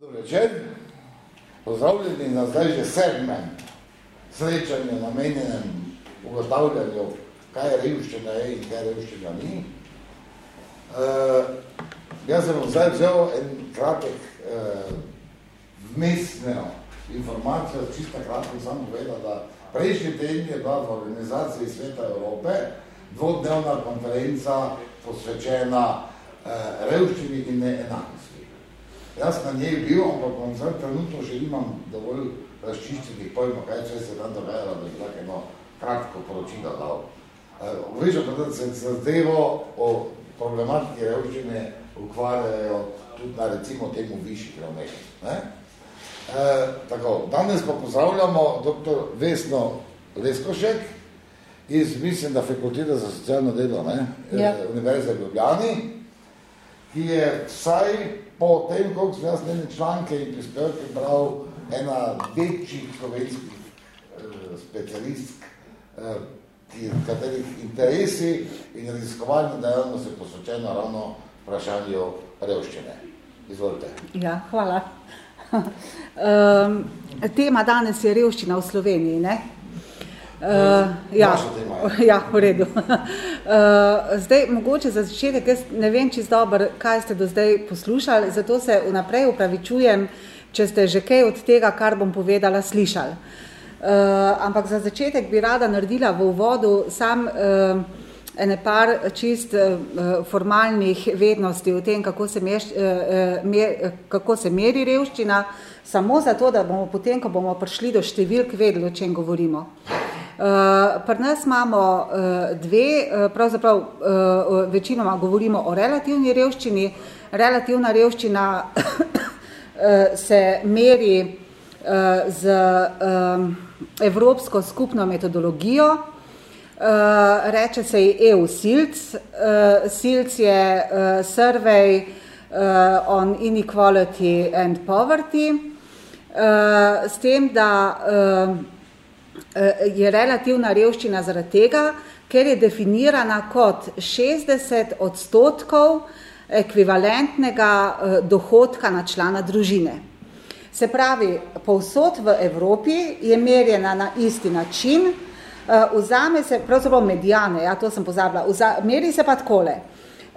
Dobro večer, pozdravljeni na zdaj že sedmem srečanju namenjenem ugotavljanju, kaj je revščina je in kaj revščina ni. Uh, jaz sem zdaj vzel en kratek uh, vmesno informacijo, čista kratko samo povedal, da prejšnji teden je bila v organizaciji Sveta Evrope dvodnevna konferenca posvečena uh, revščini in neenakosti. Jaz na njej bil, ampak vam zdaj trenutno že imam dovolj razčiščenih pojma, kaj če se tam dogajalo, da bi tako eno kratko poročilo dal. Večer pa, da se zadevo o problematiki revščine ukvarjajo tudi na recimo temu višjih ravneh. Ne? E, tako, danes pa pozdravljamo dr. Vesno Leskošek iz, mislim, da fakulteta za socialno delo, ne? Ja. Univerze v Ljubljani, ki je vsaj po tem, koliko sem jaz njene članke in prispevke bral, ena večjih slovenskih eh, specialistk, eh, ki, katerih interesi in raziskovalni dejavno se posvečeno ravno vprašanju revščine. Izvolite. Ja, hvala. um, tema danes je revščina v Sloveniji, ne? Uh, ja, ja, v redu. Uh, zdaj, mogoče za začetek, jaz ne vem čisto dobro, kaj ste do zdaj poslušali, zato se vnaprej upravičujem, če ste že kaj od tega, kar bom povedala, slišali. Uh, ampak za začetek bi rada naredila v uvodu sam uh, ene par čist uh, formalnih vednosti o tem, kako se, meš, uh, mer, kako se meri revščina, samo zato, da bomo potem, ko bomo prišli do številk, vedeli, o čem govorimo. Uh, pri nas imamo uh, dve, uh, pravzaprav večinoma govorimo o relativni revščini. Relativna revščina se meri z evropsko skupno metodologijo, reče se ji EU SILC. SILC je Survey on Inequality and Poverty, s tem, da je relativna revščina zaradi tega, ker je definirana kot 60 odstotkov ekvivalentnega eh, dohodka na člana družine. Se pravi, povsod v Evropi je merjena na isti način, eh, vzame se, pravzaprav medijane, ja, to sem pozabila, vza, meri se pa takole,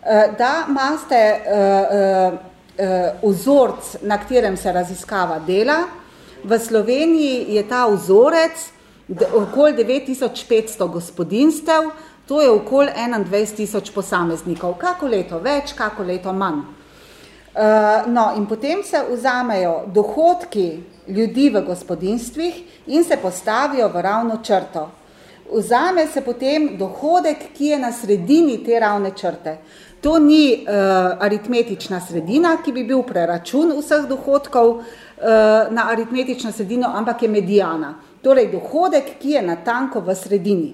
eh, da imate vzorc, na katerem se raziskava dela, v Sloveniji je ta vzorec okoli 9500 gospodinstev, to je okoli 21 tisoč posameznikov, kako leto več, kako leto manj. Uh, no, in potem se vzamejo dohodki ljudi v gospodinstvih in se postavijo v ravno črto. Vzame se potem dohodek, ki je na sredini te ravne črte. To ni uh, aritmetična sredina, ki bi bil preračun vseh dohodkov uh, na aritmetično sredino, ampak je medijana. Torej dohodek, ki je natanko v sredini.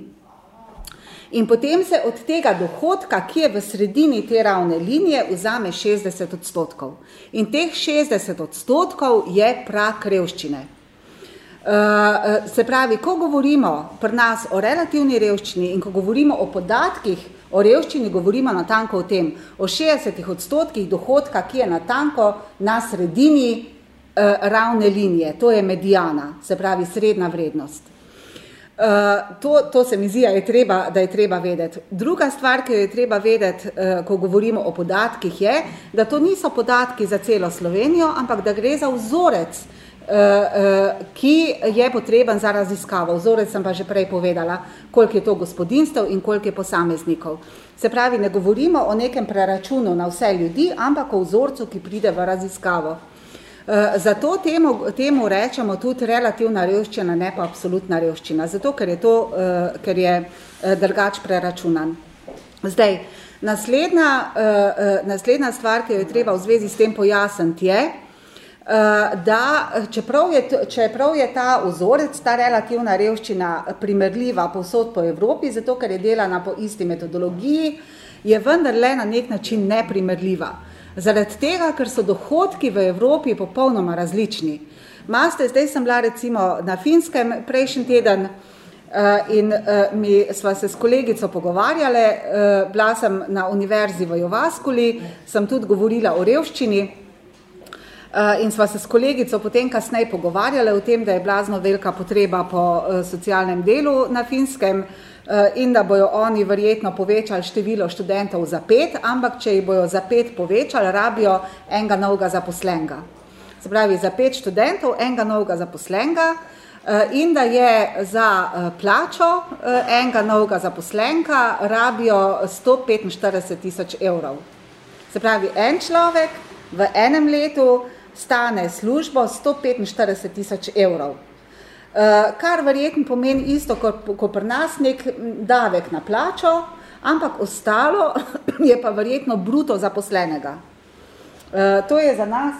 In potem se od tega dohodka, ki je v sredini te ravne linije, vzame 60 odstotkov. In teh 60 odstotkov je prak revščine. Uh, se pravi, ko govorimo pri nas o relativni revščini in ko govorimo o podatkih o revščini, govorimo natanko o tem, o 60 odstotkih dohodka, ki je natanko na sredini ravne linije, to je medijana, se pravi srednja vrednost. Uh, to, to se mi zdi, da je, treba, da je treba vedeti. Druga stvar, ki jo je treba vedeti, uh, ko govorimo o podatkih, je, da to niso podatki za celo Slovenijo, ampak da gre za vzorec, ki je potreben za raziskavo. Vzorec sem pa že prej povedala, koliko je to gospodinstv in koliko je posameznikov. Se pravi, ne govorimo o nekem preračunu na vse ljudi, ampak o vzorcu, ki pride v raziskavo. Uh, zato temu, temu rečemo tudi relativna revščina, ne pa absolutna revščina, zato ker je to, uh, ker je uh, drugač preračunan. Zdaj, naslednja, naslednja stvar, ki jo je treba v zvezi s tem pojasniti, je, da čeprav je, čeprav je ta vzorec, ta relativna revščina primerljiva povsod po Evropi, zato ker je delana po isti metodologiji, je vendarle na nek način neprimerljiva. Zaradi tega, ker so dohodki v Evropi popolnoma različni. Maste, zdaj sem bila recimo na Finskem prejšnji teden uh, in uh, mi sva se s kolegico pogovarjale, uh, bila sem na univerzi v Jovaskuli, sem tudi govorila o revščini. in sva se s kolegico potem kasneje pogovarjali o tem, da je blazno velika potreba po socialnem delu na Finskem in da bojo oni verjetno povečali število študentov za pet, ampak če jih bojo za pet povečali, rabijo enega novega zaposlenga. Se pravi, za pet študentov, enega novega zaposlenga, Eh, in da je za eh, plačo eh, enega novega zaposlenka rabijo 145 tisoč evrov. Se pravi, en človek v enem letu stane službo 145 tisoč evrov. Kar verjetno pomeni isto, kot, kot pri nas nek davek na plačo, ampak ostalo je pa verjetno bruto zaposlenega. To je za nas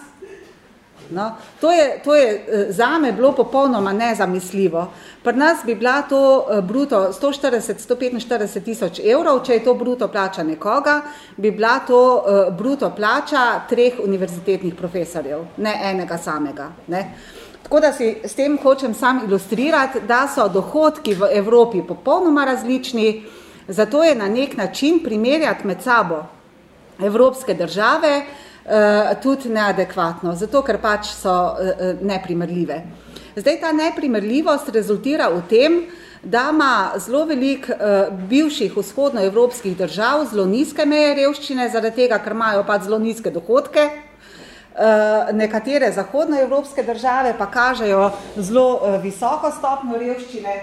No, to je, to je eh, zame bilo popolnoma nezamisljivo. Pri nas bi bila to eh, bruto 140-145 tisoč evrov, če je to bruto plača nekoga, bi bila to eh, bruto plača treh univerzitetnih profesorjev, ne enega samega. Ne. Tako da si s tem hočem sam ilustrirati, da so dohodki v Evropi popolnoma različni, zato je na nek način primerjati med sabo evropske države, Eh, tudi neadekvatno, zato ker pač so uh, neprimerljive. Zdaj ta neprimerljivost rezultira v tem, da ima zelo velik uh, bivših vzhodnoevropskih držav zelo nizke meje revščine, zaradi tega, ker imajo pač zelo nizke dohodke, nekatere zahodnoevropske države pa kažejo zelo uh, visoko stopno revščine,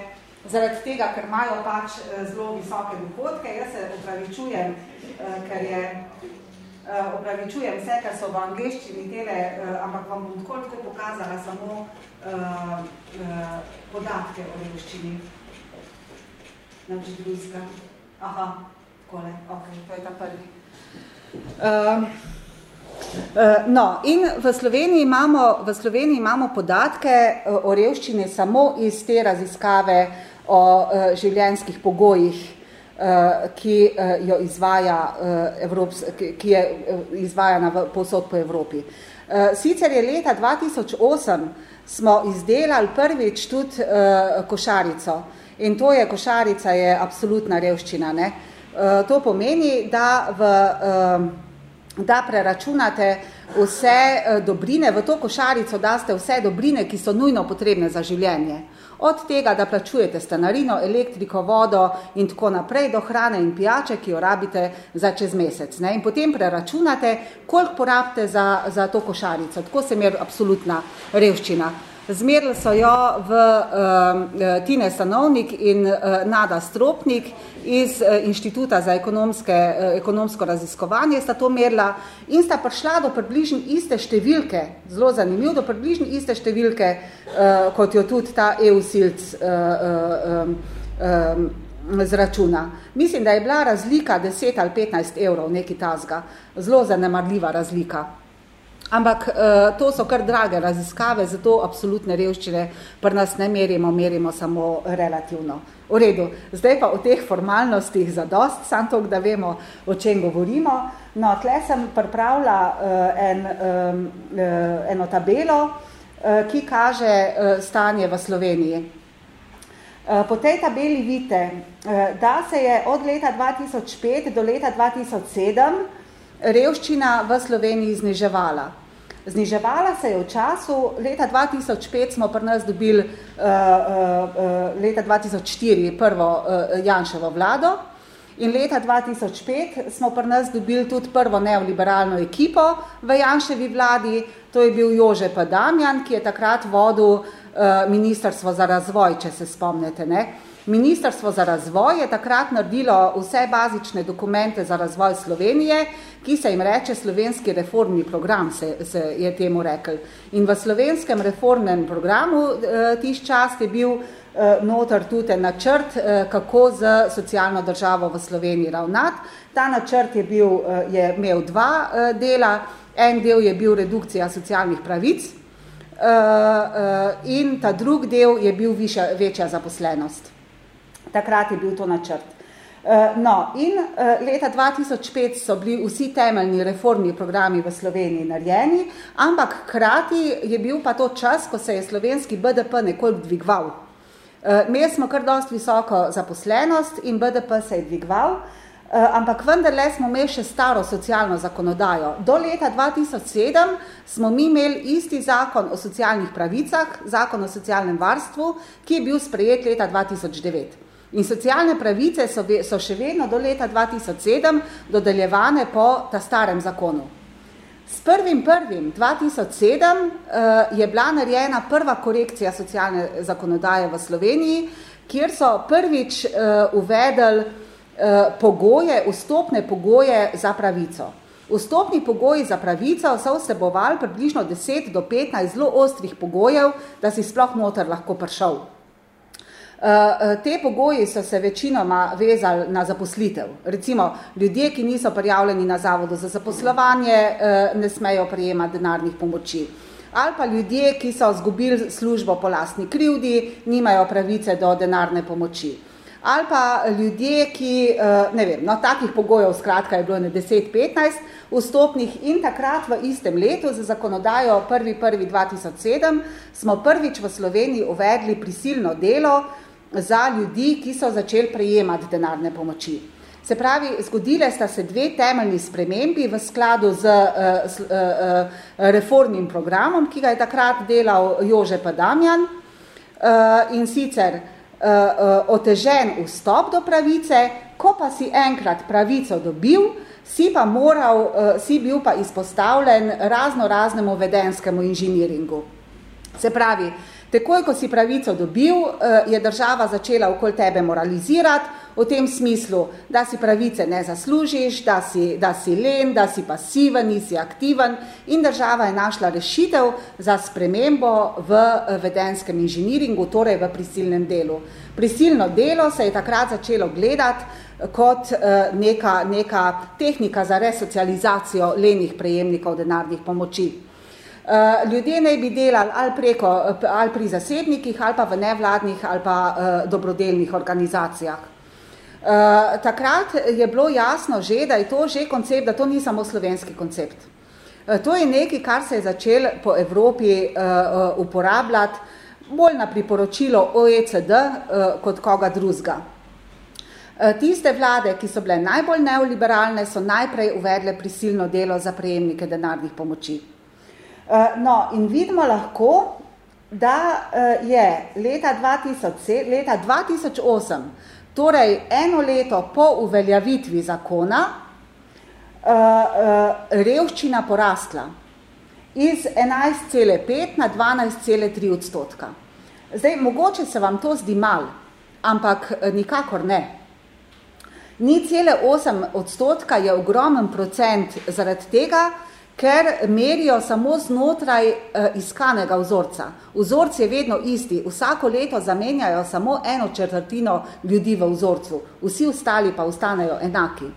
zaradi tega, ker imajo pač uh, zelo visoke dohodke. Jaz se upravičujem, uh, ker je opravičujem vse, kar so v angliščini tele, ampak vam bom tako tako pokazala samo podatke o revščini. Znači drugska. Aha, takole, ok, to je ta prvi. Uh, No, in v Sloveniji, imamo, v Sloveniji imamo podatke o revščini samo iz te raziskave o življenjskih pogojih Eh, ki eh, jo izvaja, eh, Evrops, ki je izvajana posod po Evropi. Sicer je leta 2008 smo izdelali prvič tudi košarico in to je, košarica je absolutna revščina. Ne? To pomeni, da, v, da preračunate vse dobrine, v to košarico daste vse dobrine, ki so nujno potrebne za življenje od tega, da plačujete stanarino, elektriko, vodo in tako naprej, do hrane in pijače, ki jo rabite za čez mesec. Ne? In potem preračunate, koliko porabite za, za to košarico. Tako se meri absolutna revščina. Zmerili so jo v uh, Tine Stanovnik in uh, Nada Stropnik iz uh, Inštituta za ekonomske, uh, ekonomsko raziskovanje, sta to merila in sta prišla do približno iste številke, zelo zanimiv, do približno iste številke, uh, kot jo tudi ta EU-silc uh, uh, um, zračuna. Mislim, da je bila razlika 10 ali 15 evrov, neki tazga, zelo zanemarljiva razlika. Ampak uh, to so kar drage raziskave, zato absolutne revščine pri nas ne merimo, merimo samo relativno. V redu, zdaj pa o teh formalnostih za dost, sam to, da vemo, o čem govorimo. No, tle sem pripravila uh, en, um, uh, eno tabelo, uh, ki kaže uh, stanje v Sloveniji. Po tej tabeli vidite, da se je od leta 2005 do leta 2007 revščina v Sloveniji zniževala. Zniževala se je v času, leta 2005 smo pri nas dobili, uh, uh, leta 2004 prvo uh, Janševo vlado in leta 2005 smo pri nas dobili tudi prvo neoliberalno ekipo v Janševi vladi, to je bil Jože. Damjan, ki je takrat vodil uh, Ministrstvo za razvoj, če se spomnite. Ne? Ministrstvo za razvoj je takrat naredilo vse bazične dokumente za razvoj Slovenije, ki se jim reče slovenski reformni program, se, se je temu rekel. In v slovenskem reformnem programu eh, tiš čas je bil eh, notar tudi načrt, eh, kako z socialno državo v Sloveniji ravnati. Ta načrt je, bil, eh, je imel dva eh, dela. En del je bil redukcija socialnih pravic eh, eh, in ta drug del je bil višja, večja zaposlenost. Takrat je bil to načrt. Eh, no, in eh, leta 2005 so bili vsi temeljni reformni programi v Sloveniji narejeni, ampak krati je bil pa to čas, ko se je slovenski BDP nekoliko dvigval. Eh, imeli smo kar dost visoko zaposlenost in BDP se je dvigval ampak vendarle smo imeli še staro socialno zakonodajo. Do leta 2007 smo mi imeli isti zakon o socialnih pravicah, zakon o socialnem varstvu, ki je bil sprejet leta 2009. In socialne pravice so, so še vedno do leta 2007 dodeljevane po ta starem zakonu. S prvim prvim 2007 uh, je bila narejena prva korekcija socialne zakonodaje v Sloveniji, kjer so prvič uh, uvedli uh, pogoje, vstopne pogoje za pravico. Vstopni pogoji za pravico so vsebovali približno 10 do 15 zelo ostrih pogojev, da si sploh noter lahko prišel. Eh, eh, te pogoji so se večinoma vezali na zaposlitev. Recimo, ljudje, ki niso prijavljeni na zavodu za zaposlovanje, eh, ne smejo prejemati denarnih pomoči. Ali pa ljudje, ki so zgubili službo po lastni krivdi, nimajo pravice do denarne pomoči. Ali pa ljudje, ki, ne vem, no, takih pogojev skratka je bilo ne 10-15 vstopnih in takrat v istem letu za zakonodajo 1.1.2007 smo prvič v Sloveniji uvedli prisilno delo, za ljudi, ki so začeli prejemati denarne pomoči. Se pravi, zgodile sta se dve temeljni spremembi v skladu z uh, uh, uh, reformnim programom, ki ga je takrat delal Jože Padamjan uh, in sicer uh, uh, otežen vstop do pravice, ko pa si enkrat pravico dobil, si pa moral, uh, si bil pa izpostavljen razno raznemu vedenskemu inženiringu. Se pravi, uh, Takoj, ko si pravico dobil, eh, je država začela okoli tebe moralizirati v tem smislu, da si pravice ne zaslužiš, da si, da si len, da si pasiven, nisi aktiven in država je našla rešitev za spremembo v eh, vedenskem inženiringu, torej v prisilnem delu. Prisilno delo se je takrat začelo gledati eh, kot neka, neka tehnika za resocializacijo lenih prejemnikov denarnih pomoči. Uh, ljudje naj bi delali ali, preko, ali pri zasebnikih, ali pa v nevladnih, ali pa uh, dobrodelnih organizacijah. Uh, takrat je bilo jasno že, da je to že koncept, da to ni samo slovenski koncept. To je nekaj, kar se je začel po Evropi uporabljati bolj na priporočilo OECD kot koga drugega. Tiste vlade, ki so bile najbolj neoliberalne, so najprej uvedle prisilno delo za prejemnike denarnih pomoči. Eh, no, in vidimo lahko, da uh, je leta, 2000, leta 2008, torej eno leto po uveljavitvi zakona, uh, revščina porastla iz 11,5 na 12,3 odstotka. Zdaj, mogoče se vam to zdi mal, ampak nikakor ne. Ni cele 8 odstotka je ogromen procent zaradi tega, ker merijo samo znotraj uh, iskanega vzorca. Vzorc je vedno isti, vsako leto zamenjajo samo eno četrtino ljudi v vzorcu, vsi ostali pa ostanejo enaki.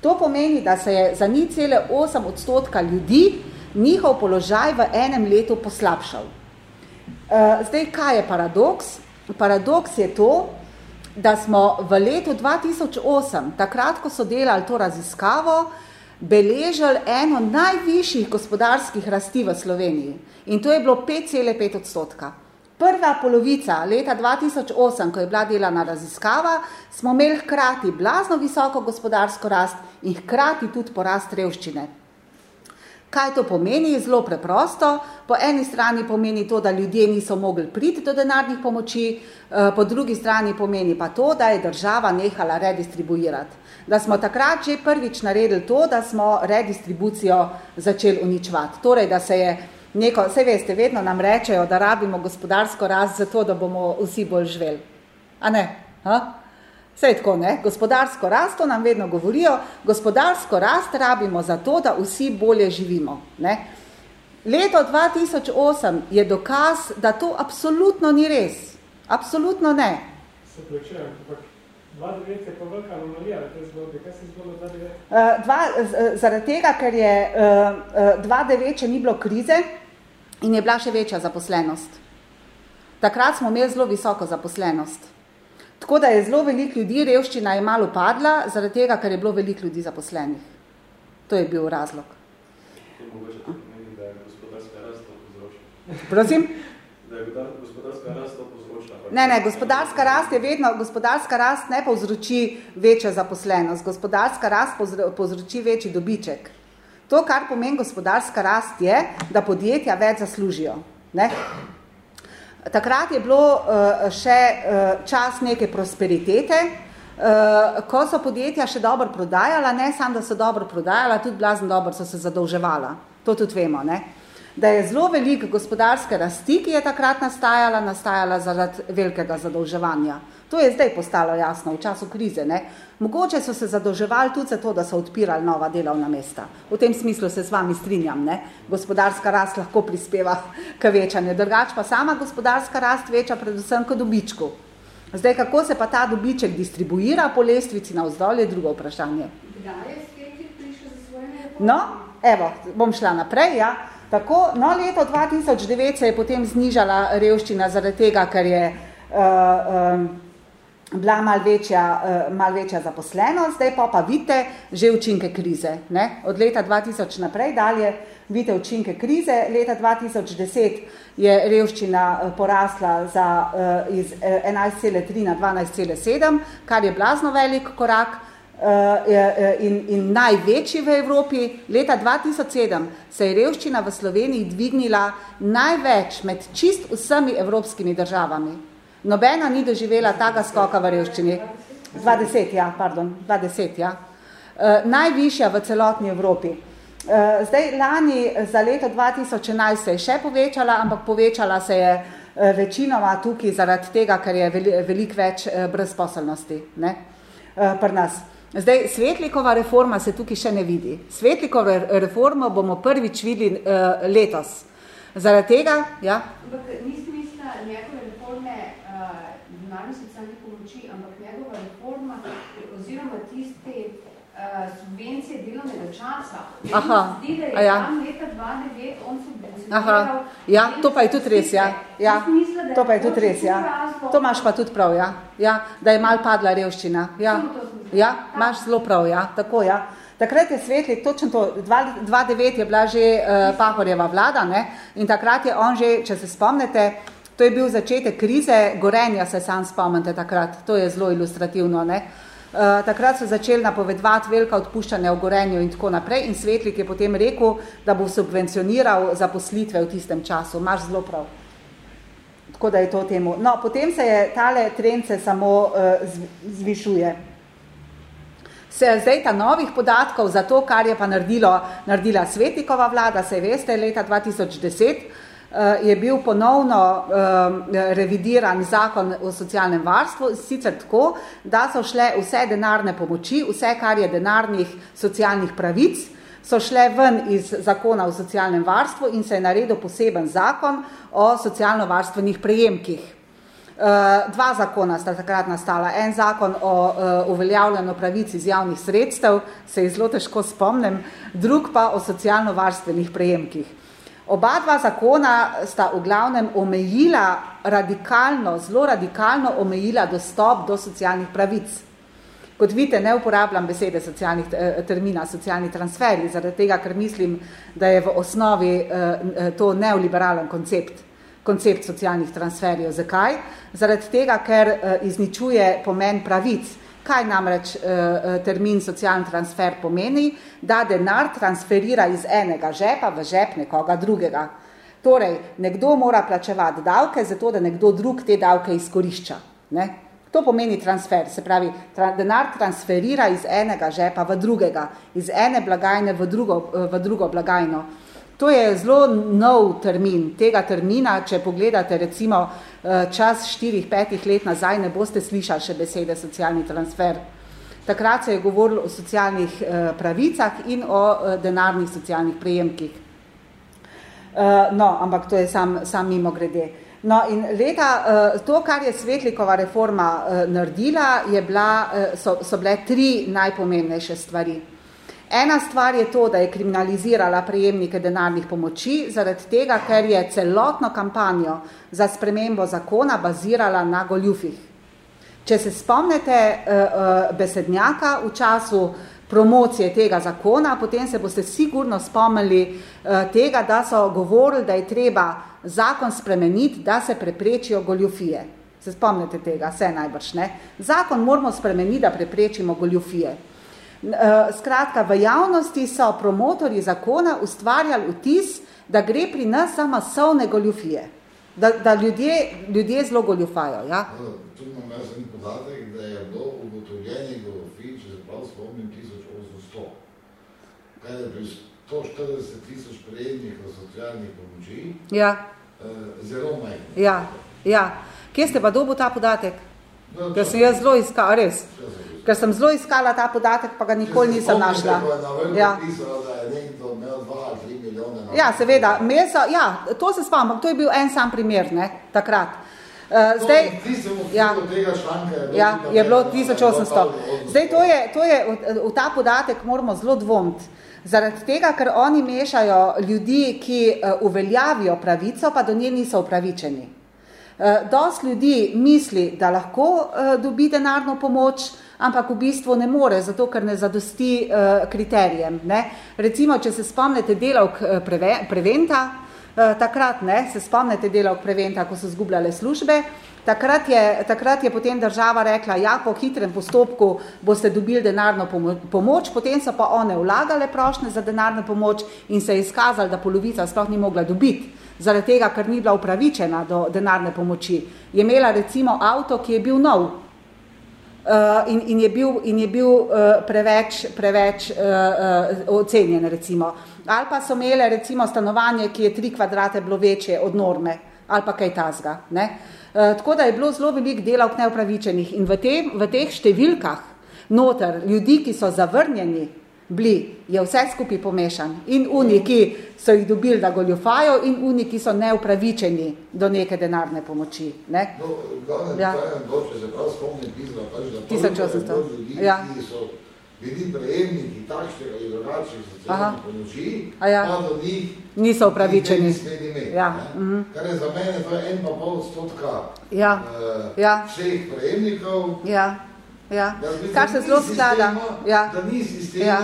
To pomeni, da se je za ni cele 8 odstotka ljudi njihov položaj v enem letu poslabšal. Uh, zdaj, kaj je paradoks? Paradoks je to, da smo v letu 2008, takrat, ko so delali to raziskavo, beležili eno najvišjih gospodarskih rasti v Sloveniji in to je bilo 5,5 odstotka. Prva polovica leta 2008, ko je bila delana raziskava, smo imeli hkrati blazno visoko gospodarsko rast in hkrati tudi porast revščine. Kaj to pomeni? Zelo preprosto. Po eni strani pomeni to, da ljudje niso mogli priti do denarnih pomoči, eh, po drugi strani pomeni pa to, da je država nehala redistribuirati da smo takrat že prvič naredili to, da smo redistribucijo začeli uničevati. Torej, da se je neko, vse veste, vedno nam rečejo, da rabimo gospodarsko rast za to, da bomo vsi bolj živeli. A ne? Ha? Vse je tako, ne? Gospodarsko rast, to nam vedno govorijo, gospodarsko rast rabimo za to, da vsi bolje živimo. Ne? Leto 2008 je dokaz, da to absolutno ni res. Absolutno ne. Se prečujem, ampak 2.9 je pa velika anomalija v tej zgodbi. Kaj se je zgodilo 2.9? Uh, zaradi tega, ker je uh, uh, 2.9, če ni bilo krize in je bila še večja zaposlenost. Takrat smo imeli zelo visoko zaposlenost. Tako da je zelo veliko ljudi, revščina je malo padla, zaradi tega, ker je bilo veliko ljudi zaposlenih. To je bil razlog. Prosim? Da je gospodarska rast to povzročila, Ne, ne, gospodarska rast je vedno, gospodarska rast ne povzroči večjo zaposlenost, gospodarska rast povzroči večji dobiček. To, kar pomeni gospodarska rast, je, da podjetja več zaslužijo. Ne? Takrat je bilo uh, še uh, čas neke prosperitete, uh, ko so podjetja še dobro prodajala, ne samo, da so dobro prodajala, tudi blazno dobro so se zadolževala. To tudi vemo. Ne? Da je zelo veliko gospodarske rasti, ki je takrat nastajala, nastajala zaradi velikega zadolževanja. To je zdaj postalo jasno v času krize. Ne? Mogoče so se zadolževali tudi zato, da so odpirali nova delovna mesta. V tem smislu se z vami strinjam. Ne? Gospodarska rast lahko prispeva k večanju. Drugač pa sama gospodarska rast veča predvsem k dobičku. Zdaj, kako se pa ta dobiček distribuira po lestvici na vzdolje, je drugo vprašanje. No, evo, bom šla naprej, ja. Tako, no, leto 2009 se je potem znižala revščina zaradi tega, ker je uh, um, bila mal večja, uh, mal večja zaposlenost, zdaj pa pa vidite že učinke krize. Ne? Od leta 2000 naprej dalje vidite učinke krize. Leta 2010 je revščina uh, porasla za, uh, iz 11,3 na 12,7, kar je blazno velik korak in, in največji v Evropi. Leta 2007 se je revščina v Sloveniji dvignila največ med čist vsemi evropskimi državami. Nobena ni doživela taga skoka v revščini. 20, ja, pardon, 20, ja. Uh, najvišja v celotni Evropi. Uh, zdaj, lani za leto 2011 se je še povečala, ampak povečala se je uh, večinoma tukaj zaradi tega, ker je veliko več brezposelnosti ne, pri nas. Zdaj, Svetlikova reforma se tukaj še ne vidi. Svetlikova reforma bomo prvič videli uh, letos. Zaradi tega, ja? Ampak nisem mislila reforme denarne socialne pomoči, ampak njegova reforma oziroma tiste uh, subvencije delovnega časa. Aha, zdi, da je ja. tam leta 2009 on Aha, ja, to pa je tudi res, ja. ja. Mislila, to pa je tudi res, ja. To imaš pa tudi prav, ja. ja. Da je mal padla revščina. Ja, ja imaš zelo prav, ja. Tako, ja. Takrat je svetli, točno to, 2009 je bila že uh, Pahorjeva vlada ne? in takrat je on že, če se spomnite, To je bil začetek krize, gorenja se sam spomnite takrat, to je zelo ilustrativno. Ne? Uh, takrat so začeli napovedovati velika odpuščanja v gorenju in tako naprej in Svetlik je potem rekel, da bo subvencioniral zaposlitve v tistem času. Maš zelo prav. Tako da je to temu. No, potem se je tale trend se samo uh, zvišuje. Se je zdaj ta novih podatkov za to, kar je pa naredilo, naredila Svetlikova vlada, se veste, leta 2010, Eh, je bil ponovno eh, revidiran zakon o socialnem varstvu, sicer tako, da so šle vse denarne pomoči, vse, kar je denarnih socialnih pravic, so šle ven iz zakona o socialnem varstvu in se je naredil poseben zakon o socialno-varstvenih prejemkih. Uh, dva zakona sta takrat nastala. En zakon o uh, uveljavljanju pravic iz javnih sredstev, se je zelo težko spomnim, drug pa o socialno-varstvenih prejemkih. Oba dva zakona sta v glavnem omejila radikalno, zelo radikalno omejila dostop do socialnih pravic. Kot vidite, ne uporabljam besede socialnih, eh, termina socialni transferi, zaradi tega, ker mislim, da je v osnovi eh, eh, to neoliberalen koncept, koncept socialnih transferjev. Zakaj? Zaradi tega, ker izničuje pomen pravic. Kaj namreč eh, eh, termin socialni transfer pomeni? Da denar transferira iz enega žepa v žep nekoga drugega. Torej, nekdo mora plačevati davke, zato da nekdo drug te davke izkorišča. Ne? To pomeni transfer, se pravi, tra, denar transferira iz enega žepa v drugega, iz ene blagajne v drugo, v drugo blagajno. To je zelo nov termin. Tega termina, če pogledate recimo eh, čas 4-5 let nazaj, ne boste slišali še besede socialni transfer. Takrat se je govorilo o socialnih eh, pravicah in o eh, denarnih socialnih prejemkih. No, ampak to je sam, sam mimo grede. No, in leta, to, kar je Svetlikova reforma naredila, je bila, so, so bile tri najpomembnejše stvari. Ena stvar je to, da je kriminalizirala prejemnike denarnih pomoči, zaradi tega, ker je celotno kampanjo za spremembo zakona bazirala na goljufih. Če se spomnite uh, uh, besednjaka v času promocije tega zakona, potem se boste sigurno spomnili uh, tega, da so govorili, da je treba zakon spremeniti, da se preprečijo goljufije. Se spomnite tega, vse najbrž, ne? Zakon moramo spremeniti, da preprečimo goljufije. Eh, skratka, v javnosti so promotori zakona ustvarjali vtis, da gre pri nas za masovne goljufije, da, da ljudje, ljudje zelo goljufajo. Ja? Tu imam jaz en podatek, da je bilo ugotovljenih goljufij, če se prav spomnim, 1800. Kaj je pri 140 tisoč prejemnikov socialnih pomoči, ja. eh, zelo majhno. Ja, ja. Kje ste pa dobil ta podatek? No, Ker sem jaz zelo iskala, res. Je Ker sem zelo iskala ta podatek, pa ga nikoli nisem našla. Ja. Ja, ja, seveda. So, ja, to se spomnim, to je bil en sam primer, ne, takrat. Uh, zdaj, ja, ja, je bilo 1800. Zdaj, to je, to je, v, ta podatek moramo zelo dvomiti. Zaradi tega, ker oni mešajo ljudi, ki uh, uveljavijo pravico, pa do nje niso upravičeni. Uh, dost ljudi misli, da lahko dobi denarno pomoč, ampak v bistvu ne more, zato ker ne zadosti uh, kriterijem. Ne. Recimo, če se spomnite delavk uh, preve, preventa, uh, takrat ne, se spomnite delavk preventa, ko so zgubljale službe, takrat je, takrat je potem država rekla, ja, po hitrem postopku boste dobili denarno pomoč, potem so pa one vlagale prošnje za denarno pomoč in se je izkazali, da polovica sploh ni mogla dobiti zaradi tega, ker ni bila upravičena do denarne pomoči. Je imela recimo avto, ki je bil nov, uh, in, in je bil, in je bil uh, preveč, preveč uh, uh, ocenjen, recimo. Ali pa so imele recimo stanovanje, ki je tri kvadrate bilo večje od norme, ali pa kaj tazga. Ne? Uh, tako da je bilo zelo veliko delavk neupravičenih in v, te, v teh številkah noter ljudi, ki so zavrnjeni, bili, je vse skupaj pomešan. In uni, ki so jih dobili, da goljufajo, in uni, ki so neupravičeni do neke denarne pomoči. Ne? No, glavne, ja. to, če se prav spomnim, pisala, pač, da 1800. ljudi, ja. ki so bili prejemniki takšnega ali drugačnih socialnih pomoči, ja. pa do njih niso upravičeni. Imeti, ja. mm -hmm. Kar je za mene, to je en pa pol odstotka ja. uh, ja. vseh prejemnikov, ja. Ja. Kar se zelo sklada. Ja. Da ni sistema, ja.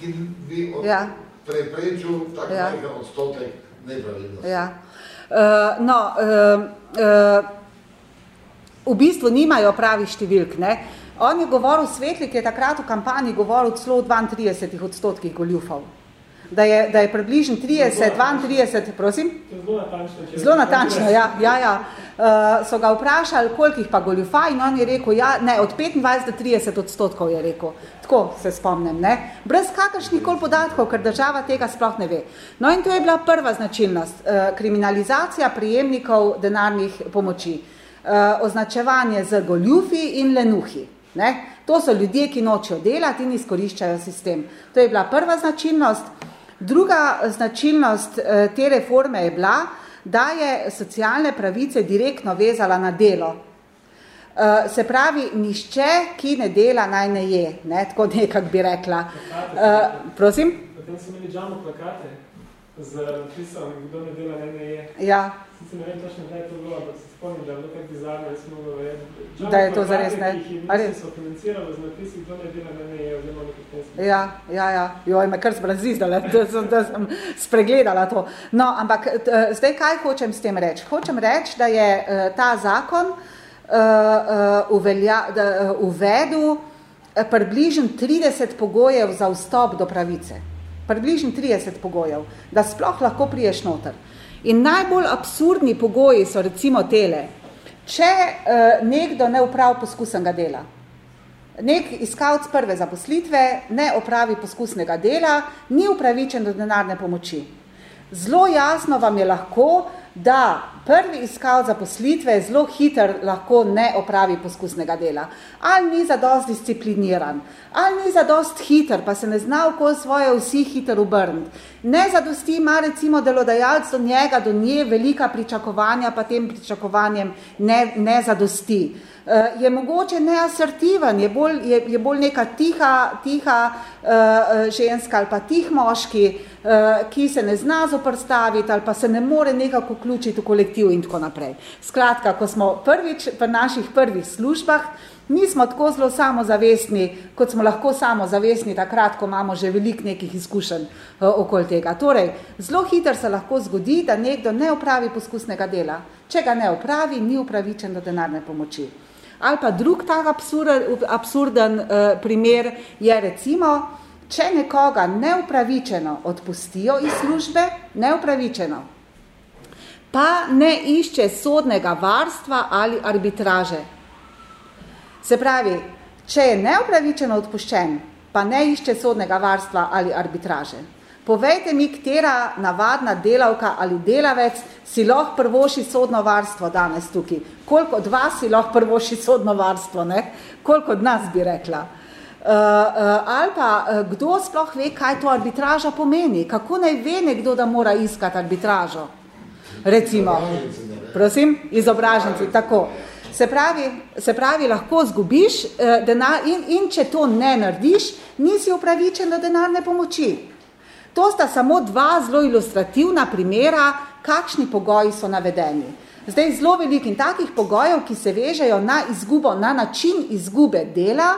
ki bi od, ja. preprečil tak ja. nekaj odstotek nepravilnosti. Ja. Uh, no, uh, uh, v bistvu nimajo pravih številk. Ne? On je govoril, Svetlik je takrat v kampanji govoril celo v 32 odstotkih goljufov da je, da je približno 30, 32, prosim? Zelo natančno. Ja. ja, ja. Uh, so ga vprašali, koliko jih pa goljufa in on je rekel, ja, ne, od 25 do 30 odstotkov je rekel. Tako se spomnim, ne. Brez kakršnih kol podatkov, ker država tega sploh ne ve. No in to je bila prva značilnost, uh, kriminalizacija prijemnikov denarnih pomoči. Uh, označevanje z goljufi in lenuhi. Ne? To so ljudje, ki nočejo delati in izkoriščajo sistem. To je bila prva značilnost. Druga značilnost eh, te reforme je bila, da je socialne pravice direktno vezala na delo. Eh, se pravi, nišče, ki ne dela, naj ne je, ne? tako nekak bi rekla. Eh, prosim? Potem so imeli džamo plakate z napisom, kdo ne dela, naj ne je. Ja. Sicer ne vem točno, kaj je to bilo, ampak se spomnim, da je bilo tak bizarno, da smo govorili. Da je to zares, ne? Ki jih so financirali z napisi, kdo ne dela, naj ne je, oziroma nekaj. Ja, ja, ja. Joj, me kar zbrazizdala, da, sem, da sem spregledala to. No, ampak zdaj kaj hočem s tem reči? Hočem reči, da je uh, ta zakon uh, uh, uvelja, da, uh, uvedel približno 30 pogojev za vstop do pravice. Približno 30 pogojev, da sploh lahko priješ noter. In najbolj absurdni pogoji so recimo tele. Če uh, nekdo ne upravi poskusnega dela, nek iskalc prve zaposlitve ne opravi poskusnega dela, ni upravičen do denarne pomoči. Zelo jasno vam je lahko, da prvi iskal zaposlitve zelo hiter lahko ne opravi poskusnega dela. Ali ni za dost discipliniran, ali ni za dost hiter, pa se ne zna oko svoje vsi hiter obrniti. Ne zadosti ima recimo delodajalc do njega, do nje velika pričakovanja, pa tem pričakovanjem ne, ne zadosti. Je mogoče neasertiven, je bolj, je, je bolj neka tiha, tiha uh, ženska ali pa tih moški, uh, ki se ne zna zoprstaviti ali pa se ne more nekako vključiti v kolektiv in tako naprej. Skratka, ko smo prvič v naših prvih službah, nismo tako zelo samozavestni, kot smo lahko samozavestni takrat, ko imamo že veliko nekih izkušenj uh, okoli tega. Torej, zelo hitro se lahko zgodi, da nekdo ne upravi poskusnega dela. Če ga ne upravi, ni upravičen do denarne pomoči. Ali pa drug tak absurd, absurden uh, primer je recimo, če nekoga neupravičeno odpustijo iz službe, neupravičeno, pa ne išče sodnega varstva ali arbitraže. Se pravi, če je neupravičeno odpuščen, pa ne išče sodnega varstva ali arbitraže. Povejte mi, katera navadna delavka ali delavec si lahko prvoši sodno varstvo danes tukaj. Koliko od vas si lahko prvoši sodno varstvo, ne? Koliko od nas bi rekla? Uh, uh, ali pa uh, kdo sploh ve, kaj to arbitraža pomeni? Kako naj ve nekdo, da mora iskati arbitražo? Recimo, prosim, izobraženci, tako. Se pravi, se pravi, lahko zgubiš uh, denar in, in če to ne narediš, nisi upravičen do denarne pomoči. To sta samo dva zelo ilustrativna primera, kakšni pogoji so navedeni. Zdaj, zelo veliko in takih pogojev, ki se vežejo na izgubo, na način izgube dela,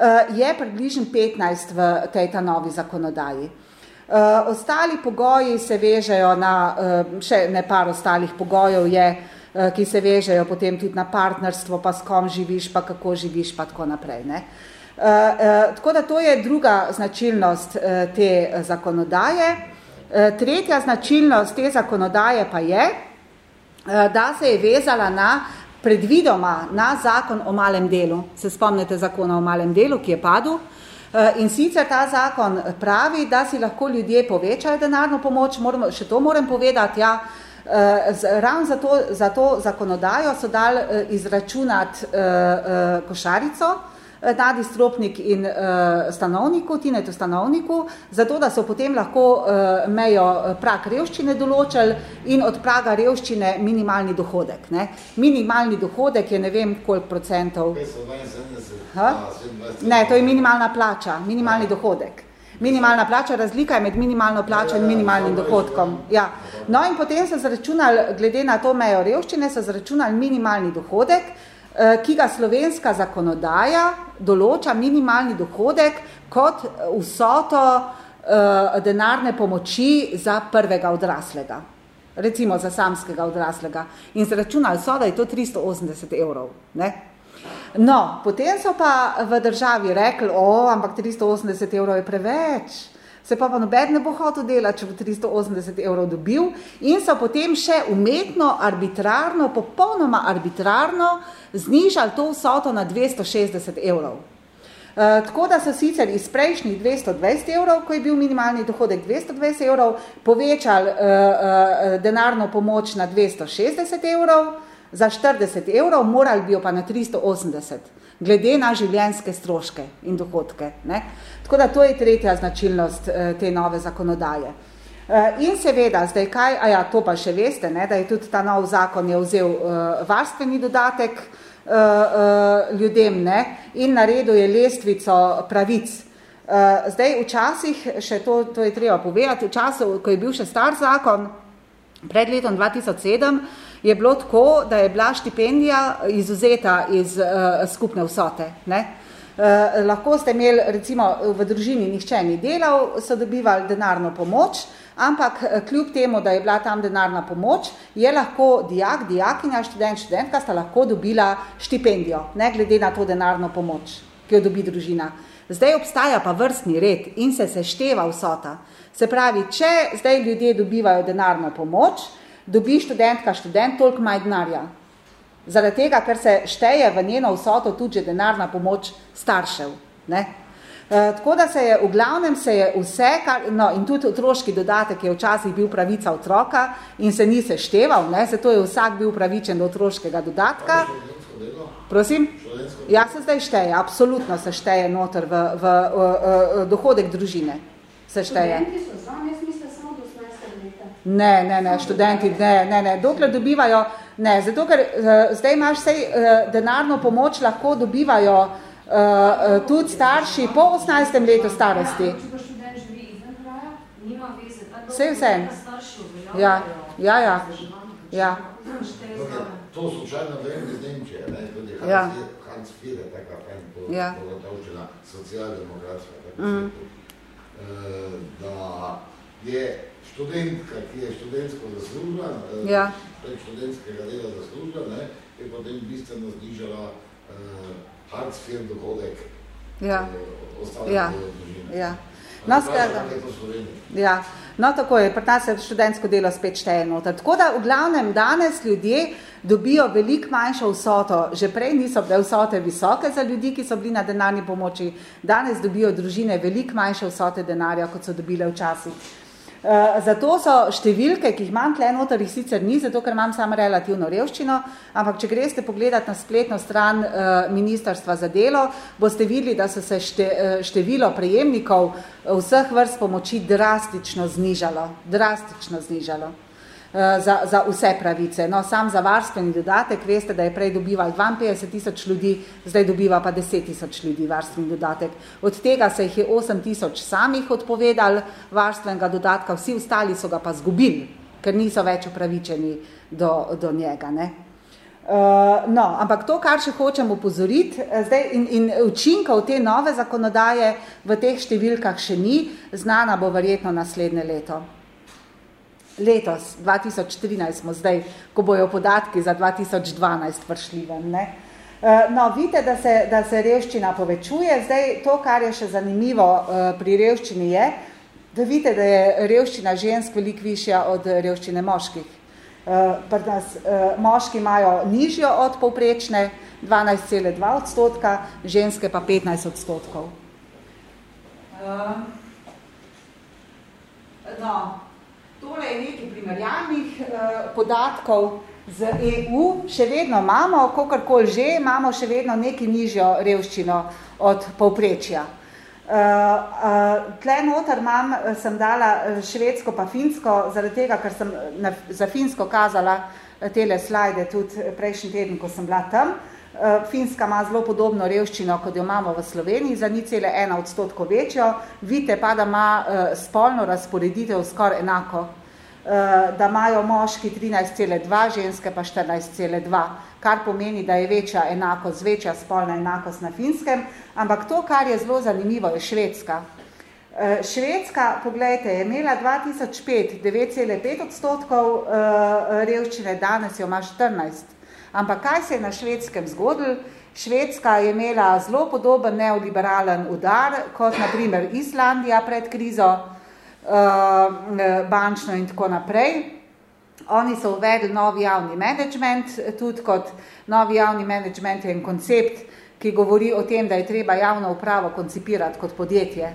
Eh, je približno 15 v tej ta novi zakonodaji. Uh, ostali pogoji se vežejo na, uh, še ne par ostalih pogojev je, uh, ki se vežejo potem tudi na partnerstvo, pa s kom živiš, pa kako živiš, pa tako naprej. Ne? Uh, uh, tako da to je druga značilnost uh, te zakonodaje. Tretja značilnost te zakonodaje pa je, da se je vezala na predvidoma na zakon o malem delu. Se spomnite zakona o malem delu, ki je padel. Eh, in sicer ta zakon pravi, da si lahko ljudje povečajo denarno pomoč, moramo, še to moram povedati, ja, eh, ravno za to, za to zakonodajo so dali eh, izračunati košarico, dadi stropnik in uh, stanovniku, tinetu stanovniku, zato da so potem lahko uh, mejo prak revščine določili in od praga revščine minimalni dohodek. Ne? Minimalni dohodek je ne vem koliko procentov. Ha? Ne, to je minimalna plača, minimalni dohodek. Minimalna plača, razlika je med minimalno plačo in minimalnim dohodkom. Ja. No in potem so zračunali, glede na to mejo revščine, so zračunali minimalni dohodek, Eh, ki ga slovenska zakonodaja določa minimalni dohodek kot vsoto eh, denarne pomoči za prvega odraslega, recimo za samskega odraslega. In zračunali so, da je to 380 evrov. Ne? No, potem so pa v državi rekli, o, ampak 380 evrov je preveč, se pa pa noben ne bo hotel delati, če bo 380 evrov dobil in so potem še umetno, arbitrarno, popolnoma arbitrarno znižali to vsoto na 260 evrov. Uh, tako da so sicer iz prejšnjih 220 evrov, ko je bil minimalni dohodek 220 evrov, povečali uh, uh, denarno pomoč na 260 evrov, za 40 evrov morali bi jo pa na 380 glede na življenjske stroške in dohodke. Ne? Tako da to je tretja značilnost eh, te nove zakonodaje. Eh, in seveda, zdaj kaj, a ja, to pa še veste, ne, da je tudi ta nov zakon je vzel uh, varstveni dodatek uh, uh, ljudem ne, in naredil je lestvico pravic. Uh, zdaj, včasih, še to, to je treba povedati, v času, ko je bil še star zakon, pred letom 2007, je bilo tako, da je bila štipendija izuzeta iz uh, skupne vsote. Ne? Uh, lahko ste imeli, recimo, v družini nihče ni delal, so dobivali denarno pomoč, ampak eh, kljub temu, da je bila tam denarna pomoč, je lahko dijak, dijakinja, študent, študentka sta lahko dobila štipendijo, ne glede na to denarno pomoč, ki jo dobi družina. Zdaj obstaja pa vrstni red in se sešteva vsota. Se pravi, če zdaj ljudje dobivajo denarno pomoč, dobi študentka, študent toliko maj denarja. Zaradi tega, ker se šteje v njeno vsoto tudi denarna pomoč staršev. Ne? E, tako da se je, v glavnem se je vse, kar, no in tudi otroški dodatek je včasih bil pravica otroka in se ni se števal, ne? zato je vsak bil pravičen do otroškega dodatka. Prosim? Ja, se zdaj šteje, absolutno se šteje noter v, v, v, v, v dohodek družine. Se šteje. Študenti so Ne, ne, ne, študenti, ne, ne, ne, dokler dobivajo, ne, zato ker uh, zdaj imaš vsej uh, denarno pomoč, lahko dobivajo uh, uh, tudi starši po 18. letu starosti. Vse vse. Ja, ja, ja. ja. to slučajno vem iz Nemčije, ne, tudi Hans, Ja. ja. Hans Fide, taka fajn Ja. pogotovščina, socialdemokratska, tako Mm. mm. da je študentka, ki je študentsko zaslužila, eh, Ja. prek študentskega dela zaslužila, ne, je potem bistveno znižala uh, Hartz IV dohodek Ja. uh, ostalih Ja. družine. Ja. No, skratka. Ja, no tako je, pri nas se študentsko delo spet šteje noter. Tako da v glavnem danes ljudje dobijo veliko manjšo vsoto. Že prej niso bile vsote visoke za ljudi, ki so bili na denarni pomoči. Danes dobijo družine veliko manjše vsote denarja, kot so dobile včasih. Uh, zato so številke, ki jih imam tle noter, jih sicer ni, zato ker imam samo relativno revščino, ampak če greste pogledati na spletno stran uh, Ministrstva za delo, boste videli, da so se šte, uh, število prejemnikov vseh vrst pomoči drastično znižalo. Drastično znižalo. Uh, za, za vse pravice. No, sam za varstveni dodatek, veste, da je prej dobival 52 tisoč ljudi, zdaj dobiva pa 10 tisoč ljudi varstveni dodatek. Od tega se jih je 8 tisoč samih odpovedal varstvenega dodatka, vsi ostali so ga pa zgubili, ker niso več upravičeni do, do njega. Ne? Uh, no, ampak to, kar še hočem upozoriti, zdaj in, in učinkov te nove zakonodaje v teh številkah še ni, znana bo verjetno naslednje leto letos, 2013 smo zdaj, ko bojo podatki za 2012 prišli ven. Ne? No, vidite, da se, da se revščina povečuje. Zdaj, to, kar je še zanimivo pri revščini je, da vidite, da je revščina žensk veliko višja od revščine moških. Pri nas moški imajo nižjo od povprečne 12,2 odstotka, ženske pa 15 odstotkov. No, Tole je nekaj primerjalnih eh, podatkov z EU. Še vedno imamo, kakorkoli že, imamo še vedno nekaj nižjo revščino od povprečja. Uh, uh, tle noter imam, sem dala švedsko pa finsko, zaradi tega, ker sem na, za finsko kazala tele slajde tudi prejšnji teden, ko sem bila tam. Uh, Finska ima zelo podobno revščino, kot jo imamo v Sloveniji, za ni cele ena odstotko večjo. Vidite pa, da ima uh, spolno razporeditev skoraj enako da imajo moški 13,2, ženske pa 14,2, kar pomeni, da je večja enakost, večja spolna enakost na finskem, ampak to, kar je zelo zanimivo, je Švedska. Švedska, pogledajte, je imela 2005 9,5 odstotkov revščine, danes jo ima 14. Ampak kaj se je na švedskem zgodil? Švedska je imela zelo podoben neoliberalen udar, kot na primer Islandija pred krizo, bančno in tako naprej. Oni so uvedli novi javni management, tudi kot novi javni management je en koncept, ki govori o tem, da je treba javno upravo koncipirati kot podjetje,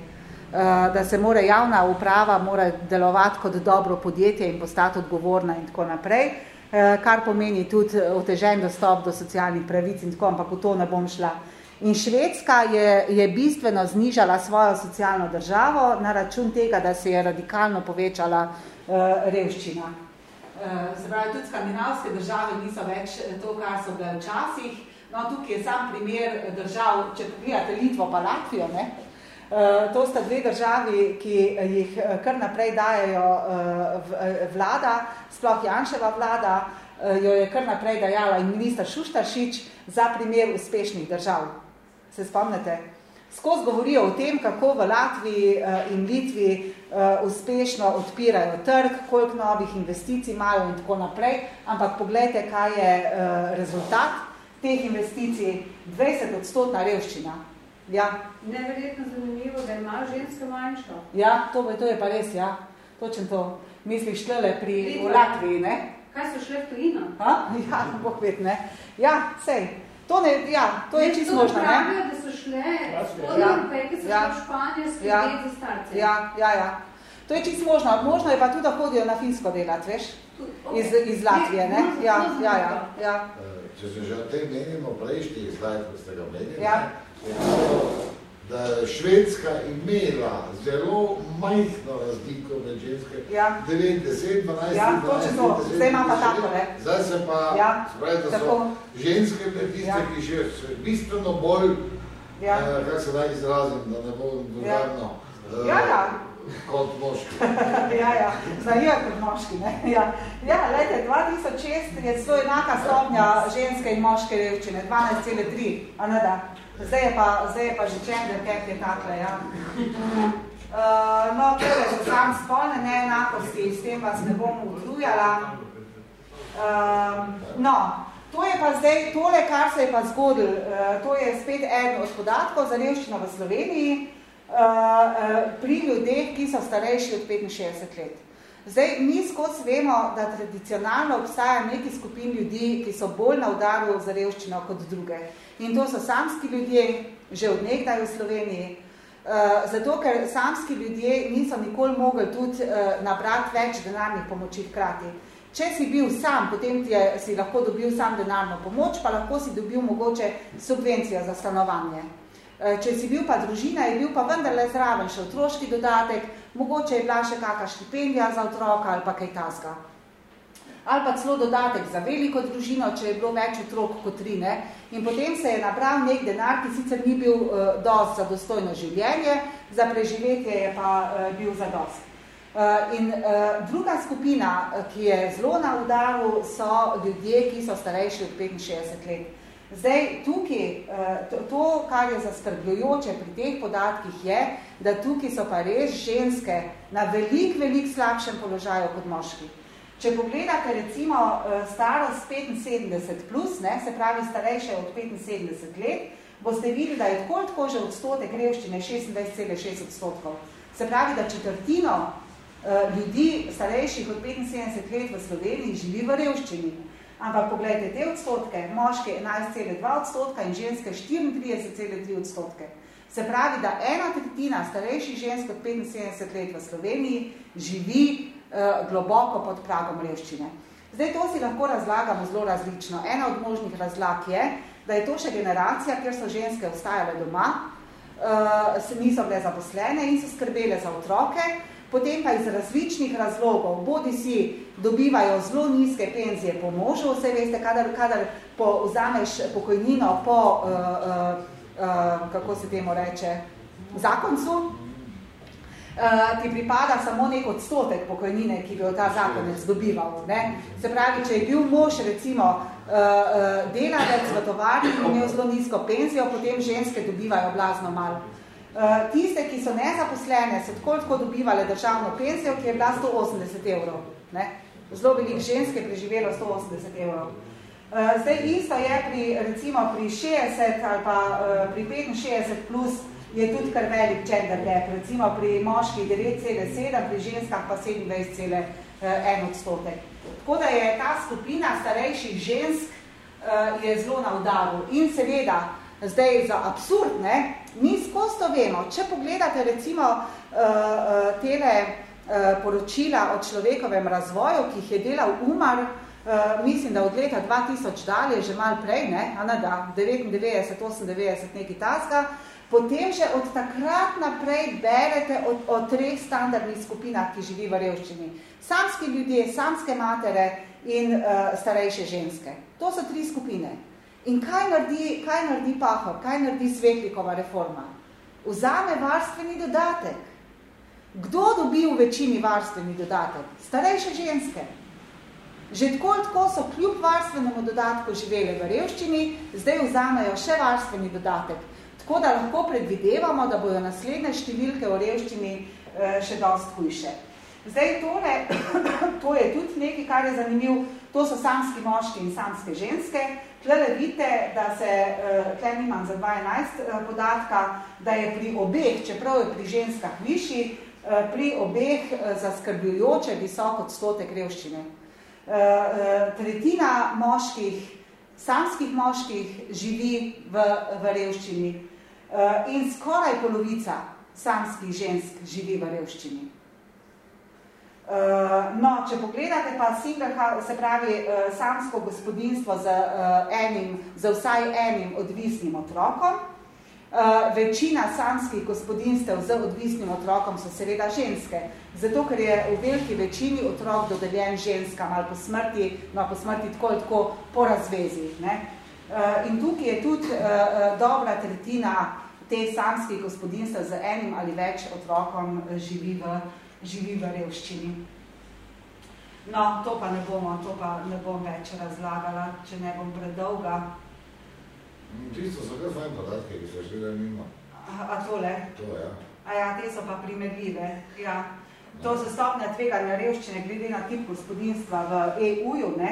da se mora javna uprava mora delovati kot dobro podjetje in postati odgovorna in tako naprej, kar pomeni tudi otežen dostop do socialnih pravic in tako, ampak v to ne bom šla. In Švedska je, je bistveno znižala svojo socialno državo na račun tega, da se je radikalno povečala uh, revščina. Uh, se pravi, tudi skandinavske države niso več to, kar so bile včasih. No, tukaj je sam primer držav, če pogledate Litvo pa Latvijo, ne? Uh, to sta dve državi, ki jih kar naprej dajejo vlada, sploh Janševa vlada, jo je kar naprej dajala in minister Šuštaršič za primer uspešnih držav. Se spomnite? Skozi govorijo o tem, kako v Latviji in Litvi uspešno odpirajo trg, koliko novih investicij imajo in tako naprej, ampak pogledajte, kaj je rezultat teh investicij, 20 odstotna revščina. Ja. Neverjetno zanimivo, da ima ženska manjšo. Ja, to, to je pa res, ja. Točen to. Misliš tlele pri v Latviji, ne? Kaj so šle v tujino? Ha? Ja, bog ved, ne. Ja, sej. To, ne, ja, to je čisto možno, ne? Pravijo, da so šle spodne ja. Evropejke, so ja. šle v Španijo skrbeti ja. za starce. Ja, ja, ja. To je čisto možno. Možno je pa tudi, da hodijo na finsko delati, veš? Iz, iz Latvije, ne? Ja, ja, ja. ja. Če se že o tem menimo prejšnji slajd, ko ste ga menili, ja. to, da je Švedska imela zelo majhno razliko med ženske. Ja. 9, 10, 12, ja, 12, 12, Zdaj ima pa tako, ne? Zdaj se pa, ja. spravi, da so ženske med tiste, ja. ki še bistveno bolj, ja. eh, kak se da izrazim, da ne bom vulgarno, ja. ja, ja. kot moški. ja, ja, znajo kot moški. Ne? Ja, ja lejte, 2006 je zelo enaka stopnja ženske in moške revčine, 12,3, a ne da. Zdaj je pa, zdaj je pa že gender cap je takle, ja. Uh, no, torej, za sam spolne neenakosti, s tem vas ne bom utrujala. Uh, no, to je pa zdaj, tole, kar se je pa zgodil, uh, to je spet eden od podatkov za revščino v Sloveniji, uh, uh, pri ljudeh, ki so starejši od 65 let. Zdaj, mi skozi vemo, da tradicionalno obstaja neki skupin ljudi, ki so bolj na udaru za revščino kot druge. In to so samski ljudje, že od nekdaj v Sloveniji, uh, zato ker samski ljudje niso nikoli mogli tudi uh, nabrati več denarnih pomoči hkrati. Če si bil sam, potem ti je, si lahko dobil sam denarno pomoč, pa lahko si dobil mogoče subvencijo za stanovanje. Eh, če si bil pa družina, je bil pa vendarle zraven še otroški dodatek, mogoče je bila še kakšna štipendija za otroka ali pa kaj tasga. Ali pa celo dodatek za veliko družino, če je bilo več otrok kot tri. Ne? In potem se je nabral nek denar, ki sicer ni bil uh, dost za dostojno življenje, za preživetje je pa uh, bil za dost. Uh, in uh, druga skupina, ki je zelo na udaru, so ljudje, ki so starejši od 65 let. Zdaj, tukaj, eh, to, to, kar je zaskrbljujoče pri teh podatkih, je, da tukaj so pa res ženske na velik, velik slabšem položaju kot moški. Če pogledate recimo eh, starost 75 plus, ne, se pravi starejše od 75 let, boste videli, da je tako tako že odstotek revščine 26,6 odstotkov. Se pravi, da četrtino uh, ljudi starejših od 75 let v Sloveniji živi v revščini. Ampak pogledajte te odstotke, moške 11,2 odstotka in ženske 34,3 odstotke. Se pravi, da ena tretjina starejših žensk od 75 let v Sloveniji živi uh, globoko pod pragom revščine. Zdaj to si lahko razlagamo zelo različno. Ena od možnih razlag je, da je to še generacija, kjer so ženske ostajale doma, se niso bile zaposlene in so skrbele za otroke, potem pa iz različnih razlogov, bodi si dobivajo zelo nizke penzije po možu, vse veste, kadar, kadar po, vzameš pokojnino po, uh, uh, uh, kako se temu reče, zakoncu, uh, ti pripada samo nek odstotek pokojnine, ki bi jo ta zakonec dobival. Ne? Se pravi, če je bil mož recimo uh, uh, delavec v tovarni imel zelo nizko penzijo, potem ženske dobivajo blazno malo. Eh, tiste, ki so nezaposlene, so tako tako dobivale državno pensijo, ki je bila 180 evrov. Ne? Zelo veliko ženske je preživelo 180 evrov. Uh, zdaj isto je pri, recimo pri 60 ali pa uh, pri 65 plus je tudi kar velik gender gap. Recimo pri moških 9,7, pri ženskah pa 27,1 odstotek. Tako da je ta skupina starejših žensk je zelo na udaru. In seveda, zdaj za absurd, ne, Mi skozi to vemo. Če pogledate recimo uh, uh, tele uh, poročila o človekovem razvoju, ki jih je delal Umar, uh, mislim, da od leta 2000 dalje, že malo prej, ne, a ne da, 99, 98, neki taska, potem že od takrat naprej berete o, o treh standardnih skupinah, ki živi v revščini. Samski ljudje, samske matere in uh, starejše ženske. To so tri skupine. In kaj naredi, kaj naredi Pahor, kaj naredi Svetlikova reforma? Vzame varstveni dodatek. Kdo dobi v večini varstveni dodatek? Starejše ženske. Že tako tako so kljub varstvenemu dodatku živeli v revščini, zdaj vzamejo še varstveni dodatek. Tako da lahko predvidevamo, da bodo naslednje številke v revščini eh, še dost hujše. Zdaj tole, to je tudi nekaj, kar je zanimiv, to so samski moški in samske ženske, Tlele vidite, da se, eh, tle nimam za 2011 eh, podatka, da je pri obeh, čeprav je pri ženskah višji, eh, pri obeh zaskrbljujoče visok odstotek revščine. Tretjina moških, samskih moških živi v, v revščini in skoraj polovica samskih žensk živi v revščini. Uh, no, če pogledate pa single house, se pravi uh, samsko gospodinstvo z, uh, enim, z vsaj enim odvisnim otrokom, uh, večina samskih gospodinstev z odvisnim otrokom so seveda ženske, zato ker je v veliki večini otrok dodeljen ženskam ali po smrti, no po smrti tako tako po razvezi. Ne? Uh, in tukaj je tudi uh, dobra tretjina te samskih gospodinstv z enim ali več otrokom živi v, živi v revščini. No, to pa ne bomo, to pa ne bom več razlagala, če ne bom predolga. Tisto so kar fajn podatke, ki so šli da mimo. A, a tole? To, ja. A ja, te so pa primerljive. Ja. To so stopne tveganja revščine glede na tip gospodinstva v EU-ju. Ne?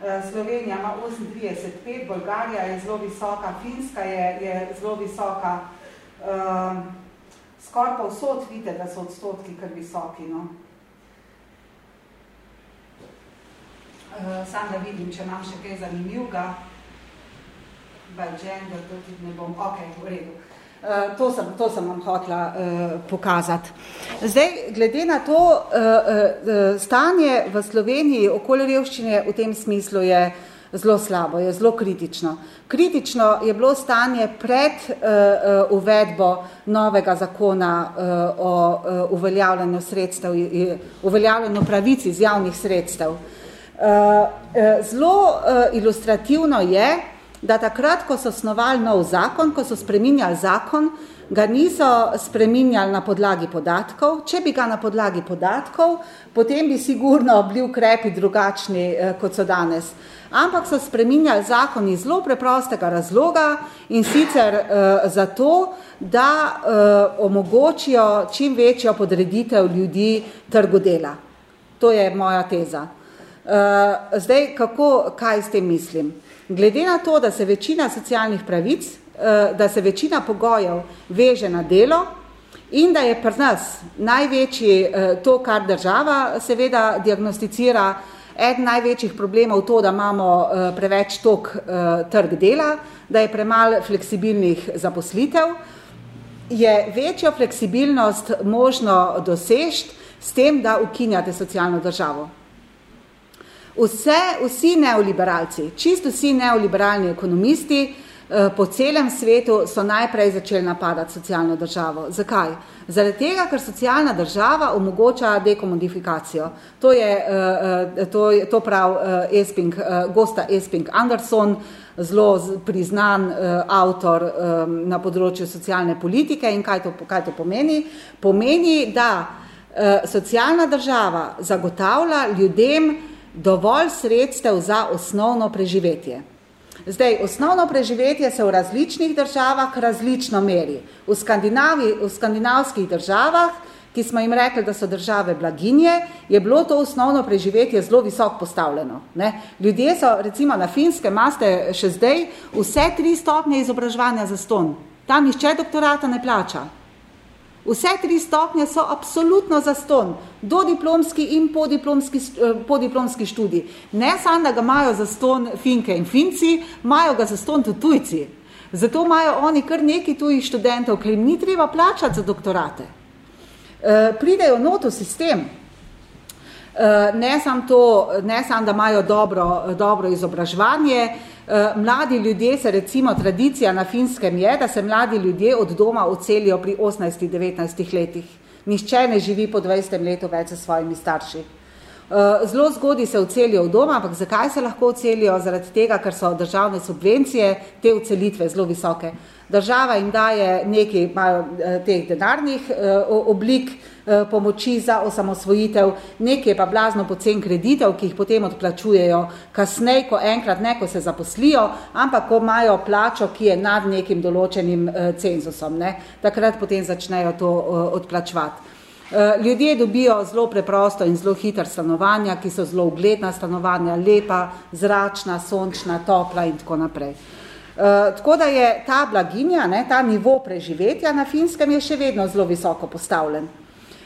E, Slovenija ima 38,5, Bolgarija je zelo visoka, Finska je, je zelo visoka. Um, skoraj pa vsod vidite, da so odstotki kar visoki. No? Uh, sam da vidim, če imam še kaj zanimivega. By gender, to tudi ne bom. Ok, v redu. Uh, to, sem, to sem vam hotla uh, pokazati. Zdaj, glede na to uh, uh, stanje v Sloveniji okoli revščine v tem smislu je uh, zelo slabo, je zelo kritično. Kritično je bilo stanje pred uh, uh, uvedbo novega zakona uh, o uh, uveljavljanju sredstev, uveljavljanju pravici iz javnih sredstev. Uh, uh, zelo uh, ilustrativno je, da takrat, ko so osnovali nov zakon, ko so spreminjali zakon, ga niso spreminjali na podlagi podatkov. Če bi ga na podlagi podatkov, potem bi sigurno bili ukrepi drugačni, eh, kot so danes. Ampak so spreminjali zakon iz zelo preprostega razloga in sicer uh, zato, da uh, omogočijo čim večjo podreditev ljudi trgu dela. To je moja teza. Uh, zdaj, kako, kaj s tem mislim? Glede na to, da se večina socialnih pravic Eh, da se večina pogojev veže na delo in da je pri nas največji eh, to, kar država seveda diagnosticira, eden največjih problemov to, da imamo eh, preveč tok trg dela, da je premal fleksibilnih zaposlitev, je večjo fleksibilnost možno dosežiti s tem, da ukinjate socialno državo. Vse, vsi neoliberalci, čisto vsi neoliberalni ekonomisti, Eh, po celem svetu so najprej začeli napadati socialno državo. Zakaj? Zaradi tega, ker socialna država omogoča dekomodifikacijo. To je eh, eh, to, to prav Esping, gosta Esping Anderson, zelo priznan avtor na področju socialne politike in kaj to, kaj to pomeni? Pomeni, da socialna država zagotavlja ljudem dovolj sredstev za osnovno preživetje. Zdaj, osnovno preživetje se v različnih državah različno meri. V, v skandinavskih državah, ki smo jim rekli, da so države blaginje, je bilo to osnovno preživetje zelo visoko postavljeno. Ne? Ljudje so, recimo na finske, imate še zdaj vse tri stopnje izobraževanja za ston. Tam nišče doktorata ne plača. Vse tri stopnje so absolutno zaston, dodiplomski in podiplomski, eh, podiplomski študij. Ne samo, da ga imajo zaston finke in finci, imajo ga zaston tudi tujci. Zato imajo oni kar neki tujih študentov, ker jim ni treba plačati za doktorate. E, pridejo not v sistem, e, ne samo to, ne samo, da imajo dobro, dobro izobraževanje, mladi ljudje se recimo, tradicija na finskem je, da se mladi ljudje od doma ocelijo pri 18-19 letih. Nišče ne živi po 20 letu več s svojimi starši. Eh, zelo zgodi se ocelijo v doma, ampak zakaj se lahko ocelijo? Zaradi tega, ker so državne subvencije, te ocelitve zelo visoke. Država jim daje nekaj imajo, eh, teh denarnih oblik, Eh, pomoči za osamosvojitev, nekaj pa blazno pocen kreditev, ki jih potem odplačujejo kasneje, ko enkrat ne, ko se zaposlijo, ampak ko imajo plačo, ki je nad nekim določenim eh, cenzusom, ne, takrat potem začnejo to eh, odplačevati. Ljudje dobijo zelo preprosto in zelo hiter stanovanja, ki so zelo ugledna stanovanja, lepa, zračna, sončna, topla in tako naprej. Uh, tako da je ta blaginja, ne, ta nivo preživetja na finskem je še vedno zelo visoko postavljen.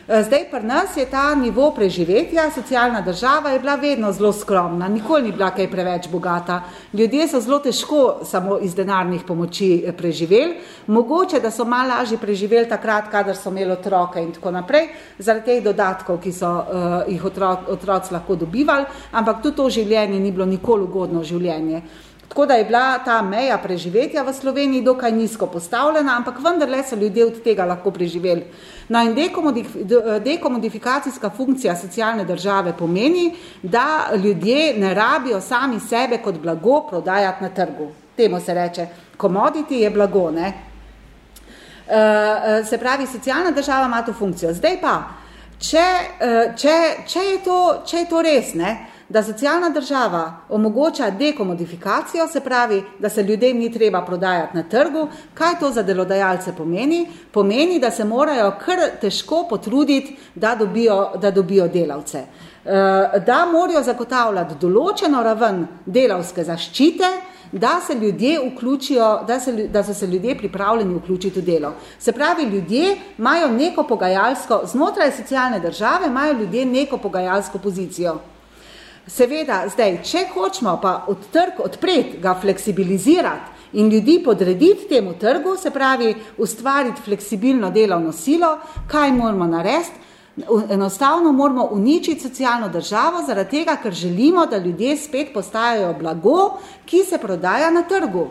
Eh, zdaj pri nas je ta nivo preživetja, socialna država je bila vedno zelo skromna, nikoli ni bila kaj preveč bogata. Ljudje so zelo težko samo iz denarnih pomoči eh, preživeli, mogoče, da so malo lažje preživeli takrat, kadar so imeli otroke in tako naprej, zaradi teh dodatkov, ki so uh, jih otroci otroc lahko dobivali, ampak tudi to življenje ni bilo nikoli ugodno življenje. Tako da je bila ta meja preživetja v Sloveniji dokaj nizko postavljena, ampak vendarle so ljudje od tega lahko preživeli. No in dekomodifikacijska funkcija socialne države pomeni, da ljudje ne rabijo sami sebe kot blago prodajati na trgu. Temu se reče, commodity je blago, ne? Se pravi, socialna država ima to funkcijo. Zdaj pa, če, če, če, je, to, če je to res, ne, da socialna država omogoča dekomodifikacijo, se pravi, da se ljudem ni treba prodajati na trgu. Kaj to za delodajalce pomeni? Pomeni, da se morajo kar težko potruditi, da dobijo, da dobijo delavce. Eh, da morajo zagotavljati določeno raven delavske zaščite, da se ljudje vključijo, da, se, da so se ljudje pripravljeni vključiti v delo. Se pravi, ljudje imajo neko pogajalsko, znotraj socialne države imajo ljudje neko pogajalsko pozicijo. Seveda, zdaj, če hočemo pa od trg odpreti, ga fleksibilizirati in ljudi podrediti temu trgu, se pravi, ustvariti fleksibilno delovno silo, kaj moramo narediti? Enostavno moramo uničiti socialno državo, zaradi tega, ker želimo, da ljudje spet postajajo blago, ki se prodaja na trgu.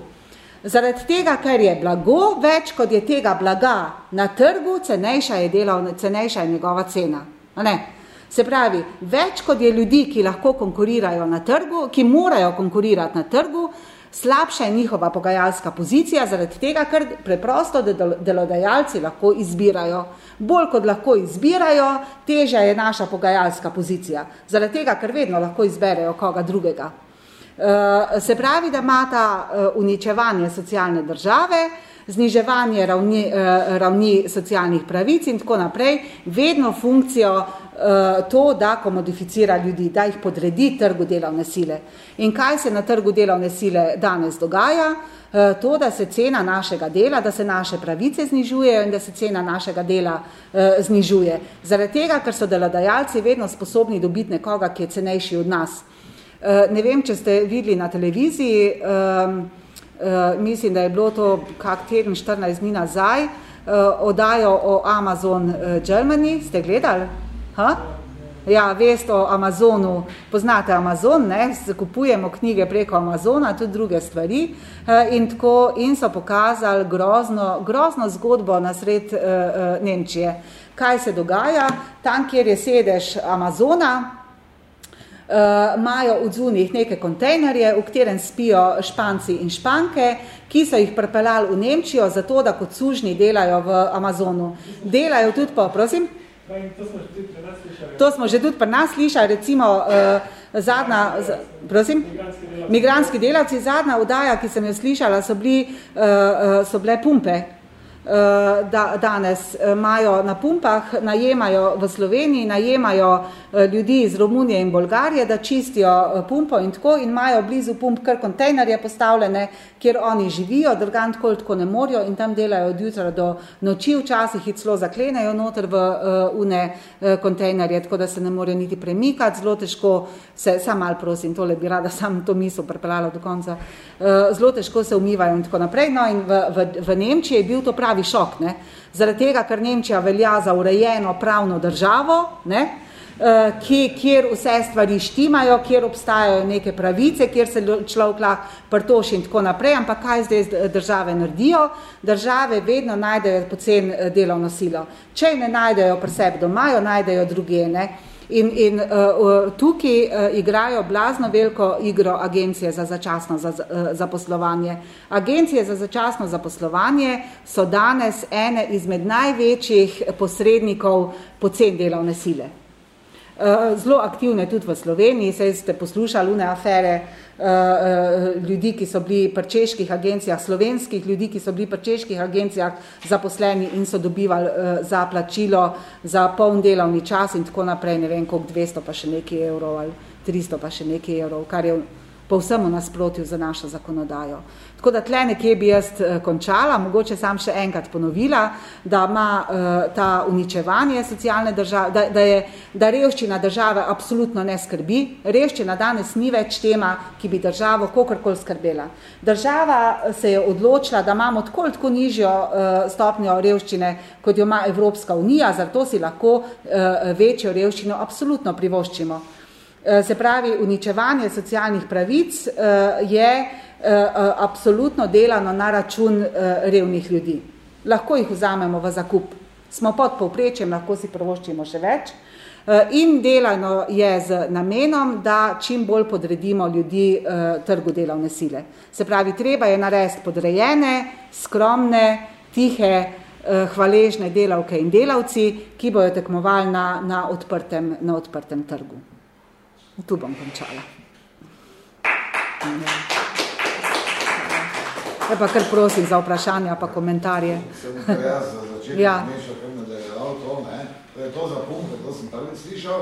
Zaradi tega, ker je blago, več kot je tega blaga na trgu, cenejša je, delovna, cenejša je njegova cena. Ne? Se pravi, več kot je ljudi, ki lahko konkurirajo na trgu, ki morajo konkurirati na trgu, slabša je njihova pogajalska pozicija, zaradi tega, ker preprosto delodajalci lahko izbirajo. Bolj kot lahko izbirajo, težja je naša pogajalska pozicija. Zaradi tega, ker vedno lahko izberejo koga drugega. Eh, se pravi, da ima ta eh, uničevanje socialne države, zniževanje ravni, eh, ravni socialnih pravic in tako naprej, vedno funkcijo to, da komodificira ljudi, da jih podredi trgu delovne sile. In kaj se na trgu delovne sile danes dogaja? Eh, to, da se cena našega dela, da se naše pravice znižujejo in da se cena našega dela eh, znižuje. Zaradi tega, ker so delodajalci vedno sposobni dobiti nekoga, ki je cenejši od nas. Ne vem, če ste videli na televiziji, mislim, da je bilo to kak teden, 14 dni nazaj, odajo o Amazon Germany, ste gledali? Ha? Ja, veste o Amazonu, poznate Amazon, ne? kupujemo knjige preko Amazona, tudi druge stvari eh, in, tako, in so pokazali grozno, grozno zgodbo na sred uh, uh, Nemčije. Kaj se dogaja? Tam, kjer je sedež Amazona, imajo uh, od zunih neke kontejnerje, v katerem spijo španci in španke, ki so jih pripeljali v Nemčijo, zato da kot sužni delajo v Amazonu. Delajo tudi po, prosim? To smo že tudi pri nas slišali, recimo uh, zadnja, z, prosim, migranski delavci, zadnja vdaja, ki sem jo slišala, so, bili, uh, so bile pumpe, da, danes eh, imajo na pumpah, najemajo v Sloveniji, najemajo eh, ljudi iz Romunije in Bolgarije, da čistijo pumpo in tako in imajo blizu pump kar kontejnerje postavljene, kjer oni živijo, drgan tako tako ne morijo in tam delajo od jutra do noči, včasih jih celo zaklenejo noter v uh, une uh, kontejnerje, tako da se ne morejo niti premikati, zelo težko se, sam mal prosim, tole bi rada sam to misel prepeljala do konca, uh, zelo težko se umivajo in tako naprej. No in v, v, v Nemčiji je bil to pravi šok, ne? zaradi tega, ker Nemčija velja za urejeno pravno državo, ne? Uh, ki, kjer vse stvari štimajo, kjer obstajajo neke pravice, kjer se človek lahko prtoši in tako naprej, ampak kaj zdaj države naredijo? Države vedno najdejo pocen delovno silo. Če ne najdejo pri sebi doma, jo najdejo druge. Ne? In, in uh, tukaj uh, igrajo blazno veliko igro agencije za začasno za, uh, zaposlovanje. Agencije za začasno zaposlovanje so danes ene izmed največjih posrednikov pocen delovne sile. Uh, zelo aktivne tudi v Sloveniji, saj ste poslušali une afere uh, Eh, eh, ljudi, ki so bili pri čeških agencijah, slovenskih ljudi, ki so bili pri čeških agencijah zaposleni in so dobivali uh, za plačilo za poln delovni čas in tako naprej, ne vem koliko, 200 pa še nekaj evrov ali 300 pa še nekaj evrov, kar je povsem v nasprotju za našo zakonodajo. Tako da tle nekje bi jaz eh, končala, mogoče sam še enkrat ponovila, da ima uh, ta uničevanje socialne države, da, da je da revščina države absolutno ne skrbi. Revščina danes ni več tema, ki bi državo kakorkoli skrbela. Država eh, se je odločila, da imamo tako tako nižjo uh, stopnjo revščine, kot jo ima Evropska unija, zato si lahko uh, večjo revščino absolutno privoščimo. Se pravi, uničevanje socialnih pravic je absolutno delano na račun eh, revnih ljudi. Lahko jih vzamemo v zakup. Smo pod povprečjem, lahko si prvoščimo še več. In delano je z namenom, da čim bolj podredimo ljudi trgu delovne sile. Se pravi, treba je narediti podrejene, skromne, tihe, hvaležne delavke in delavci, ki bojo tekmovali na, na, odprtem, na odprtem trgu. Tu bom končala. Ja, pa kar prosim za vprašanja pa komentarje. Sem kar jaz za začetek ja. nešel, ker me da je dal to, ne? To je to za punke, to sem prvi slišal.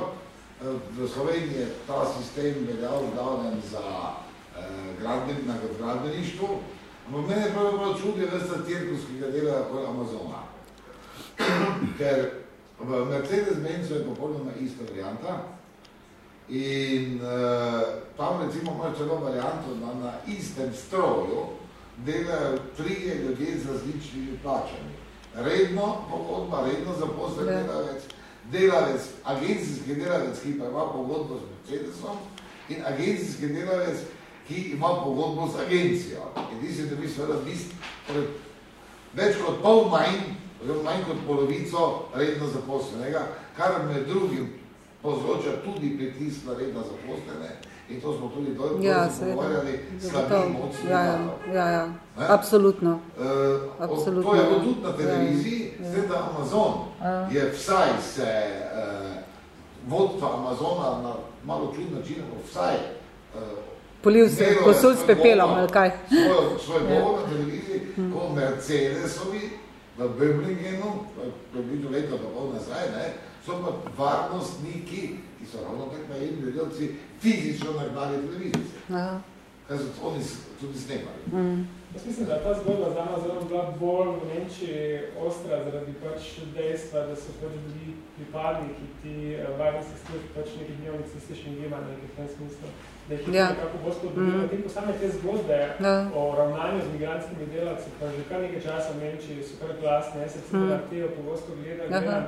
V Sloveniji je ta sistem veljal davnem za eh, gradben, na gradbeništvu, ampak mene je pravzaprav čudi vrsta cirkus, ki ga delajo kot Amazona. Ker v Mercedes-Benzu je popolnoma ista varianta, In uh, tam recimo imaš celo varianto, da na istem stroju delajo trije ljudje z različnimi plačami. Redno pogodba, redno zaposlen delavec, delavec, agencijski delavec, ki pa ima pogodbo s Mercedesom in agencijski delavec, ki ima pogodbo z agencijo. In ti si dobi seveda bist, torej več kot pol manj, manj kot polovico redno zaposlenega, kar med drugim povzroča tudi pritisk na redno zaposlene in to smo tudi dolgo ja, pogovarjali, slabim od ja, ja, ja, ja. Absolutno. Uh, Absolutno. To je bilo tudi na televiziji, ja. zdaj da Amazon ja. je vsaj se uh, vodstva Amazona na malo čud način, vsaj uh, Polil se posul s pepelom, ali kaj? Svoj, svoj ja. govor na televiziji, hmm. ko Mercedesovi v Birmingenu, približno leto pol nazaj, ne, so pa varnostniki, ki so ravno tak najemni ljudci, fizično nagnali televizice. Kaj so oni tudi snemali. Mm. Jaz mislim, da ta zgodba z Amazonom bila bolj v Nemčiji ostra zaradi pač dejstva, da so pač bili pripadniki ti uh, varnostnih služb pač nekih neonacističnih gibanj, nekih v tem smislu, da jih je ja. nekako bolj spodbudilo. Mm. Same te zgodbe ja. o ravnanju z migranskimi delavci, pa že kar nekaj časa v Nemčiji so kar glasne, jaz se mm. te pogosto gledam, gledam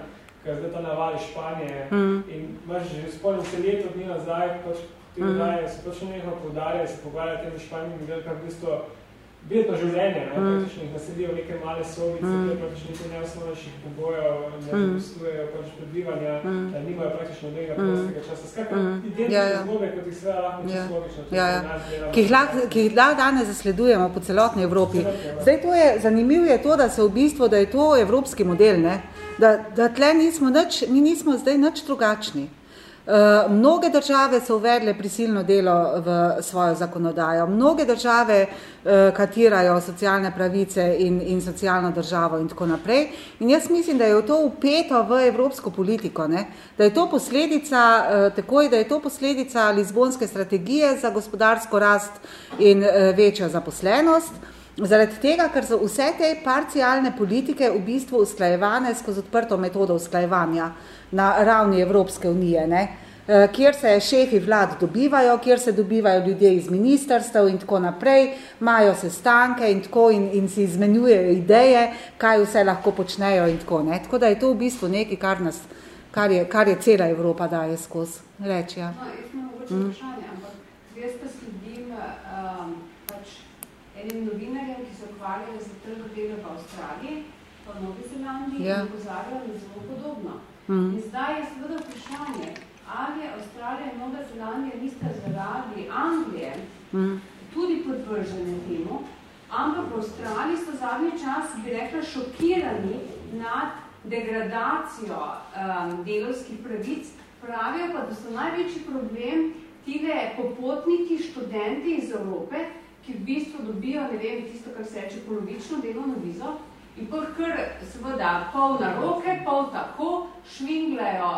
ker zdaj ta navali Španije mm. in imaš že spolno se leto dni nazaj, pač ti mm. daje, se točno nekaj podarja, se pogovarja tem Španijim in kar v bistvu vedno življenje, ne, mm. praktično jih nasedijo neke male sobice, mm. kjer praktično nekaj neosnovnejših pogojev, ne mm. dopustujejo pač prebivanja, mm. da nimajo praktično nekega mm. prostega časa. Skratka, mm. identične ja, ja. zgodbe, kot jih seveda lahko ja. logično. Ja, ja. Ki jih, lahko, ki jih lahko danes zasledujemo po celotni Evropi. Zdaj, to je, zanimivo je to, da se v bistvu, da je to evropski model, ne? Da, da tle nismo nič, mi nismo zdaj nič drugačni. Uh, mnoge države so uvedle prisilno delo v svojo zakonodajo, mnoge države uh, katirajo socialne pravice in, in socialno državo in tako naprej. In jaz mislim, da je to upeto v evropsko politiko, ne? da je to posledica, uh, takoj, da je to posledica Lizbonske strategije za gospodarsko rast in večjo zaposlenost. Zaradi tega, ker so vse te parcialne politike v bistvu usklajevane skozi odprto metodo usklajevanja na ravni Evropske unije, ne? Eh, kjer se šefi vlad dobivajo, kjer se dobivajo ljudje iz ministrstev in tako naprej, imajo sestanke in tako in, in si izmenjujejo ideje, kaj vse lahko počnejo in tako. Ne? Tako da je to v bistvu nekaj, kar, nas, kar, je, kar je cela Evropa daje skozi. Reči, ja. No, jaz imam vprašanje, ampak jaz pa sledim um, enim novinarjem, ukvarjali za trg dela v Avstraliji, pa v Novi Zelandiji ja. in pozarjali zelo podobno. Mm. In zdaj je seveda vprašanje, ali je Avstralija in Nova Zelandija nista zaradi Anglije mm. tudi podvržene temu, ampak v Avstraliji so zadnji čas, bi rekla, šokirani nad degradacijo um, delovskih pravic, pravijo pa, da so največji problem tile popotniki, študenti iz Evrope, ki v bistvu dobijo, ne vem, tisto, kar se reče, polovično delovno vizo in pol kar seveda pol na roke, pol tako, švinglajo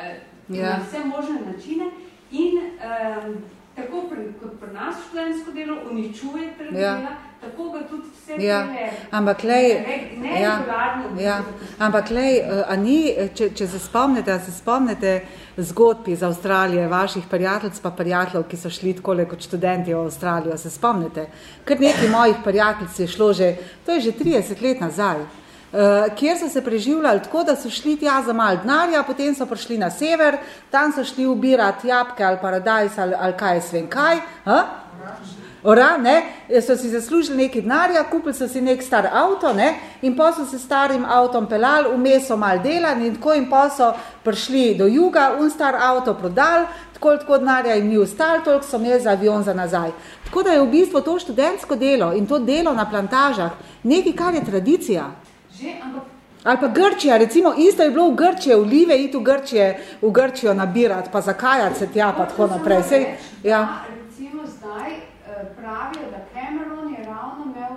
eh, ja. na vse možne načine in eh, tako pri, kot pri nas študentsko delo uničuje trg ja. dela, tako ga tudi vse ja. tele, ampak lej, ne, ja. ja. ampak lej, eh, a ni, če, če se spomnite, se spomnite zgodb iz Avstralije, vaših prijateljc pa prijateljev, ki so šli takole kot študenti v Avstralijo, se spomnite, ker nekaj mojih prijateljc je šlo že, to je že 30 let nazaj, Uh, kjer so se preživljali tako, da so šli tja za malo denarja, potem so prišli na sever, tam so šli ubirati jabke ali paradajs ali, ali kaj svem kaj. Ha? Ora, ne, so si zaslužili nekaj denarja, kupili so si nek star avto ne, in pa so se starim avtom pelali, vmes so mal delali in tako in pa so prišli do juga, un star avto prodali, tako tako denarja jim ni ostalo, toliko so imeli za avion za nazaj. Tako da je v bistvu to študentsko delo in to delo na plantažah nekaj, kar je tradicija. Že, ampak Ali pa Grčija, recimo, isto je bilo v Grčije, v Live, iti v Grčije, v Grčijo nabirati, pa zakajati se tja, pa tako naprej. Sej, ja. Recimo zdaj pravijo, da Cameron je ravno imel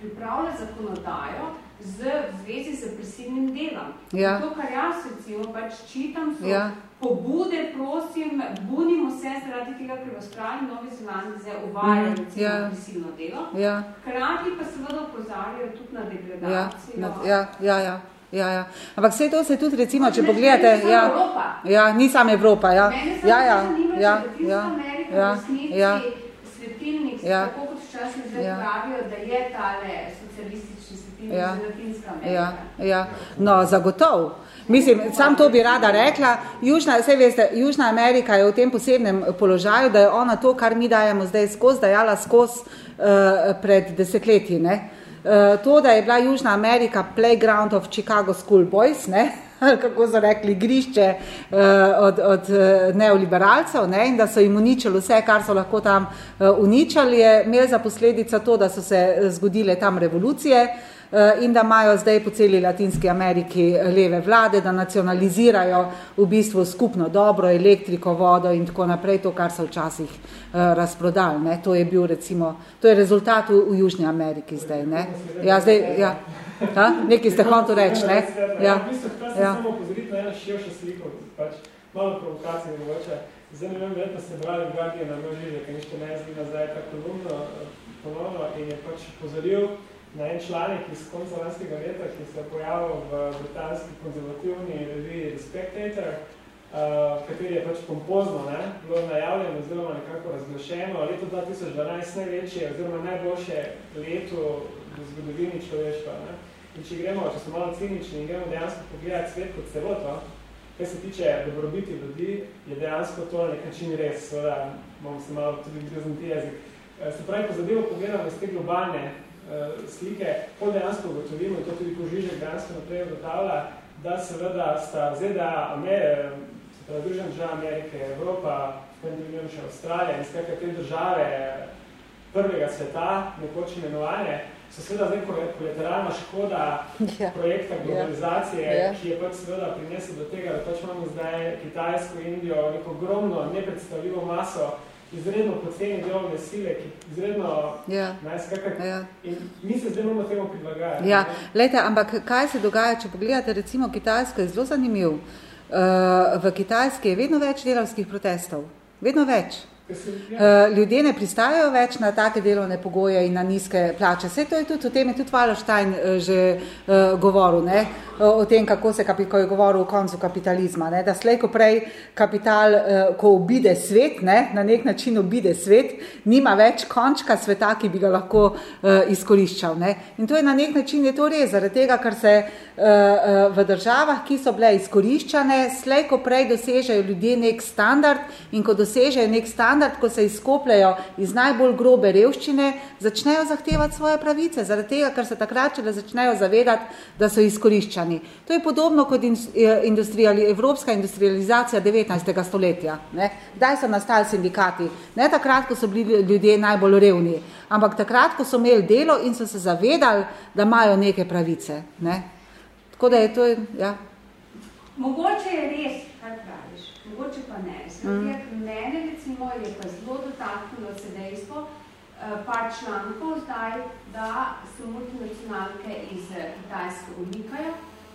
pripravlja zakonodajo z zvezi z prisilnim delom. Ja. To, kar jaz recimo pač čitam, so Ja. pobude, prosim, bunimo se zaradi tega, ker v Avstraliji, Novi Zelandiji zdaj uvajajo Mm, recimo ja. prisilno delo. Ja. Hkrati pa seveda opozarjajo tudi na Ja, degradacijo. na- ja, ja, ja, ja, ja. Ampak vse to se tudi, recimo, če pogledate, ni samo ja, Evropa. ja, ni samo Evropa, ja, Mene samo ja, ja, zanima, če ja, Latinska ja, Amerika ja, v resnici ja, svetilnik, Ja. tako kot včasih zdaj Ja. pravijo, da je tale socialistični svetilnik Ja. za Latinska Amerika. ja, ja, no, zagotov. Mislim, sam to bi rada rekla, Južna, vse veste, Južna Amerika je v tem posebnem položaju, da je ona to, kar mi dajemo zdaj skozi, dajala skozi uh, pred desetletji, ne. Uh, to, da je bila Južna Amerika playground of Chicago Schoolboys, ne, ali kako so rekli, igrišče uh, od, od uh, neoliberalcev ne, in da so jim uničili vse, kar so lahko tam uh, uničili, je imel za posledico to, da so se eh, zgodile tam revolucije, in da imajo zdaj po celi Latinski Ameriki leve vlade, da nacionalizirajo v bistvu skupno dobro, elektriko, vodo in tako naprej, to, kar so včasih uh, razprodali. Ne. To je bil recimo, to je rezultat v, v Južni Ameriki zdaj. Ne. Ja, zdaj, ja. Ha? Nekaj ste hotel reči, ne? Ja. V bistvu, Ja. samo opozoriti na eno širšo sliko, pač malo provokacije mogoče. Zdaj ne vem, verjetno ste brali Guardian na množiže, ker nište ne zdi nazaj ta kolumno eh, ponovno in je pač pozoril na en članek iz konca lanskega leta, ki se je pojavil v britanski konzervativni reviji Spectator, uh, kateri je pač pompozno ne, bilo najavljeno oziroma nekako razglašeno leto 2012 največje oziroma najboljše leto v zgodovini človeštva. Ne. In če gremo, če smo malo cinični in gremo dejansko pogledati svet kot celoto, kar se tiče dobrobiti ljudi, je dejansko to na nek način res, seveda, imam se malo tudi grizniti jezik. Eh, Se pravi, ko zadevo pogledamo iz te globalne slike, pol dejansko ugotovimo, in to tudi Kožižek dejansko naprej ugotavlja, da seveda sta ZDA, Amer, se pravi, Združene države Amerike, Evropa, v še Avstralija in skratka te države prvega sveta, nekoč imenovane, so seveda zdaj kolateralna škoda Ja. projekta globalizacije, Ja. ki je pač seveda prinesel do tega, da pač imamo zdaj Kitajsko, Indijo, neko ogromno, nepredstavljivo maso izredno poceni delovne sile, ki izredno, Ja. ne, skakaj, Ja. in mi se zdaj moramo temu prilagajati. Ja, lejte, ampak kaj se dogaja, če pogledate recimo Kitajsko, je zelo zanimiv. Uh, v Kitajski je vedno več delavskih protestov, vedno več. Uh, ljudje ne pristajajo več na take delovne pogoje in na nizke plače. Vse to je tudi, o tem je tudi Wallerstein uh, že uh, govoril, ne? O, tem, kako se, ko je govoril o koncu kapitalizma, ne? da slej ko prej kapital, uh, ko obide svet, ne? na nek način obide svet, nima več končka sveta, ki bi ga lahko uh, izkoriščal. Ne? In to je na nek način je to res, zaradi tega, ker se uh, v državah, ki so bile izkoriščane, slej ko prej dosežejo ljudje nek standard in ko dosežejo nek standard, ko se izkopljajo iz najbolj grobe revščine, začnejo zahtevati svoje pravice, zaradi tega, ker se takrat šele začnejo zavedati, da so izkoriščani. To je podobno kot in, industriali, evropska industrializacija 19. stoletja. Ne? Kdaj so nastali sindikati? Ne takrat, ko so bili ljudje najbolj revni, ampak takrat, ko so imeli delo in so se zavedali, da imajo neke pravice. Ne? Tako da je to, ja. Mogoče je res, kar praviš, mogoče pa ne. Mm. Mene recimo je pa zelo dotaknilo se dejstvo, eh, par člankov zdaj, da se multinacionalke iz eh, Kitajske umikajo,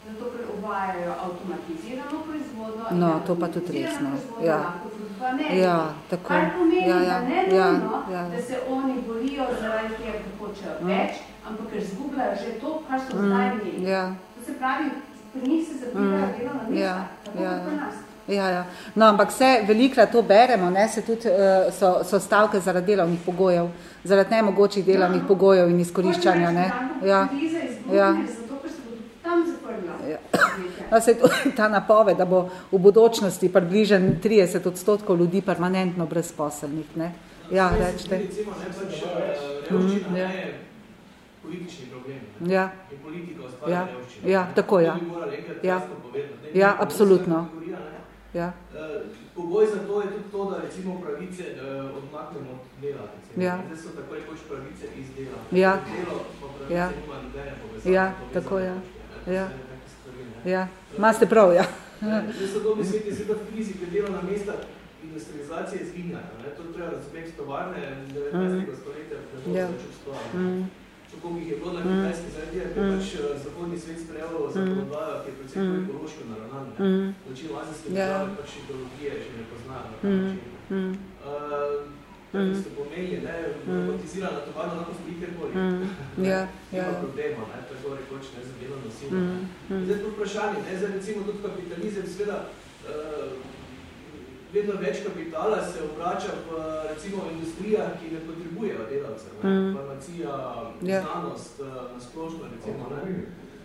zato ker uvajajo avtomatizirano proizvodno. No, to pa tudi res, avtomatizirano no. proizvodnjo Ja. Ja, tako. Kar pomeni, Ja, ja, da ne ja, nujno, ja. da se oni borijo zaradi tega, ker hočejo Mm. več, ampak ker zgubljajo že to, kar so zdaj imeli. Ja. Se pravi, pri njih se zapirajo Mm. delovna mesta, Ja, tako ja, kot pri ja. nas. Ja, ja. No, ampak vse velikrat to beremo, ne, se tudi uh, so, so stavke zaradi delovnih pogojev, zaradi nemogočih delovnih Ja. pogojev in izkoriščanja. Ne. Ja. Ja. izgubljena, zato ker se bodo tam zaprla. Ja. No, se ta napoved, da bo v budočnosti približen 30 odstotkov ljudi permanentno brezposelnih. Ne. Ja, rečete. Recimo, ne, pač, eh, Mhm, revščina ja. ne politični problem. ne. Ja. In politika ustvarja Ja, revščino. ja, ne. tako, ja. To bi morali enkrat Ja. povedati, ne. Ja, absolutno. kategorija, ne. Ja. Eh, Pogoj za to je tudi to, da recimo pravice eh, odmaknemo od dela. Recimo. Ja. Zdaj so tako rekoč pravice iz dela. Ja. Delo pa pravice Ja. nima nobene povezave. Ja, povezane tako, ja. ne. Ja. se nekako ja. Maste prav, ja. Zdaj so dobi sveti, sveta v krizi, ker delovna mesta industrializacije izginjajo. Ne? To treba razumeti tovarne 19. Mm. stoletja, da to ja. obstoja. Mm. Čukov jih je bilo na kitajski zaradi, ker mm. pač eh, zahodni svet sprejel mm. zakonodajo, ki je predvsem mm. ekološko naravnan. Mm. Način azijske ja. države pač ideologije še ne poznajo na ta mm. način. Mm. Uh, mm. ste pomenili, ne, mm. robotizirana tovarna lahko stoji kjerkoli. Mm. Ja, ja. Ima problema, ne, tako rekoč, ne, za delo nasilno. Mm. Mm. Zdaj to vprašanje, ne, zdaj recimo tudi kapitalizem, sveda, uh, vedno več kapitala se obrača v recimo industrijah, ki ne potrebujejo delavcev, ne, mm. farmacija, yeah. Ja. znanost, uh, na splošno recimo, ne.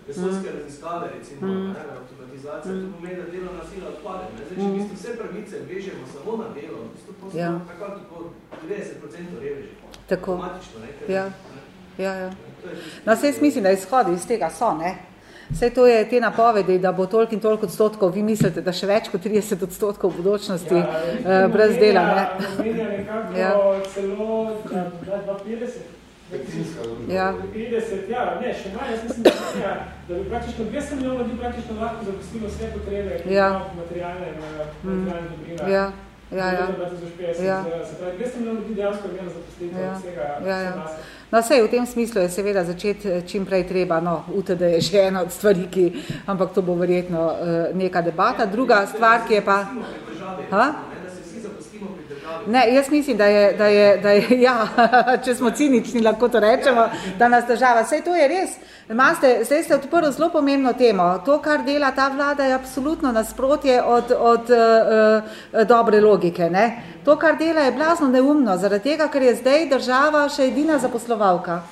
Vesolske mm. raziskave, recimo, mm. ne, avtomatizacija, mm. to pomeni, da delovna sila odpade. Ne? Zdaj, če mm. vse pravice vežemo samo na delo, to ja. tako tako 90% reveži. Tako. Ne? Ja. Ja, ja. No, vse jaz mislim, da izhodi iz tega so, ne? Vse to je te napovedi, da bo toliko in toliko odstotkov, vi mislite, da še več kot 30 odstotkov v budočnosti ja, uh, brez dela, ne? Nekako ja. celo da, da 50 Ja. 50, ja, ne, še manj, jaz mislim, da, ja, da bi praktično 200 milijonov ljudi praktično lahko zapustilo vse potrebe, ki ja. materialne, materialne mm. dobrine. Ja. Ja, ja. ja. Se pravi, 200 milijonov ljudi dejansko imelo zapustiti ja. vsega, ja, ja. vse No, vse v tem smislu je seveda začeti eh, čim prej treba, no, UTD je še ena od stvari, ki, ampak to bo verjetno uh, neka debata. Druga stvar, ki je pa... Ha? Ne, jaz mislim, da je, da je, da je ja, če smo cinični, lahko to rečemo, da nas država. Sej to je res. Maste, zdaj ste odprli zelo pomembno temo. To, kar dela ta vlada, je absolutno nasprotje od, od uh, dobre logike. Ne? To, kar dela, je blazno neumno, zaradi tega, ker je zdaj država še edina zaposlovalka.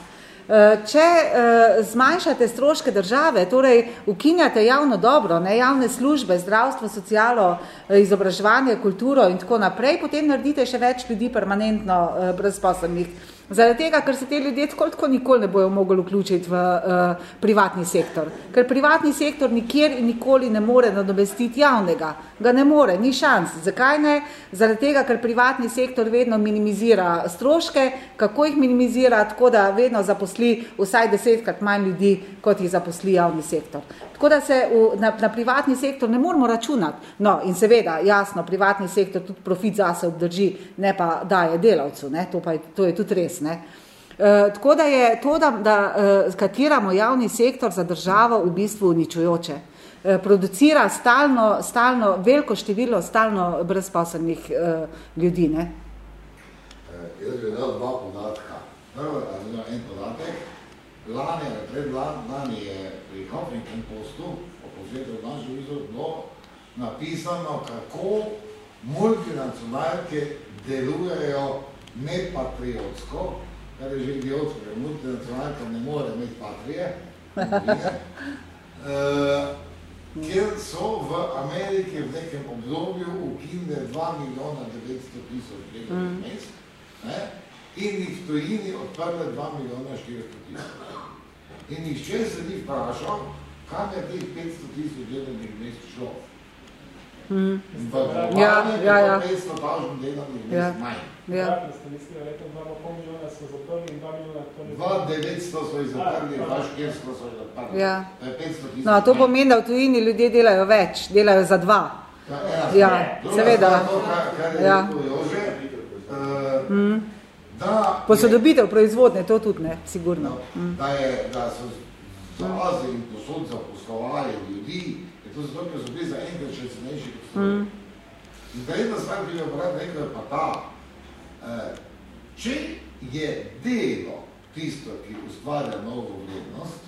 Eh, če uh, zmanjšate stroške države, torej ukinjate javno dobro, ne, javne službe, zdravstvo, socialo, eh, izobraževanje, kulturo in tako naprej, potem naredite še več ljudi permanentno brezposobnih. Zaradi tega, ker se te ljudje tako, tako nikoli ne bojo mogli vključiti v uh, privatni sektor. Ker privatni sektor nikjer in nikoli ne more nadomestiti javnega. Ga ne more, ni šans. Zakaj ne? Zaradi tega, ker privatni sektor vedno minimizira stroške, kako jih minimizira, tako da vedno zaposli vsaj desetkrat manj ljudi, kot jih zaposli javni sektor. Tako da se v, na, na privatni sektor ne moramo računati. No, in seveda, jasno, privatni sektor tudi profit zase obdrži, ne pa daje delavcu. Ne? To, pa je, to je tudi res. Ne? Uh, tako da je to, da, da skatiramo javni sektor za državo v bistvu uničujoče. Uh, producira stalno, stalno, veliko število stalno brezposobnih uh, ljudi. Ne? Jaz bi dal dva podatka. Prvo, en podatek. Lani, pred lani je pri Huffington Postu, opozitev naš vizor, bilo napisano, kako multinacionalke delujejo nepatriotsko, kar je že idiotsko, ker multinacionalka ne more imeti patrije, uh, kjer so v Ameriki v nekem obdobju ukinile 2 milijona 900 tisoč delovnih mm. mest, ne? in jih v tujini odprle 2 milijona 400 tisoč. In nihče se ni vprašal, kam je teh 500 tisoč delovnih mest šlo. Hmm. In pa ja, ja, ja. 500 tažnih delovnih mest ja. manj. Ja. Ja, ste mislili, da leto 2,5 milijona so zaprli in 2 milijona to ne 2,900 so jih zaprli, 2,400 so jih zaprli. Ja. No, to pomeni, da v tujini ljudje delajo več, delajo za dva. Ja, ja, ja seveda. To, kar, kar je ja. Jože, uh, hmm da posodobitev proizvodne, to tudi ne, sigurno. Da, mm. da, je, da so za Azijo in posod zaposlovali ljudi, je to zato, ker so bili za enkrat še cenejši kot mm. In da jedna stvar, ki je obrat rekel, je pa ta, eh, če je delo tisto, ki ustvarja novo vrednost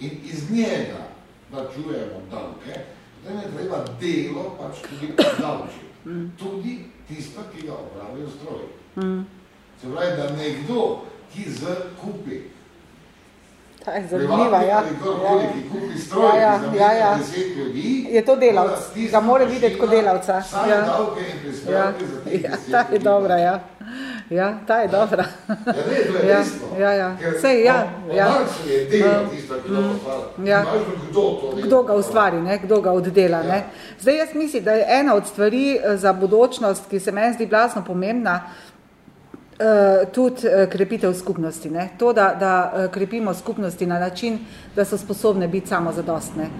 in iz njega plačujemo davke, potem je treba delo pač tudi davčiti. Mm. Tudi tisto, ki ga opravijo stroji. Mm. Se pravi, da nekdo, ki z kupi, Ta je zanimiva, ja. Kdorkoli, ki kupi stroj, ja, ja, ja, ja. deset ljudi, je to delavc, ga mora videti kot delavca. Ja. davke in prispevke ja. za tih ja, ta je dobra, ja. Ja, ta je dobra. Ja, ne, to je ja, resno. Ja, ja. Sej, ja, ja. je delo tisto, ki mm, ja. kdo to dela. Kdo ga ustvari, ne? kdo ga oddela. Ja. Ne? Zdaj, jaz mislim, da je ena od stvari eh, za budočnost, ki se meni zdi blasno pomembna, Uh, tudi uh, krepitev skupnosti. Ne? To, da, da uh, krepimo skupnosti na način, da so sposobne biti samozadostne.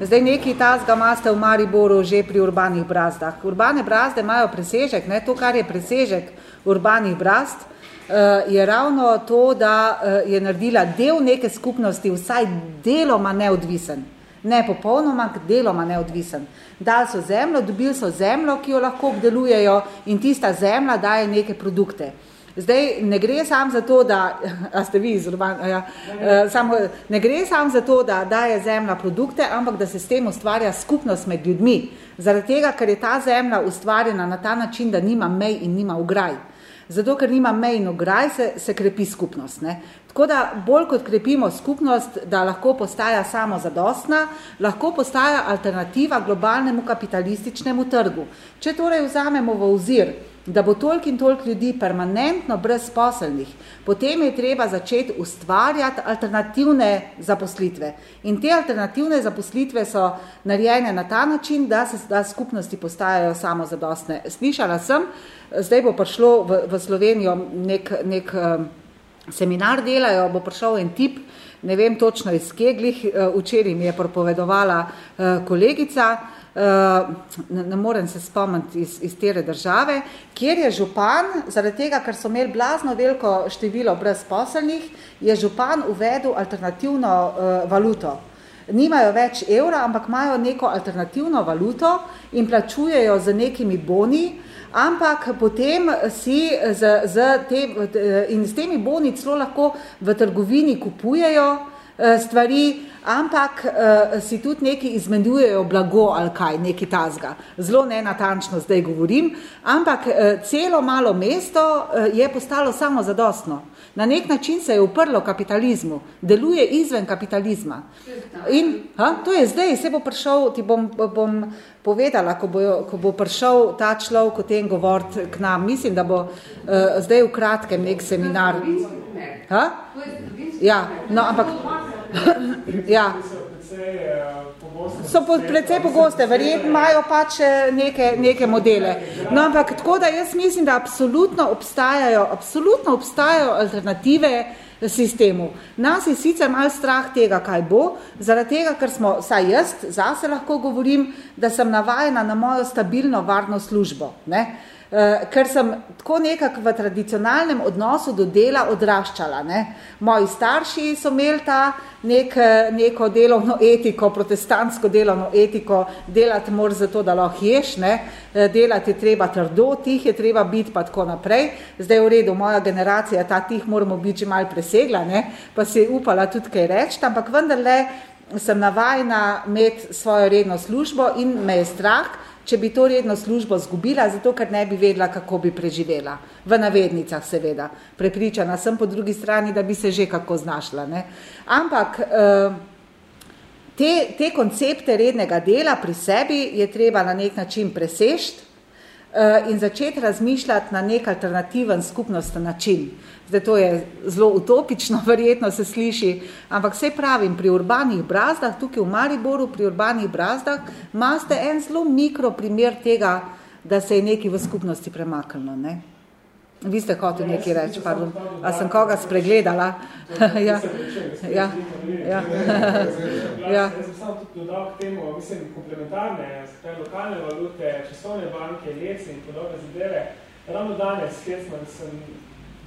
Zdaj neki tazga imate v Mariboru že pri urbanih brazdah. Urbane brazde imajo presežek, ne? to, kar je presežek urbanih brazd, eh, je ravno to, da eh, je naredila del neke skupnosti vsaj deloma neodvisen. Ne popolnoma, deloma neodvisen. Dali so zemljo, dobili so zemljo, ki jo lahko obdelujejo in tista zemlja daje neke produkte. Zdaj, ne gre sam za to, da, a ste vi iz Urban, ja, uh, samo, ne gre sam za to, da daje zemlja produkte, ampak da se s tem ustvarja skupnost med ljudmi. Zaradi tega, ker je ta zemlja ustvarjena na ta način, da nima mej in nima ugraj. Zato, ker nima mej in ugraj, se, se krepi skupnost. Ne? Tako da bolj kot krepimo skupnost, da lahko postaja samo zadostna, lahko postaja alternativa globalnemu kapitalističnemu trgu. Če torej vzamemo v ozir, da bo toliko in toliko ljudi permanentno brezposelnih, potem je treba začeti ustvarjati alternativne zaposlitve. In te alternativne zaposlitve so narejene na ta način, da se da skupnosti postajajo samozadostne. Slišala sem, zdaj bo prišlo v, v Slovenijo nek, nek um, seminar delajo, bo prišel en tip, ne vem točno iz keglih, uh, včeraj mi je propovedovala uh, kolegica, Eh, ne, ne morem se spomniti iz, iz tere države, kjer je župan, zaradi tega, ker so imeli blazno veliko število brezposelnih, je župan uvedel alternativno uh, valuto. Nimajo več evra, ampak imajo neko alternativno valuto in plačujejo z nekimi boni, ampak potem si z, z te, in s temi boni celo lahko v trgovini kupujejo stvari, ampak uh, si tudi neki izmenjujejo blago ali kaj, neki tazga. Zelo nenatančno zdaj govorim, ampak uh, celo malo mesto uh, je postalo samo zadostno. Na nek način se je uprlo kapitalizmu, deluje izven kapitalizma. In ha, to je zdaj, se bo prišel, ti bom, bom povedala, ko bo, ko bo prišel ta človek o tem govoriti k nam. Mislim, da bo uh, zdaj v kratkem nek seminar. Ha? Ja, no, ampak ja. So precej pogoste, verjetno imajo pač eh, neke, neke modele. No, ampak tako da jaz mislim, da absolutno obstajajo, absolutno obstajajo alternative sistemu. Nas je sicer malo strah tega, kaj bo, zaradi tega, ker smo, saj jaz, zase lahko govorim, da sem navajena na mojo stabilno varno službo. Ne? Uh, ker sem tako nekako v tradicionalnem odnosu do dela odraščala. Ne. Moji starši so imeli ta nek, neko delovno etiko, protestantsko delovno etiko, delati moraš zato, da lahko ješ, ne. Eh, delati je treba trdo, tih je treba biti pa tako naprej. Zdaj v redu, moja generacija ta tih moramo biti že malo presegla, ne. pa si upala tudi kaj reči, ampak vendarle sem navajna imeti svojo redno službo in me je strah, če bi to redno službo zgubila, zato ker ne bi vedela, kako bi preživela. V navednicah seveda. Prepričana sem po drugi strani, da bi se že kako znašla. Ne? Ampak eh, te, te koncepte rednega dela pri sebi je treba na nek način presešti in začeti razmišljati na nek alternativen skupnosten način. Zdaj, to je zelo utopično, verjetno se sliši, ampak vse pravim, pri urbanih brazdah, tukaj v Mariboru, pri urbanih brazdah, imate en zelo mikro primer tega, da se je nekaj v skupnosti premaknilo. Ne? Vi ste hoteli nekaj reči, pardon. A sem koga spregledala? ja. Ja. Ja. ja. Jaz sem samo tudi dodal k temu, mislim, komplementarne, te lokalne valute, časovne banke, lece in podobne zadeve. Ravno danes, kjer sem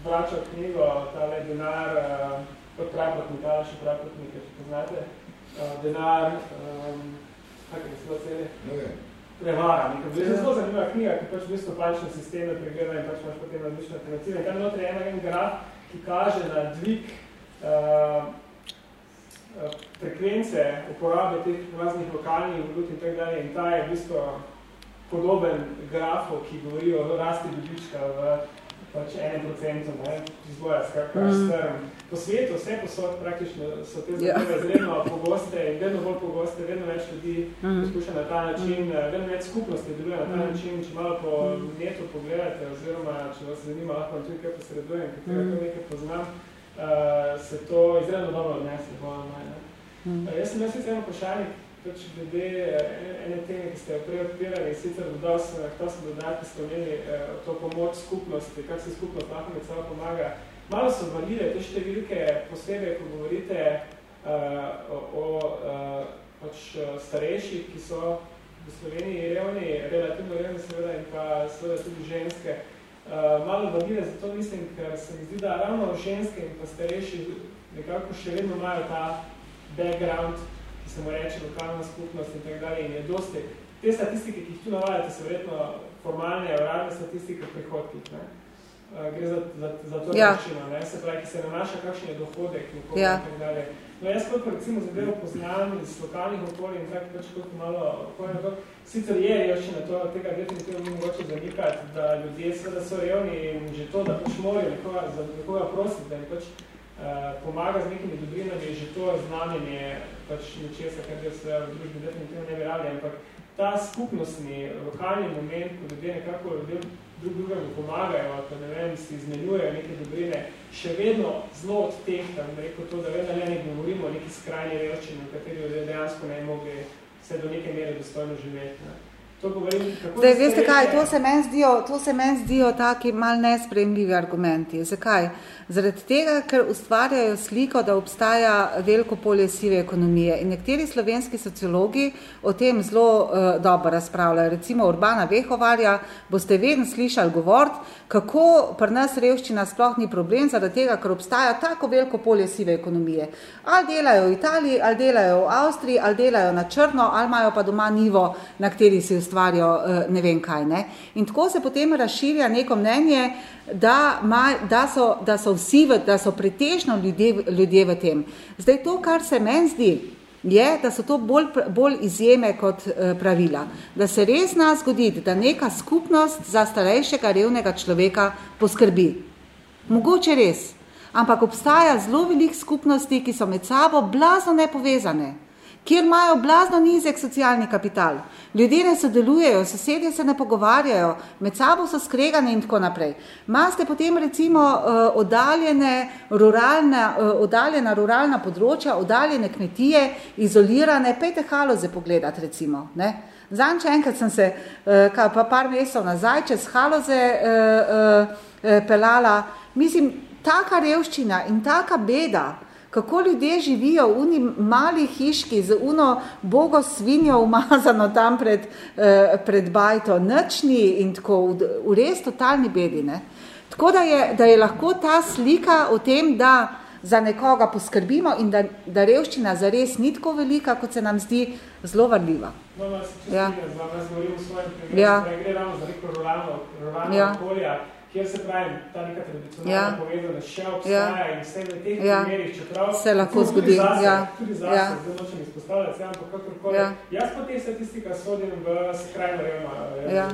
vračal knjigo, tale denar, uh, kot pravotnik, ali še pravotnik, če poznate, uh, denar, um, kako je zelo celi? Okay. Prevara. Nekaj. Zdaj, zelo zanimiva knjiga, ki pač v bistvu plačne sisteme pregleda in pač imaš potem različne alternative. Tam notri je en graf, ki kaže na dvig uh, frekvence uporabe teh raznih lokalnih valut in tak dalje. In ta je v bistvu podoben grafu, ki govori o rasti dobička v pač enem procentu, ne, izboja, skratka, mm. strm. Po svetu, vse posod praktično so te zadeve yeah. zredno pogoste in vedno bolj pogoste, vedno več ljudi mm. poskuša na ta način, mm. vedno več skupnosti deluje na ta mm. način, če malo po mm. netu pogledate, oziroma če vas zanima, lahko vam tudi kaj posredujem, ker mm. nekaj poznam, uh, se to izredno dobro odnese. Bolj, ne. Mm. Uh, jaz sem jaz eno vprašanje, pač glede eh, ene teme, ki ste jo prej odpirali, sicer dodal sem, to sem dodal, ki ste imeli eh, to pomoč skupnosti, kak se skupnost lahko med sabo pomaga. Malo so valide te številke posebej, ko govorite uh, o, uh, pač starejši, ki so v Sloveniji revni, relativno revni seveda in pa seveda tudi ženske, uh, malo valile, zato mislim, ker se mi zdi, da ravno ženske in pa starejši nekako še vedno imajo ta background, ki se mu reče lokalna skupnost in tak dalje in je dosti. Te statistike, ki jih tu navajate, so verjetno formalne, uradne statistike prihodkih. Ne? Uh, gre za, za, za to ja. rečino, ne? se pravi, ki se nanaša kakšen je dohodek in ja. tak dalje. No, jaz kot recimo zadevo poznam iz lokalnih okolij in tako pač kot malo pojem to, sicer je revščina to, tega definitivno ni mogoče zanikati, da ljudje seveda so revni in že to, da pač morajo nekoga, za nekoga prositi, da pač uh, pomaga z nekimi dobrinami, že to znamenje pač nečesa, kar je se v družbi definitivno ne bi radi, ampak ta skupnostni, lokalni moment, ko ljudje nekako drug drugemu pomagajo, pa ne vem, si izmenjujejo neke dobrine, še vedno zelo od teh, tam rekel to, da vedno ne govorimo o neki skrajni revščini, v kateri ljudje dejansko ne mogli se do neke mere dostojno živeti. Ne. Zdaj, veste kaj, to se meni zdijo, to se meni zdijo taki mal nespremljivi argumenti. Zakaj? Zaradi tega, ker ustvarjajo sliko, da obstaja veliko polje sive ekonomije. In nekateri slovenski sociologi o tem zelo uh, dobro razpravljajo. Recimo Urbana Vehovarja, boste vedno slišali govoriti, kako pri nas revščina sploh ni problem, zaradi tega, ker obstaja tako veliko polje sive ekonomije. Ali delajo v Italiji, ali delajo v Avstriji, ali delajo na črno, ali imajo pa doma nivo, na kateri si ustvarijo uh, ne vem kaj. Ne? In tako se potem razširja neko mnenje, da, ma, da, so, da so vsi, v, da so pretežno ljudje, ljudje v tem. Zdaj to, kar se meni zdi, je, da so to bolj, bolj izjeme kot uh, pravila. Da se res zna zgoditi, da neka skupnost za starejšega revnega človeka poskrbi. Mogoče res, ampak obstaja zelo velik skupnosti, ki so med sabo blazno nepovezane kjer imajo blazno nizek socialni kapital. Ljudje ne sodelujejo, sosedje se ne pogovarjajo, med sabo so skregane in tako naprej. Maste potem recimo uh, oddaljene ruralna, uh, oddaljena ruralna področja, oddaljene kmetije, izolirane, pejte haloze pogledati recimo. Ne? Zanče enkrat sem se, uh, pa par mesecev nazaj, čez haloze uh, uh, pelala, mislim, taka revščina in taka beda, kako ljudje živijo v uni mali hiški z uno bogo svinjo umazano tam pred, eh, pred bajto, nočni in tako v, v res totalni bedi. Ne? Tako da je, da je lahko ta slika o tem, da za nekoga poskrbimo in da, da revščina zares ni tako velika, kot se nam zdi zelo varljiva. No, no, ja. z vami, jaz govorim v svojem primeru, ja. da gre ravno za neko ruralno, ruralno ja. okolja, kjer se pravi, ta neka tradicionalna ja. povezanost še obstaja ja. in vse v teh ja. primerih, čeprav se lahko zgodi. Zase, ja. Tudi zase, ja. zdaj nočem izpostavljati, ampak kakorkoli. Ja. Jaz po teh statistikah sodim v skrajno revno. Ja.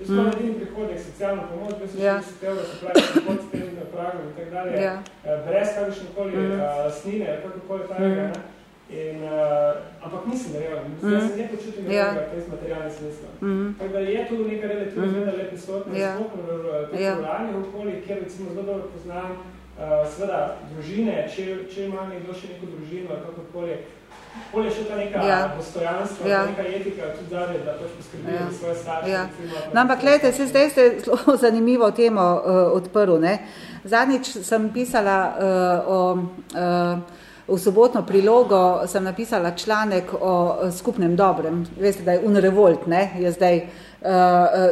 Jaz pa mm. edini prihodek, socialno pomoč, brez ja. 60 evrov, se pravi, pod tem pragom in tak dalje, ja. Eh, brez kakršnekoli mm. uh, snine, kakorkoli tajega, mm. In, uh, ampak nisem realen, mm. jaz se ne počutim ja. nekaj iz materialne smisla. Mm. Tako da je tu nekaj relativno mm. zelo lepi sotne, ja. spokoj v teh ja. ruralnih okoljih, kjer recimo zelo dobro poznam, uh, seveda, družine, če, če ima nekdo še neko družino, ali kakorkoli, Polje še ta neka ja. postojanstva, ja. neka etika tudi zadnje, da pač poskrbijo ja. svoje starše. Ja. No, ampak gledajte, se zdaj ste zelo zanimivo temo uh, odprl. Ne? Zadnjič sem pisala uh, o uh, V sobotno prilogo sem napisala članek o skupnem dobrem. Veste, da je Unrevolt, ne? je zdaj uh,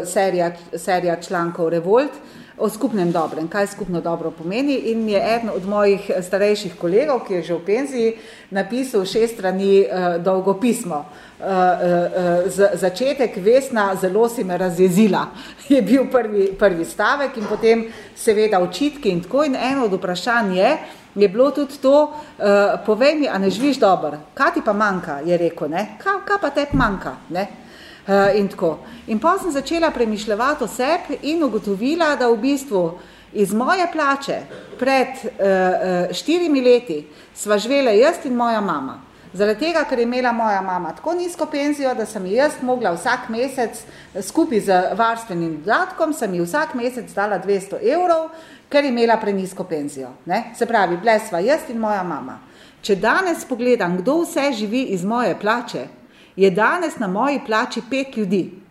serija, serija člankov Revolt o skupnem dobrem, kaj skupno dobro pomeni. In mi je eden od mojih starejših kolegov, ki je že v penziji, napisal šest strani uh, dolgo pismo. Uh, uh, z, začetek Vesna, zelo si me razjezila, je bil prvi, prvi stavek in potem seveda očitki in tako. In eno od vprašanj je, je bilo tudi to, uh, povej mi, a ne živiš dobro, kaj ti pa manjka, je rekel, ne? Kaj, kaj pa te manjka, ne? Uh, in tako. In pa sem začela premišljevati o sebi in ugotovila, da v bistvu iz moje plače pred uh, uh, štirimi leti sva živela jaz in moja mama. Zaradi tega, ker je imela moja mama tako nizko penzijo, da sem jaz mogla vsak mesec skupaj z varstvenim dodatkom, sem ji vsak mesec dala 200 evrov, ker je imela prenisko penzijo. Ne? Se pravi, bile sva jaz in moja mama. Če danes pogledam, kdo vse živi iz moje plače, je danes na moji plači pet ljudi.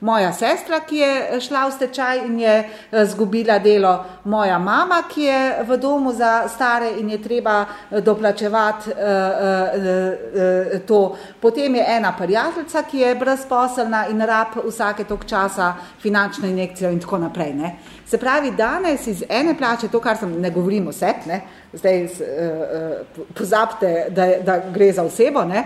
Moja sestra, ki je šla v stečaj in je eh, zgubila delo, moja mama, ki je v domu za stare in je treba eh, doplačevati uh, uh, uh, to. Potem je ena prijateljica, ki je brezposelna in rab vsake tok časa finančno injekcijo in tako naprej. Ne. Se pravi, danes iz ene plače, to, kar sem, ne govorim vse, ne, zdaj uh, uh, pozabite, da, da gre za osebo, ne,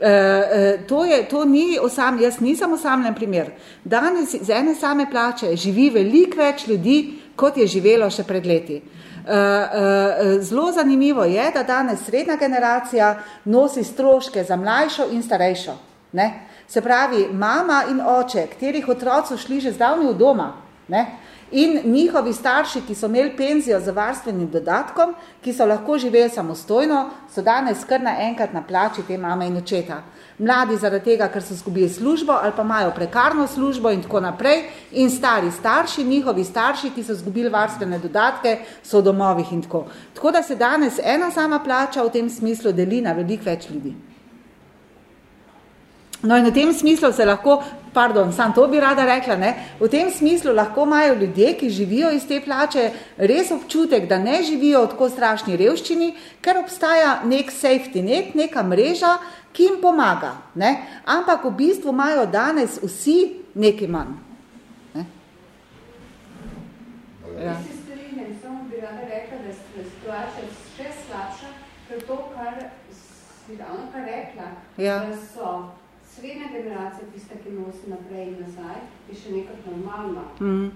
uh, to, je, to ni osam, jaz nisem osamljen primer. Danes z ene same plače živi veliko več ljudi, kot je živelo še pred leti. Eh, zelo zanimivo je, da danes srednja generacija nosi stroške za mlajšo in starejšo. Ne? Se pravi, mama in oče, katerih otroci so šli že zdavni v doma, ne? In njihovi starši, ki so imeli penzijo z varstvenim dodatkom, ki so lahko živeli samostojno, so danes kar naenkrat na plači te mame in očeta. Mladi zaradi tega, ker so zgubili službo ali pa imajo prekarno službo in tako naprej, in stari starši, njihovi starši, ki so zgubili varstvene dodatke, so v domovih in tako. Tako da se danes ena sama plača v tem smislu deli na veliko več ljudi. No in v tem smislu se lahko, pardon, sam to bi rada rekla, ne, v tem smislu lahko imajo ljudje, ki živijo iz te plače, res občutek, da ne živijo v tako strašni revščini, ker obstaja nek safety net, neka mreža, ki jim pomaga. Ne. Ampak v bistvu imajo danes vsi nekaj manj. Ne. Ja. Samo bi rada rekla, da je situacija še slabša, ker to, kar si davno kar rekla, ja. da so srednja generacija, tista, ki nosi naprej in nazaj, je še nekaj normalno. Mm.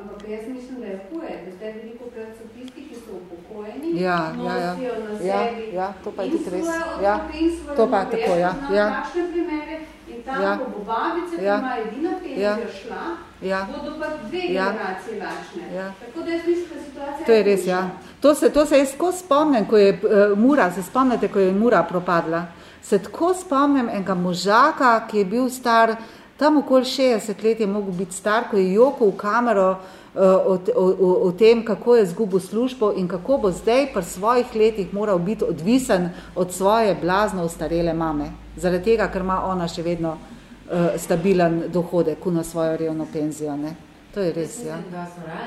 Ampak jaz mislim, da je huje, da zdaj veliko krat so tisti, ki so upokojeni, ja, nosijo ja, ja. na ja, sebi ja, to pa in svoje ja, to pa je tako, ja. ja. takšne primere in tam, ja. ko bo babice, ja. ki ima edina penzijo ja. šla, ja. bodo pa dve ja. generacije lačne. Ja. Tako da jaz mislim, da situacija to je res, ja. To se, to se jaz ko spomnim, ko je uh, Mura, se spomnite, ko je Mura propadla se tako spomnim enega možaka, ki je bil star, tam okoli 60 let je mogel biti star, ko je jokal v kamero uh, o, o, o, o tem, kako je zgubil službo in kako bo zdaj pri svojih letih moral biti odvisen od svoje blazno ustarele mame. Zaradi tega, ker ima ona še vedno uh, stabilen dohodek na svojo revno penzijo. Ne? To je res, ja.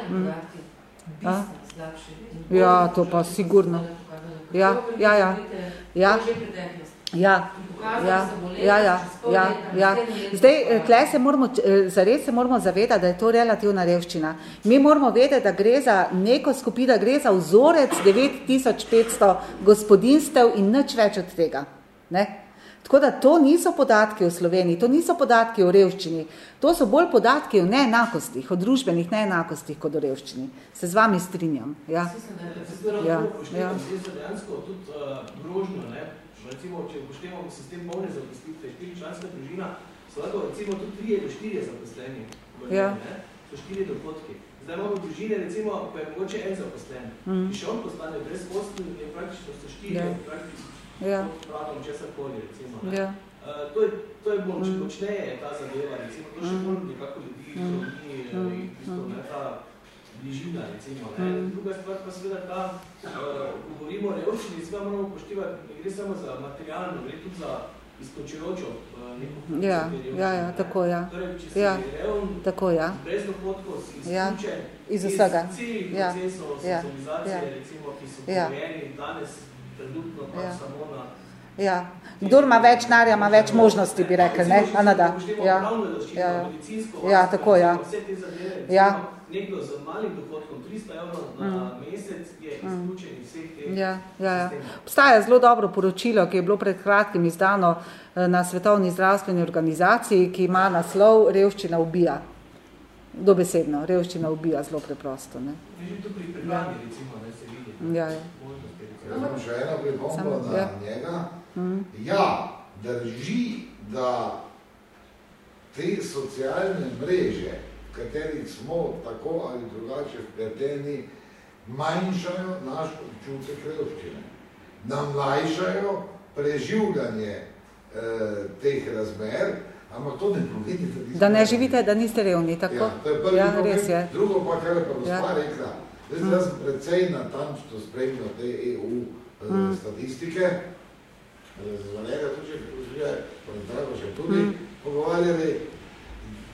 Mm. Ja, to pa sigurno. Ja, ja, ja. ja. Ja, ja, ja, ja, ja, ja. Zdaj, eh, tle se moramo, eh, zares se moramo zavedati, da je to relativna revščina. Mi moramo vedeti, da gre za neko skupino, gre za vzorec 9500 gospodinstev in nič več od tega. Ne? Tako da to niso podatki o Sloveniji, to niso podatki o revščini, to so bolj podatki o neenakostih, o družbenih neenakostih kot o revščini. Se z vami strinjam. Ja. Ja. Ja. Recimo, če upoštevamo sistem polne zaposlitve, štiri članska družina, so lahko recimo tudi trije do štirje zaposleni. Ja. Ne? So štiri dohodki. Zdaj imamo družine, recimo, ko je mogoče en zaposlen, mm. ki še on postane brez poslu, je praktično so štiri, ja. praktično ja. pravim česar koli, recimo. Ne? Ja. Uh, to, je, to je bolj, če počneje mm. ta zadeva, recimo, to še mm. bolj nekako ljudi, mm. mm. in, mm. ne, ta bližina, recimo. Ne? Mm. Druga stvar pa seveda ta, uh, govorimo o revščini, seveda moramo poštivati, ne gre samo za materialno, gre tudi za izpočujočo uh, neko ja, ja, ja, tako, ja. Torej, če si ja. revn, tako, ja. brez dohodkov, si ja. izključen iz vsega. iz celih ja. procesov ja. socializacije, ja. recimo, ki so ja. danes trenutno pa ja. samo na Ja. Kdor ima več narja, ima več možnosti, bi rekel, ne? Anada. Ja. Ja, ja. ja, tako, ja. Ja nekdo z malim dohodkom 300 evrov na mm. mesec je mm. izključen iz vseh teh ja, ja, ja. Obstaja zelo dobro poročilo, ki je bilo pred kratkim izdano eh, na Svetovni zdravstveni organizaciji, ki ima naslov Revščina ubija. Dobesedno, revščina ubija zelo preprosto. Ne? Tu pri pregladi, ja. recimo, ne se vidi. Ja, ja. Jaz imam še eno pripombo na ja. njega. Mm. Ja, drži, da te socialne mreže, katerih smo tako ali drugače vpleteni, manjšajo naš občutek revščine. Nam lajšajo preživljanje eh, teh razmer, ampak to ne pomeni, da, da ne živite, da niste revni, tako? Ja, to je prvi ja, problem. Res je. Drugo pa, kar je pa gospa ja. rekla, jaz, mm. jaz sem precej natančno spremljal te EU eh, mm. statistike, z pa ne treba še tudi mm. pogovarjali,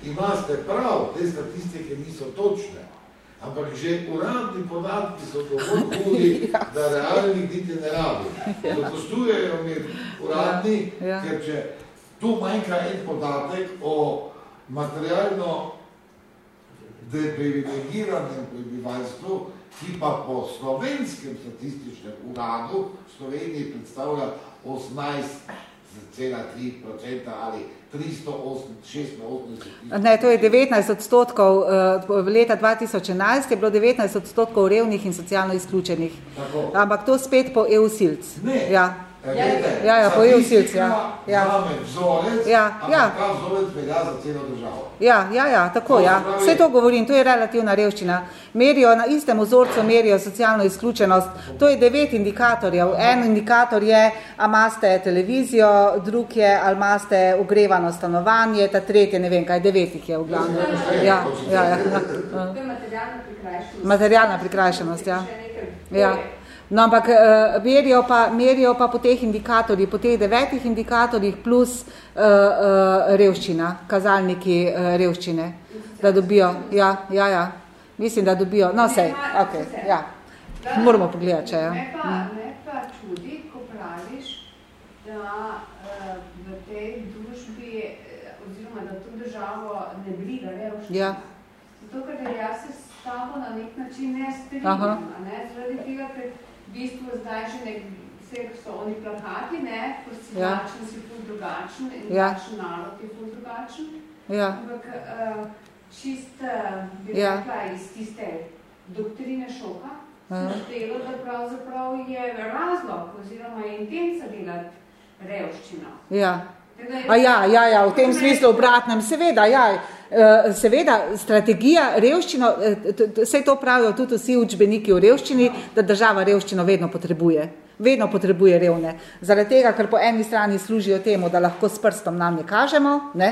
imate prav, te statistike niso točne, ampak že uradni podatki so dovolj hudi, ja. da realnih niti ne rabi. Zapostujejo mi uradni, ja. Ja. ker če tu manjka en podatek o materialno deprivilegiranem prebivalstvu, ki pa po slovenskem statističnem uradu v Sloveniji predstavlja 18,3% ali 386 Ne, to je 19 odstotkov, v eh, leta 2011 je bilo 19 odstotkov revnih in socialno izključenih. Tako. Ampak to spet po EU-silc. Ne, ja. Ja, ja, ja, pojel silc, ja. Ja, vzorec, ja, ja. ta vzorec velja za celo državo. Ja, ja, ja, tako, ja. Vse to govorim, to je relativna revščina. Merijo, na istem vzorcu merijo socialno izključenost. To je devet indikatorjev. En indikator je, a imate televizijo, drug je, ali imate ugrevano stanovanje, ta tretji, ne vem kaj, devetih je v glavnem. Ja, ja, ja. To je materialna prikrajšenost. Materialna prikrajšenost, ja. Ja. No, ampak uh, merijo, pa, merijo pa po teh indikatorjih, po teh devetih indikatorjih plus uh, uh, revščina, kazalniki uh, revščine, da dobijo, ja, ja, ja, mislim, da dobijo, no sej, ok, ja, moramo pogledati, če ja. Me pa, me pa čudi, ko praviš, da v tej družbi, oziroma da to državo ne briga revščina. Ja. Zato, ker jaz se s tabo na nek način ne strinjam, ne, zaradi tega, ker v bistvu zdaj že nek, vse so oni plakati, ne, ko si ja. dačen, si ful drugačen in ja. dačen narod je ful drugačen. Ja. Ampak uh, čist, uh, bi ja. rekla, iz tiste doktrine šoka, sem štelo, da pravzaprav je razlog oziroma je intenca delati revščino. Ja. A ja, ja, ja, v tem smislu obratnem, seveda, ja, seveda, strategija revščino, vse eh, to pravijo tudi vsi učbeniki v revščini, da država revščino vedno potrebuje. Vedno potrebuje revne. Zaradi tega, ker po eni strani služijo temu, da lahko s prstom nam ne kažemo, ne?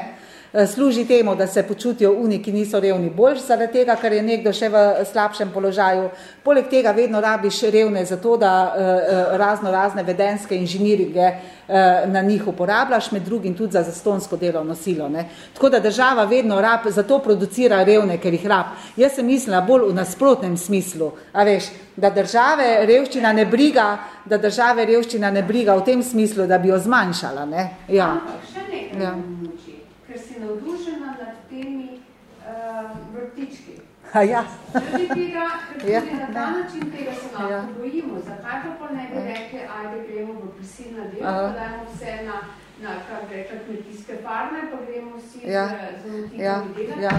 Eh, služi temu, da se počutijo uni, ki niso revni boljš, zaradi tega, ker je nekdo še v slabšem položaju. Poleg tega vedno rabiš revne za to, da uh, razno razne vedenske inženiringe uh, na njih uporabljaš, med drugim tudi za zastonsko delovno silo. Ne. Tako da država vedno rab, zato producira revne, ker jih rab. Jaz sem mislila bolj v nasprotnem smislu, a veš, da države revščina ne briga, da države revščina ne briga v tem smislu, da bi jo zmanjšala. Ne. Ja. Ampak nekaj. Ja navdušena nad temi uh, vrtički. A ja. Zaradi tega, ker ja. na ta način tega se lahko ja. bojimo. Zakaj pa pa ne bi rekli, ajde gremo v prisilna dela, pa dajmo vse na, na kar rekla, kmetijske farme, pa gremo vsi ja. z, z ja. delati. Ja.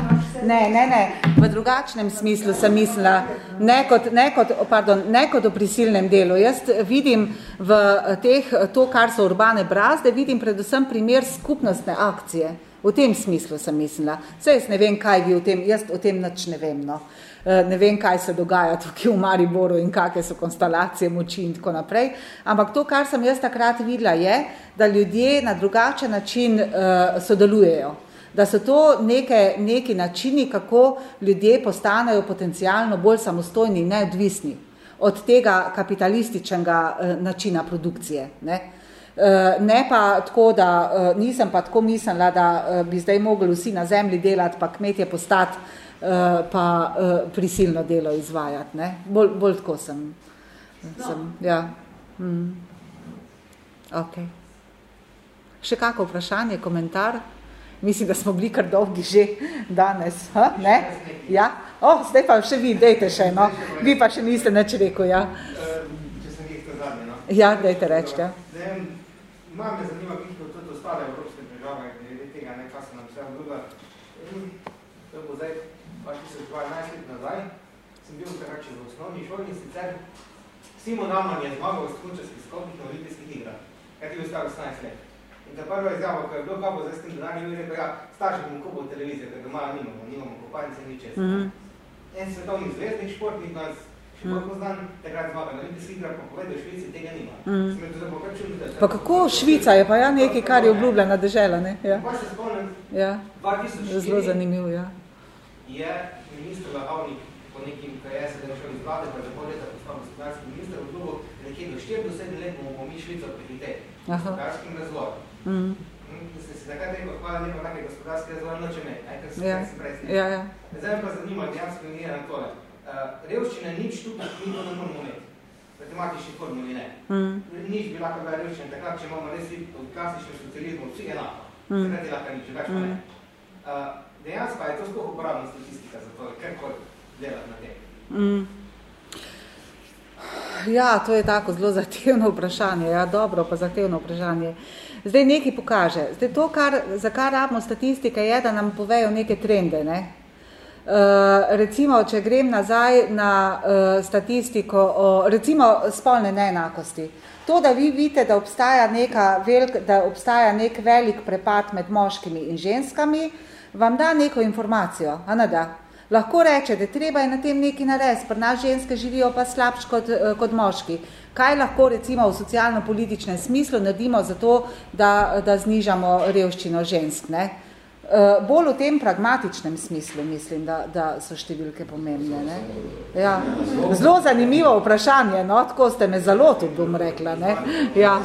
Ne, ne, ne. V drugačnem smislu sem mislila, ne kot, ne kot, pardon, ne kot o prisilnem delu. Jaz vidim v teh, to, kar so urbane brazde, vidim predvsem primer skupnostne akcije. V tem smislu sem mislila. Vse jaz ne vem, kaj vi v tem, jaz o tem nič ne vem. No. Eh, ne vem, kaj se dogaja tukaj v Mariboru in kakve so konstalacije moči in tako naprej. Ampak to, kar sem jaz takrat videla, je, da ljudje na drugačen način uh, sodelujejo. Da so to neke, neki načini, kako ljudje postanejo potencialno bolj samostojni in neodvisni od tega kapitalističnega uh, načina produkcije. Ne. Uh, ne pa tako, da eh, nisem pa tako mislila, da eh, bi zdaj mogli vsi na zemlji delati, pa kmetje postati, pa prisilno delo izvajati. Ne? Bolj, bolj tako sem. sem no. ja. mm. okay. Še kako vprašanje, komentar? Mislim, da smo bili kar dolgi že danes. Ha? Ne? Ja? Oh, zdaj pa še vi, dejte še, no. Vi pa še niste nič rekel, ja. Če sem jih zadnje, no. Ja, dejte reči, ja. Malo me zanima, kako so tudi ostale evropske države, glede tega, ne, kaj se nam vse obljubila. To bo zdaj, 2012 let nazaj, sem bil karače v osnovni šoli in sicer Simon Aman je zmagal v skunčarskih skopih na olimpijskih igrah, kaj ti je ostal 18 let. In ta prva izjava, ko je bilo kabo zdaj s tem denarjem, je rekel, ja, starši bomo kupo televizijo, ker doma nimamo, nimamo kopalnice, nič česa. Mm -hmm. En svetovni zvezdnik športnik nas Mm. Mm. Pa kako Švica je pa ja nekaj, kar je obljubljena država, ne? Ja. Ja. Zelo zanimiv, ja. Je ministr Lahavnik po nekim da je šel iz vlade, pa je pol leta postal gospodarski minister, obljubil nekje do 4 do 7 let bomo mi Švico prihiteti. Gospodarskim razvojem. Mm. Zakaj rekel, hvala lepa, kakaj gospodarski razvoj noče me, ker se ja. prej ja, ja. Zdaj pa zanima, dejansko je na tole. Uh, revščina nič tukaj, mi to ne moramo imeti. Matematični formuli ne. Mm. Nič bi lahko bila revščina takrat, če imamo res od klasičnem socializmu vsi enako. Mm. Takrat je lahko nič, več mm. ne. Uh, dejansko je to sploh uporabna statistika za to, kar koli delati na tem. Mm. Ja, to je tako zelo zahtevno vprašanje. Ja, dobro, pa zahtevno vprašanje. Zdaj nekaj pokaže. Zdaj to, kar, za kar rabimo statistike, je, da nam povejo neke trende. Ne? Uh, recimo, če grem nazaj na uh, statistiko o, recimo, spolne neenakosti. To, da vi vidite, da obstaja, neka velik, da obstaja nek velik prepad med moškimi in ženskami, vam da neko informacijo, da? Lahko reče, da treba je na tem neki narediti, pri nas ženske živijo pa slabš kot, uh, kot moški. Kaj lahko recimo v socialno-političnem smislu naredimo za to, da, da znižamo revščino žensk? Ne? Uh, bolj v tem pragmatičnem smislu mislim, da, da so številke pomembne. Ne? Ja. Zelo zanimivo vprašanje, no? tako ste me zelo tudi bom rekla. Ne? Ja.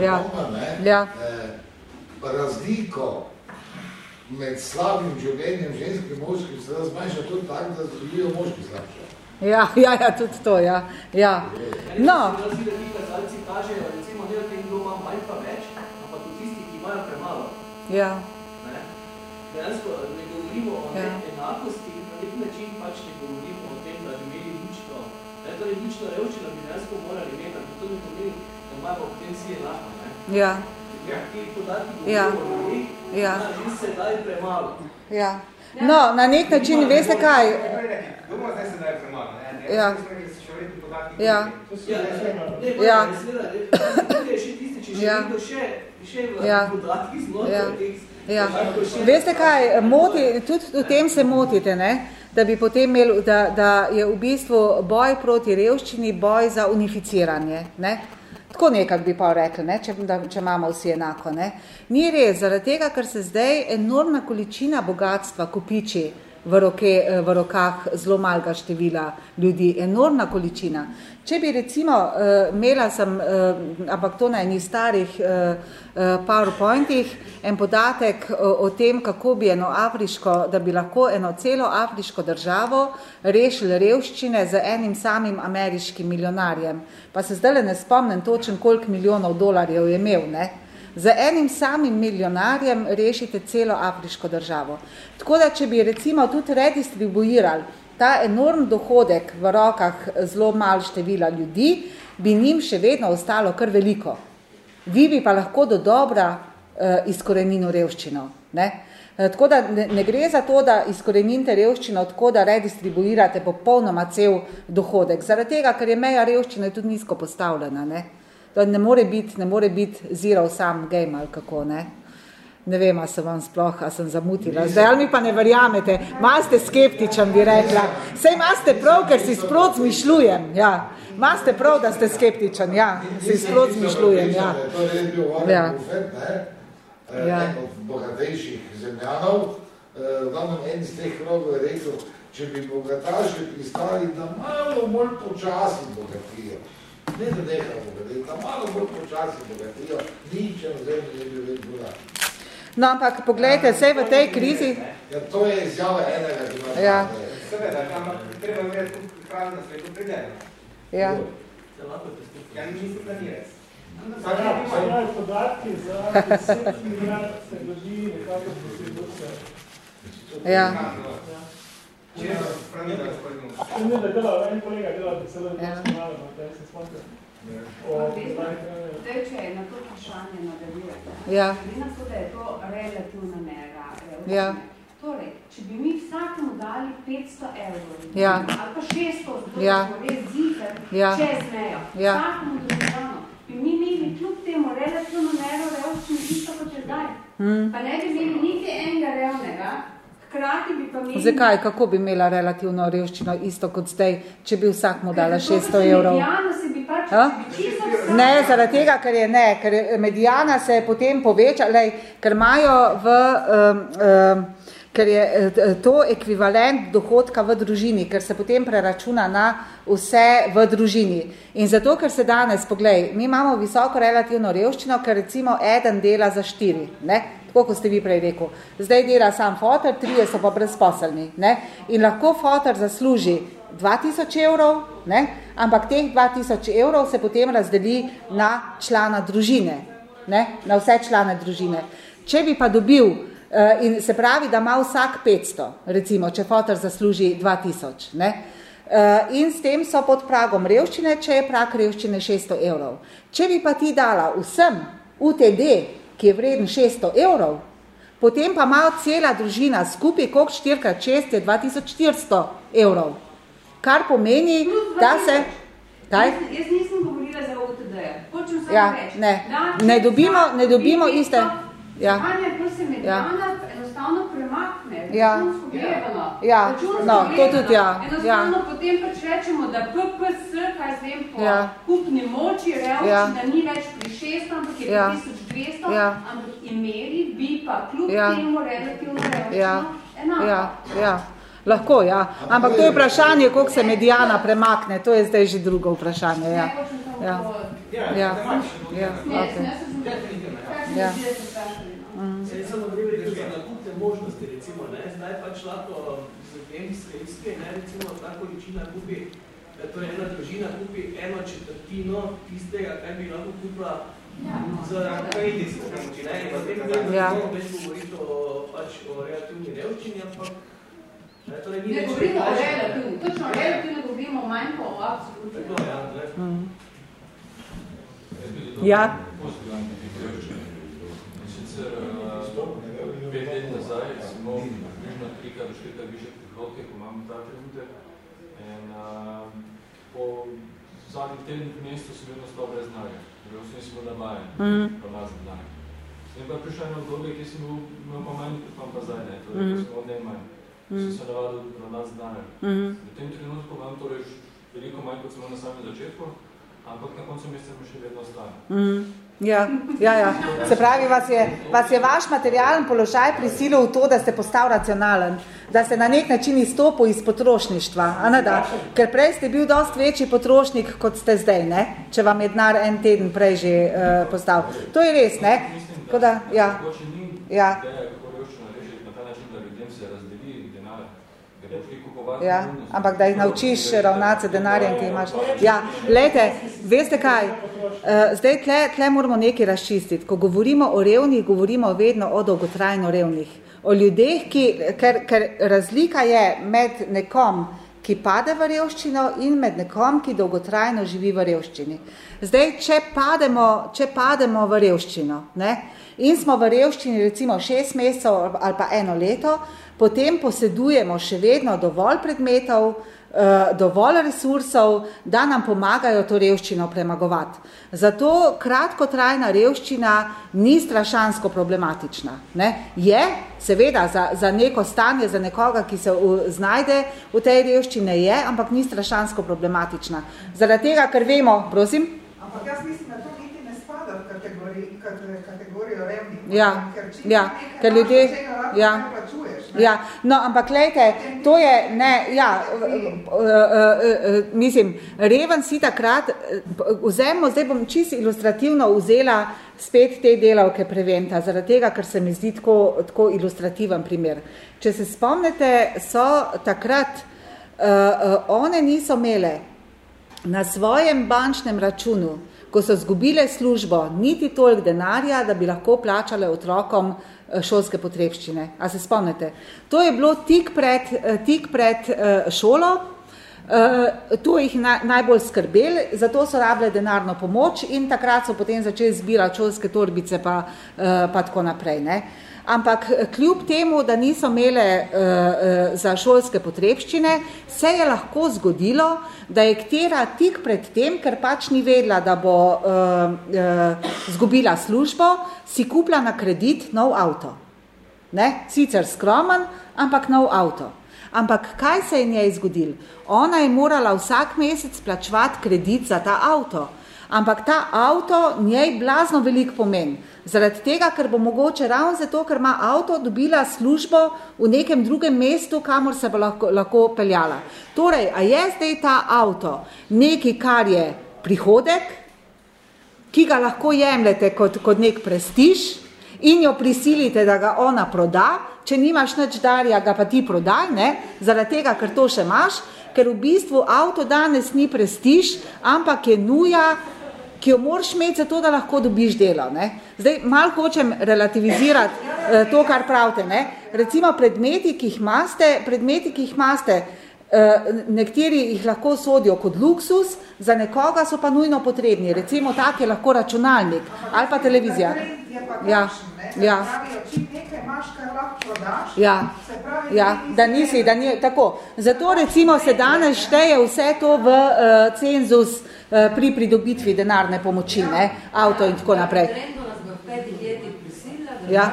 Ja. Ja. Eh, razliko med slabim življenjem ženskih in moških se zmanjša tudi tako, da živijo moški slabše. Ja, ja, ja, tudi to, ja. ja. No. Ja dejansko ne govorimo o ja. enakosti, na nek način pač ne govorimo o tem, da bi imeli lično, ne, torej lično revščino bi dejansko morali imeti, ampak to ne pomeni, da imamo v tem si enako, ne. Ja. Ja, ti podatki ja. govorimo o njih, ja. da se daj premalo. Ja. No, na nek način, veste kaj? Dobro, zdaj se daj premalo, ne? Ja. Ja. Ja. Ja. Ne, še tisti, če še nekdo še, še v ja. podatki znotraj ja. teh Ja. Veste kaj, moti, tudi v tem se motite, ne? da bi potem imeli, da, da je v bistvu boj proti revščini boj za unificiranje. Ne? Tako nekak bi pa rekli, ne? Če, da, če imamo vsi enako. Ne? Ni res, zaradi tega, ker se zdaj enormna količina bogatstva kupiči v, roke, v rokah zelo malga števila ljudi, enormna količina. Če bi recimo uh, imela sem, uh, ampak to na eni starih uh, uh, PowerPointih, en podatek o, o tem, kako bi eno afriško, da bi lahko eno celo afriško državo rešili revščine z enim samim ameriškim milijonarjem. Pa se zdaj ne spomnim točen, koliko milijonov dolarjev je imel, ne? Z enim samim milijonarjem rešite celo afriško državo. Tako da, če bi recimo tudi redistribuirali ta enorm dohodek v rokah zelo malo števila ljudi, bi njim še vedno ostalo kar veliko. Vi bi pa lahko do dobra uh, izkorenino revščino. Ne? Uh, tako da ne, gre za to, da izkorenite revščino, tako da redistribuirate popolnoma cel dohodek. Zaradi tega, ker je meja revščine tudi nizko postavljena. Ne? Da ne more biti bit zero sam game ali kako. Ne? ne vem, a sem vam sploh, a sem zamutila. Zdaj, ali mi pa ne verjamete, maste skeptičen, bi rekla. Sej maste prav, ker si sprot zmišljujem, ja. Maste prav, da ste skeptičen, ja. Si sprot zmišljujem, ja. Ja. Ne? Ja. Od bogatejših zemljanov, v glavnem en iz teh krogov je rekel, če bi bogataši pristali, da malo bolj počasi bogatijo, ne da nekaj bogatijo, da malo bolj počasi bogatijo, nič na zemlji ne bi več bogati. No, ampak pogledajte, vse v tej krizi... Ja, to je izjava enega, ki ima ja. Seveda, ampak treba vedeti, tudi hrani na svetu pridene. Ja. Ja, ni mislim, da ni res. Zdaj, podatki za 10 milijard se ljudi nekako distribucija. Ja. Če Ne, da delal, en kolega delal, da se da malo, da se spomnite. Zdaj, če je na to vprašanje nadaljujete, ja. na to, da je to relativna mera. Ja. Torej, če bi mi vsakemu dali 500 evrov, ja. ali pa 600, zato ja. smo res ziher, ja. čez mejo, ja. vsakemu državno, bi mi imeli kljub temu relativno mero revščine isto kot je zdaj. Mm. Pa ne bi imeli niti enega revnega, hkrati bi pa imeli... Zakaj, kako bi imela relativno revščino isto kot zdaj, če bi vsak mu dala 600 evrov? Se bi pač, Ne, zaradi tega, ker je ne, ker medijana se je potem povečala, ker imajo v, um, um, ker je eh, to ekvivalent dohodka v družini, ker se potem preračuna na vse v družini. In zato, ker se danes, poglej, mi imamo visoko relativno revščino, ker recimo eden dela za štiri, ne? Tako kot ste vi prej rekel. Zdaj dela sam fotor, trije so pa brezposelni. Ne? In lahko fotor zasluži 2000 evrov, ne? ampak teh 2000 evrov se potem razdeli na člana družine, ne? na vse člane družine. Če bi pa dobil Uh, in se pravi, da ima vsak 500, recimo, če fotor zasluži 2000. Ne? Uh, in s tem so pod pragom revščine, če je prag revščine 600 evrov. Če bi pa ti dala vsem UTD, ki je vreden 600 evrov, potem pa ima cela družina skupaj, koliko 4 krat 6 je 2400 evrov. Kar pomeni, da se... Kaj? Jaz, jaz nisem govorila za UTD. Počem samo ja, reči. Ne, ne dobimo, ne dobimo iste... Ja. Anja, mediana ja. enostavno premakne, ja. gledano. Ja, no, to tudi ja. Enostavno ja. potem pač rečemo, da PPS, kaj zvem, po ja. kupni moči revči, ja. da ni več pri 600, ampak je ja. 1200, ja. ampak imeli bi pa kljub ja. temu relativno revčno ja. enako. Ja. Ja. Lahko, ja. Ampak to je vprašanje, koliko se medijana premakne. To je zdaj že drugo vprašanje. Ja. Ja. Ja. Ja. Ja. Okay. Ja. Mm. Se je samo vreme rekel za nakupne možnosti, recimo, ne? zdaj pač lahko z genijske iske, ne, recimo, ta količina kupi, to je ena družina kupi eno četrtino tistega, kaj bi lahko kupila za kredijske pomoči, ne, in v tem delu ja. ne več govoriti o, pač, o relativni revščini, ampak ne, torej ne govorimo o relativni, točno o relativni govorimo manj po absolutno. Ja, ne. Mm. Ja. Sicer pet let nazaj smo približno trikrat do štirikrat više prihodke, ko imamo ta trenutek. In uh, po zadnjih tednih mestu sem vedno stal brez denarja. Torej, vsi smo navajen, mm. pa razne dane. Zdaj pa prišla ena obdobje, ki sem imel pa manj, vam pa zdaj ne. Torej, mm. sem od manj. Mm. Sem se navadil na nas denarja. Mm. V tem trenutku imam torej veliko manj, kot sem na samem začetku, ampak na koncu meseca mi še vedno ostane. Mm. Ja, ja, ja. Se pravi, vas je, vas je vaš materialen položaj prisilil v to, da ste postal racionalen, da ste na nek način izstopil iz potrošništva, a ne da? Ker prej ste bil dost večji potrošnik, kot ste zdaj, ne? Če vam je denar en teden prej že uh, postal. To je res, ne? Tako da, ja. Ja. Ja, ampak da jih naučiš ravnati z denarjem, ki imaš. Ja, lejte, veste kaj, uh, zdaj tle, tle moramo nekaj razčistiti. Ko govorimo o revnih, govorimo vedno o dolgotrajno revnih. O ljudeh, ki, ker, ker razlika je med nekom, ki pade v revščino in med nekom, ki dolgotrajno živi v revščini. Zdaj, če pademo, če pademo v revščino ne, in smo v revščini recimo šest mesecev ali pa eno leto, potem posedujemo še vedno dovolj predmetov, dovolj resursov, da nam pomagajo to revščino premagovati. Zato kratkotrajna revščina ni strašansko problematična. Ne? Je, seveda, za, za neko stanje, za nekoga, ki se v, znajde v tej revščine, je, ampak ni strašansko problematična. Zaradi tega, ker vemo, prosim? Ampak jaz mislim, da to niti ne spada v kategorijo, kategorijo revnih. Ja, ker, ja, ker ljudje... Ja. Ja, no, ampak lejte, to je, ne, ja, mislim, reven si takrat, vzemo, zdaj bom čisto ilustrativno vzela spet te delavke preventa, zaradi tega, ker se mi zdi tako, tako ilustrativen primer. Če se spomnite, so takrat, uh, uh, one niso imele na svojem bančnem računu, ko so zgubile službo, niti toliko denarja, da bi lahko plačale otrokom uh, Eh, šolske potrebščine. A se spomnite? To je bilo tik pred, eh, tik pred eh, šolo, to jih najbolj skrbeli, zato so rabile denarno pomoč in takrat so potem začeli zbirati šolske torbice pa, pa tako naprej. Ne? Ampak eh, kljub temu, da niso imele uh, uh, za šolske potrebščine, se je lahko zgodilo, da je ktera tik pred tem, ker pač ni vedela, da bo uh, uh, zgubila službo, si kupila na kredit nov avto. Ne? Sicer skromen, ampak nov avto. Ampak kaj se je njej zgodilo? Ona je morala vsak mesec plačevati kredit za ta avto. Ampak ta avto njej blazno veliko pomen. Zaradi tega, ker bo mogoče ravno zato, ker ima avto dobila službo v nekem drugem mestu, kamor se bo lahko, lahko peljala. Torej, a je zdaj ta avto nekaj, kar je prihodek, ki ga lahko jemljete kot, kot nek prestiž in jo prisilite, da ga ona proda, če nimaš nič darja, ga pa ti prodaj, ne? zaradi tega, ker to še imaš, ker v bistvu avto danes ni prestiž, ampak je nuja, ki jo moraš imeti zato, da lahko dobiš delo. Ne? Zdaj, malo hočem relativizirati eh, to, kar pravite. Ne? Recimo predmeti, ki jih imate, predmeti, ki jih imate, eh, nekateri jih lahko sodijo kot luksus, za nekoga so pa nujno potrebni. Recimo tak je lahko računalnik ali pa televizija. Ja, ja. Ja, ja, da nisi, da ni tako. Zato recimo se danes šteje vse to v uh, cenzus uh, pri pridobitvi denarne pomoči, ne, avto in tako naprej. Ja.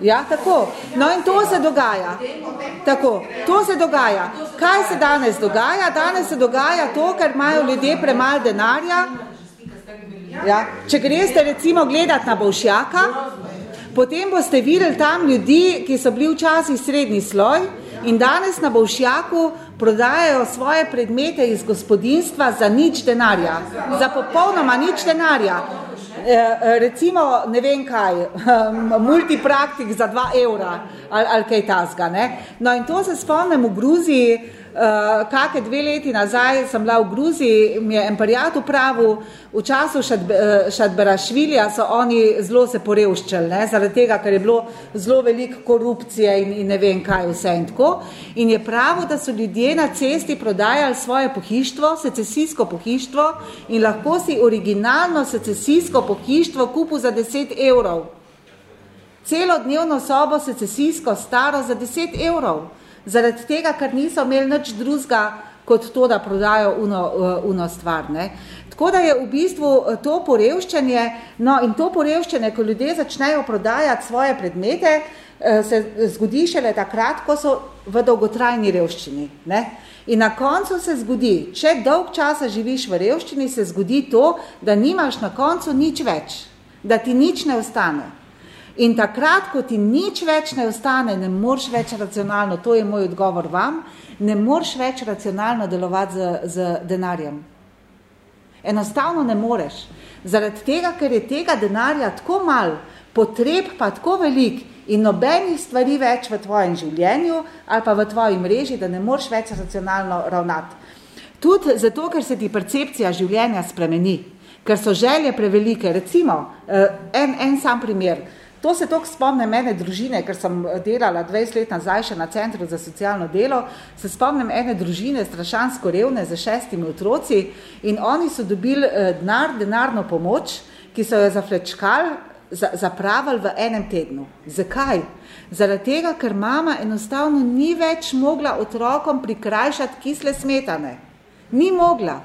Ja, tako. No in to se dogaja. Tako, to se dogaja. Kaj se danes dogaja? Danes se dogaja to, ker imajo ljudje premalo denarja. Ja. Če greste recimo gledati na Bolšjaka, Potem boste videli tam ljudi, ki so bili včasih srednji sloj in danes na Bolšjaku prodajajo svoje predmete iz gospodinstva za nič denarja. Za popolnoma nič denarja. E, e recimo, ne vem kaj, multipraktik za dva evra ali, ali kaj tazga. Ne? No in to se spomnim v Gruziji, uh, kake dve leti nazaj sem bila v Gruziji, mi je emperijat upravil, v času eh, Šadberašvilja so oni zelo se porevščali, ne, zaradi tega, ker je bilo zelo veliko korupcije in, in ne vem kaj vse in tako. In je pravo, da so ljudje na cesti prodajali svoje pohištvo, secesijsko pohištvo in lahko si originalno secesijsko pohištvo kupil za 10 evrov. Celodnevno sobo secesijsko staro za 10 evrov zaradi tega, ker niso imeli nič drugega, kot to, da prodajo uno, uh, uno stvar. Ne. Tako da je v bistvu uh, to porevščenje, no in to porevščenje, ko ljudje začnejo prodajati svoje predmete, uh, se zgodi šele takrat, ko so v dolgotrajni revščini. Ne. In na koncu se zgodi, če dolg časa živiš v revščini, se zgodi to, da nimaš na koncu nič več, da ti nič ne ostane. In takrat, ko ti nič več ne ostane, ne moreš več racionalno, to je moj odgovor vam, ne moreš več racionalno delovati z, z denarjem. Enostavno ne moreš. Zaradi tega, ker je tega denarja tako mal, potreb pa tako velik in nobenih stvari več v tvojem življenju ali pa v tvoji mreži, da ne moreš več racionalno ravnati. Tudi zato, ker se ti percepcija življenja spremeni, ker so želje prevelike. Recimo, eh, en, en sam primer. To se tako spomne mene družine, ker sem delala 20 let nazaj še na Centru za socialno delo, se spomnim ene družine strašansko revne za šestimi otroci in oni so dobili eh, denar, denarno pomoč, ki so jo zaflečkali, zapravili v enem tednu. Zakaj? Zaradi tega, ker mama enostavno ni več mogla otrokom prikrajšati kisle smetane. Ni mogla.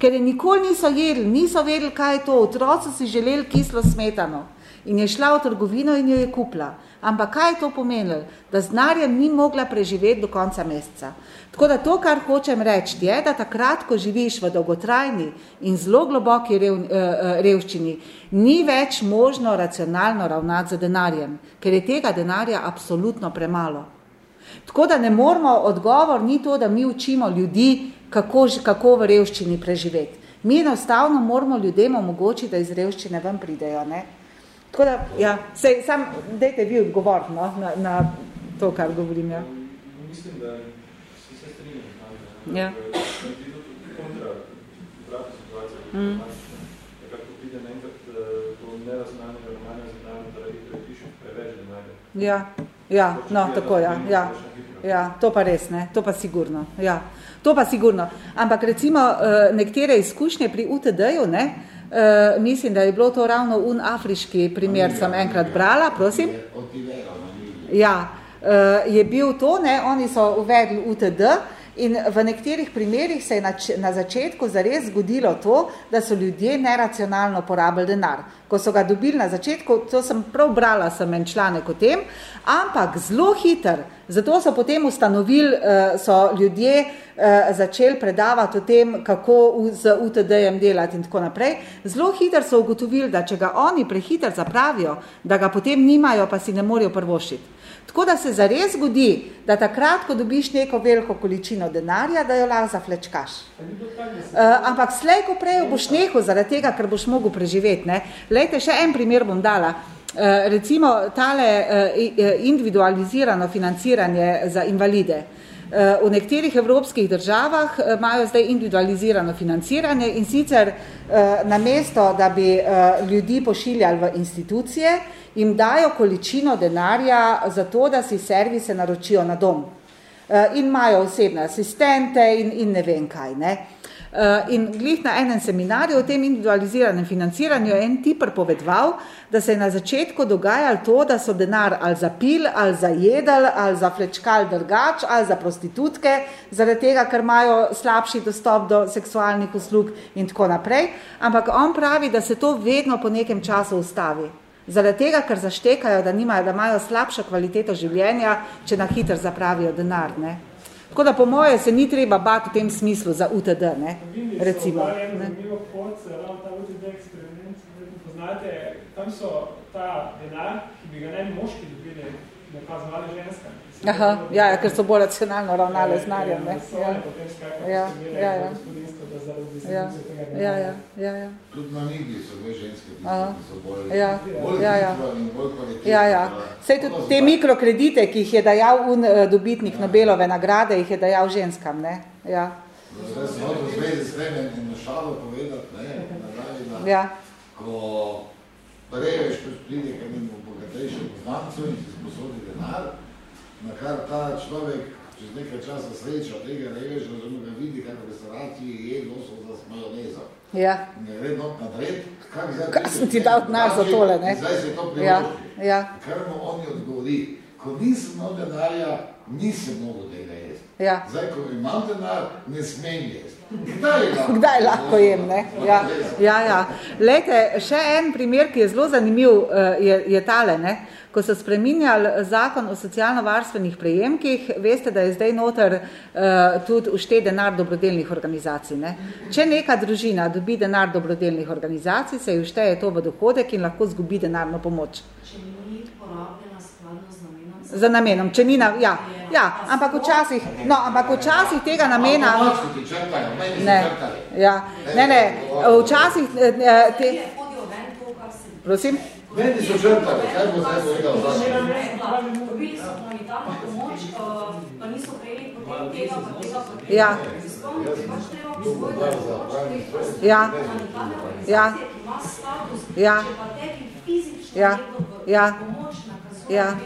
Ker je nikoli niso jedli, niso vedeli, kaj je to. Otroci si želeli kislo smetano in je šla v trgovino in jo je kupila. Ampak kaj je to pomenilo? Da z narjem ni mogla preživeti do konca meseca. Tako da to, kar hočem reči, je, da takrat, ko živiš v dolgotrajni in zelo globoki rev, eh, eh, revščini, ni več možno racionalno ravnati z denarjem, ker je tega denarja absolutno premalo. Tako da ne moramo, odgovor ni to, da mi učimo ljudi, kako, kako v revščini preživeti. Mi enostavno moramo ljudem omogočiti, da iz revščine ven pridejo. Ne? Tako da, ja, sej, sam, dejte vi odgovor no, na, na to, kar govorim. Ja. Mislim, da si se strinjam. Ja. Kontra, vrata situacija. Mm. Kako pride enkrat to neraznanje ravnanja z denarjem, da piše preveč denarja. Ja, ja, no, tako, ja, ja. Ja, to pa res, ne, to pa sigurno, ja. To pa sigurno. Ampak recimo eh, nekatere izkušnje pri UTD-ju, ne, Uh, mislim, da je bilo to ravno un afriški primer, sem enkrat brala, prosim. Ja, uh, je bil to, ne, oni so uvedli UTD In v nekaterih primerih se je na, na začetku zares zgodilo to, da so ljudje neracionalno porabili denar. Ko so ga dobili na začetku, to sem prav brala, sem en članek o tem, ampak zelo hiter, zato so potem ustanovili, eh, so ljudje eh, začeli predavati o tem, kako z UTD-jem delati in tako naprej. Zelo hiter so ugotovili, da če ga oni prehiter zapravijo, da ga potem nimajo, pa si ne morejo prvošiti. Tako da se zares zgodi, da takrat, ko dobiš neko veliko količino denarja, da jo lahko zaflečkaš. Uh, ampak slej, ko prej boš nehal zaradi tega, ker boš mogel preživeti. Ne? Lejte, še en primer bom dala. Uh, recimo tale uh, individualizirano financiranje za invalide. V nekaterih evropskih državah imajo zdaj individualizirano financiranje in sicer na mesto, da bi ljudi pošiljali v institucije, jim dajo količino denarja za to, da si servise naročijo na dom. Eh, in imajo osebne asistente in, in ne vem kaj. Ne. Eh, in glih na enem seminarju o tem individualiziranem financiranju je en tip povedval, da se je na začetku dogajalo to, da so denar ali za pil, ali za jedel, ali za flečkal drgač, ali za prostitutke, zaradi tega, ker imajo slabši dostop do seksualnih uslug in tako naprej. Ampak on pravi, da se to vedno po nekem času ustavi. Zaradi tega, ker zaštekajo, da, nimajo, da imajo slabšo kvaliteto življenja, če na hitro zapravijo denar. Ne? Tako da po moje se ni treba bati v tem smislu za UTD. Ne? Recimo. Ne? Tam so ta denar, ki bi ga ne moški dobili, nakazovali ženska. Aha, ja, ker so bolj racionalno ravnali z narjem. Ja, ja, ja. Ja ja, ja, ja, ja, ja. Tudi na Nidi so dve ženske, ki so bolj, ja, bolj ja, ja. in bolj kvalitetne. Ja, ja. Sej tudi te mikrokredite, ki jih je dajal un, uh, dobitnik Nobelove nagrade, jih je dajal ženskam, ne? Ja. Zdaj sem hotel zvezi s tem in na šalo povedati, ne, nagradi, da ja. ko preješ pride k enim bogatejšem poznancu in si sposodi denar, na kar ta človek čez nekaj časa sreča tega reveža, da ga vidi, kako v restauraciji je nosil za majonezo. Ja. Ne ve not nadred, kak zdaj... Kaj sem ti dal denar za tole, ne? Zdaj se to ja. ja. Kar mu on je odgovori, ko nisem imel denarja, nisem mogel tega jesti. Ja. Zdaj, ko imam denar, ne smem jesti. Kdaj lahko? Kdaj lahko jem, ne? Ja, ja, ja. Lejte, še en primer, ki je zelo zanimiv, eh, je, je tale, ne? Ko so spreminjali zakon o socialno-varstvenih prejemkih, veste, da je zdaj noter uh, tudi ušte denar dobrodelnih organizacij. Ne? Če neka družina dobi denar dobrodelnih organizacij, se ušteje to v dohodek in lahko zgubi denarno pomoč. Če ni porabljena skladno z namenom? Za namenom, če ni na, ja, ja, ampak včasih, no, ampak včasih tega namena... Ne, ja, ne, ne, včasih... Eh, te, Prosim? Meni so črtali, kaj bo zdaj povedal za Dobili so humanitarno pomoč, eh, pa niso prejeli potem tega, pa tega, pa tega. Ja. Ja. Ja. Ja. Ja. Ja. Ja.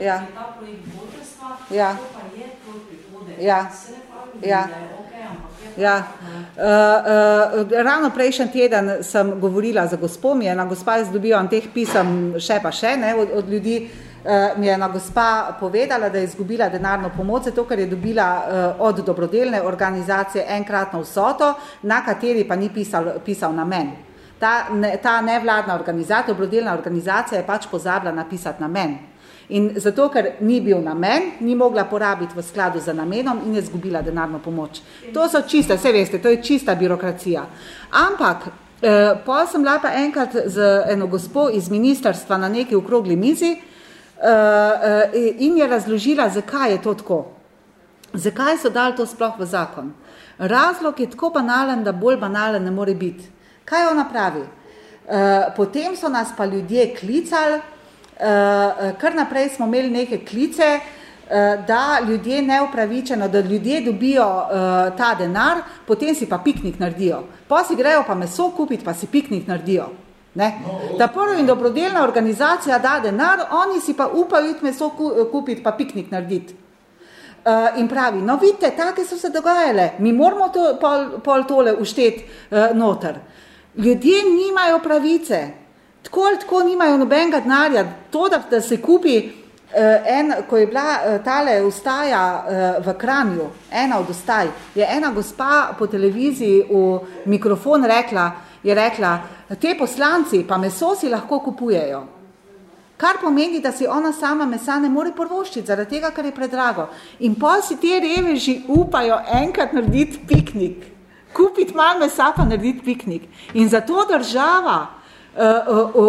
Ja. Ja. Ja. Ja. Ja. Uh, uh, ravno prejšnji teden sem govorila za gospo, mi je na gospa, jaz dobivam teh pisem še pa še ne, od, od ljudi, uh, mi je na gospa povedala, da je izgubila denarno pomoč, zato ker je dobila uh, od dobrodelne organizacije enkratno vsoto, na kateri pa ni pisal, pisal namen. Ta, ne, ta nevladna organizacija, dobrodelna organizacija je pač pozabila napisati namen. In zato, ker ni bil namen, ni mogla porabiti v skladu za namenom in je zgubila denarno pomoč. To so čiste, vse veste, to je čista birokracija. Ampak, eh, pol sem bila pa enkrat z eno gospo iz ministrstva na neki okrogli mizi eh, eh, in je razložila, zakaj je to tako. Zakaj so dali to sploh v zakon? Razlog je tako banalen, da bolj banalen ne more biti. Kaj ona pravi? Eh, potem so nas pa ljudje klicali, kar naprej smo imeli neke klice, uh, da ljudje neupravičeno, da ljudje dobijo ta denar, potem si pa piknik naredijo. Pa si grejo pa meso kupiti, pa si piknik naredijo. Ne? Da prvo in dobrodelna organizacija da denar, oni si pa upajo iti meso kupiti, pa piknik narediti. Uh, in pravi, no vidite, take so se dogajale, mi moramo to, pol, pol tole ušteti uh, noter. Ljudje nimajo pravice, tako ali tako nimajo nobenega denarja, to, da, da se kupi en, ko je bila tale ustaja v Kranju, ena od ustaj, je ena gospa po televiziji v mikrofon rekla, je rekla, te poslanci pa meso si lahko kupujejo. Kar pomeni, da si ona sama mesa ne more porvoščiti, zaradi tega, ker je predrago. In pol si te reveži upajo enkrat narediti piknik. Kupiti malo mesa pa narediti piknik. In zato država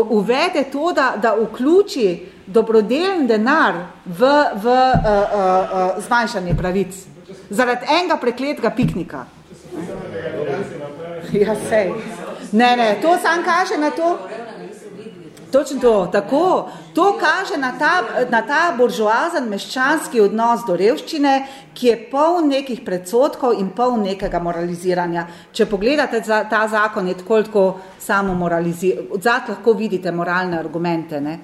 uvede to, da, da vključi dobrodelen denar v, v uh, uh, uh, zmanjšanje pravic. Zaradi enega prekletega piknika. Ja, sej. Ne, ne, to sam kaže na to. Točno to, tako. To kaže na ta, na ta buržoazen meščanski odnos do revščine, ki je poln nekih predsotkov in poln nekega moraliziranja. Če pogledate ta zakon, je tako, tako samo moraliziran. Odzad lahko vidite moralne argumente. Ne?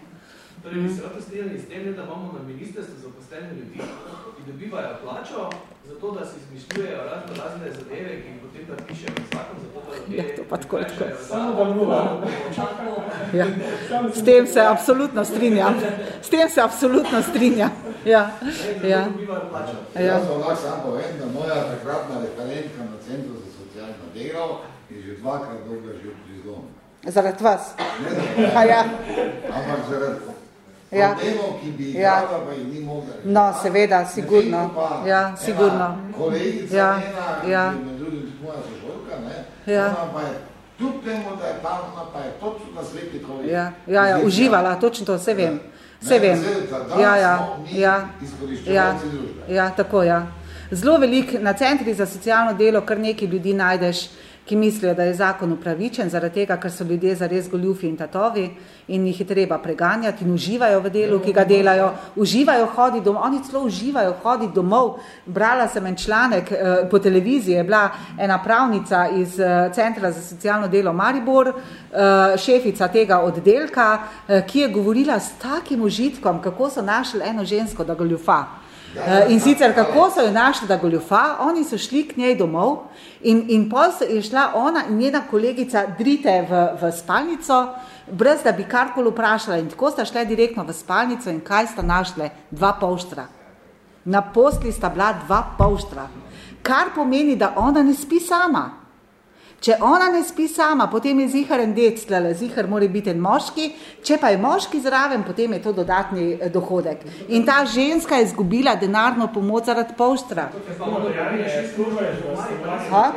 Torej, bi se rado strinjali s tem, da imamo na ministrstvu zaposlene ljudi, ki dobivajo plačo, zato da si izmišljujejo razne, razne zadeve, ki potem da pišejo zakon, zato da ja, to pa tako, tako. Samo da nula. Ja. S tem se absolutno strinjam. S tem se absolutno strinjam. Ja. Ja. Ja. Jaz vam lahko sam povem, da moja takratna referentka na Centru za socialno delo je že dvakrat dolga že v prizlomu. Zaradi vas? Ne, ne, ja. ampak zaradi Ja. problemov, ki bi Ja. igrala, pa jih ni mogla. No, seveda, sigurno. Pa Ja, sigurno. Ena kolegica Ja, ena, ja. med drugim tudi moja sošolka, ne, Ja. ona pa je kljub temu, da je tam, ona pa je točno na sveti kolegica. Ja, ja, ja, uživala, točno to, vse vem. Vse Ne, vem. danes Ja, ja, ja, ja, ja, tako, ja. Zelo velik na centri za socialno delo, kar nekaj ljudi najdeš, ki mislijo, da je zakon upravičen, zaradi tega, ker so ljudje zares goljufi in tatovi in jih je treba preganjati in uživajo v delu, ki ga delajo, uživajo hoditi domov, oni celo uživajo hoditi domov. Brala sem en članek eh, po televiziji, je bila ena pravnica iz eh, Centra za socialno delo Maribor, eh, šefica tega oddelka, eh, ki je govorila s takim užitkom, kako so našli eno žensko, da goljufa. Eh, In sicer, kako so jo našli, da goljufa, oni so šli k njej domov in, in pol se je šla ona in njena kolegica drite v, v spalnico, brez da bi karkoli vprašala in tako sta šle direktno v spalnico in kaj sta našle? Dva polštra. Na posli sta bila dva polštra, kar pomeni, da ona ne spi sama. Če ona ne spi sama, potem je ziharen dec, tlele, zihar mora biti en moški, če pa je moški zraven, potem je to dodatni eh, dohodek. In ta ženska je izgubila denarno pomoč zaradi polštra. Ha?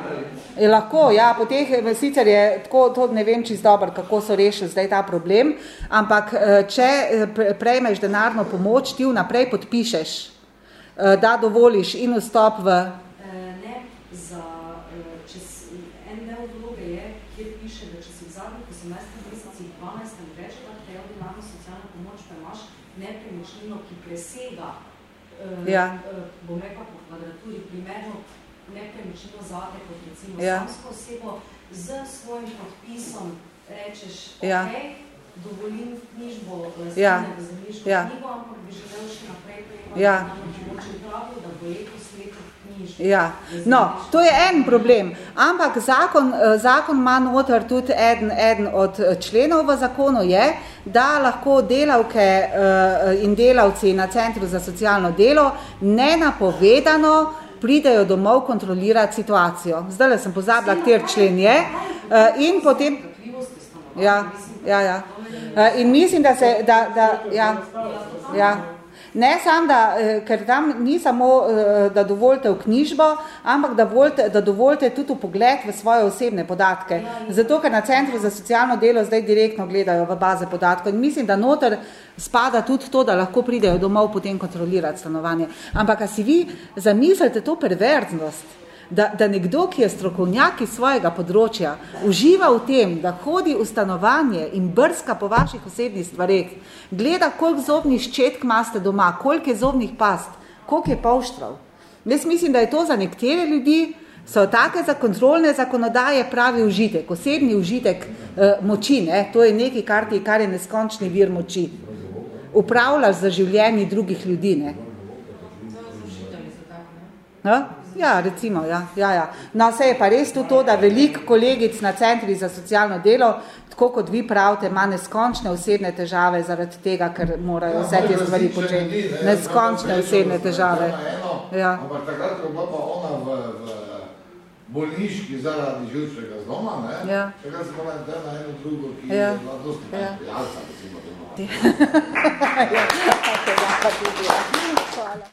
Je lahko, ja, po teh, sicer je tako, to ne vem čisto dobro, kako so rešili zdaj ta problem, ampak eh, če eh, pre- prejmeš denarno pomoč, ti vnaprej podpišeš, eh, da dovoliš in vstop v Eh, Ne, za, eh, če si, en del vloge je, kjer piše, da če si v zadnjih 18 mesecih 12 ali večkrat prejel denarno socialno pomoč, pa imaš nepremičnino, ki presega, eh, Ja. eh, bom rekla po kvadraturi, primerno nepremičnino zate, kot recimo Ja. samsko osebo, z svojim podpisom rečeš, Ja. ok, dovolim knjižbo, lastnine Ja. zemljiško Ja. knjigo, ampak bi želel še naprej prejemati Ja. pomoč in pravijo, da bo letos. Ja, no, to je en problem, ampak zakon, eh, zakon ima noter tudi eden, eden od eh, členov v zakonu je, da lahko delavke eh, in delavci na Centru za socialno delo nenapovedano pridejo domov kontrolirati situacijo. Zdaj sem pozabila, kjer člen je in potem... Ja, ja, ja. In mislim, da se, da, da, ja, ja. Ne samo, da, eh, ker tam ni samo, eh, da dovolite v knjižbo, ampak da, volite, da dovolite tudi v pogled v svoje osebne podatke. Zato, ker na Centru za socialno delo zdaj direktno gledajo v baze podatkov in mislim, da noter spada tudi to, da lahko pridejo domov potem kontrolirati stanovanje. Ampak, a si vi zamislite to perverznost, da, da nekdo, ki je strokovnjak iz svojega področja, uživa v tem, da hodi v stanovanje in brska po vaših osebnih stvareh, gleda, koliko zobnih ščetk imate doma, koliko je zobnih past, koliko je polštrov. Jaz mislim, da je to za nekatere ljudi, so take za kontrolne zakonodaje pravi užitek, osebni užitek eh, moči, ne? to je nekaj, kar, ti, kar je neskončni vir moči. Upravljaš za življenje drugih ljudi. Ne? Ja, ja recimo, ja. ja, ja. No, vse je pa res to, to, da veliko kolegic na centri za socialno delo, tako kot vi pravite, ima neskončne osebne težave zaradi tega, ker morajo vse te stvari početi. Neskončne osebne težave. Ja. Ampak takrat, ko bila pa ona v, v bolniški zaradi živčnega zloma, ne? Ja. takrat se pa na eno drugo, ki ja. je bila dosti ja. prijazna, recimo. Ja. ja, ja, ja, ja,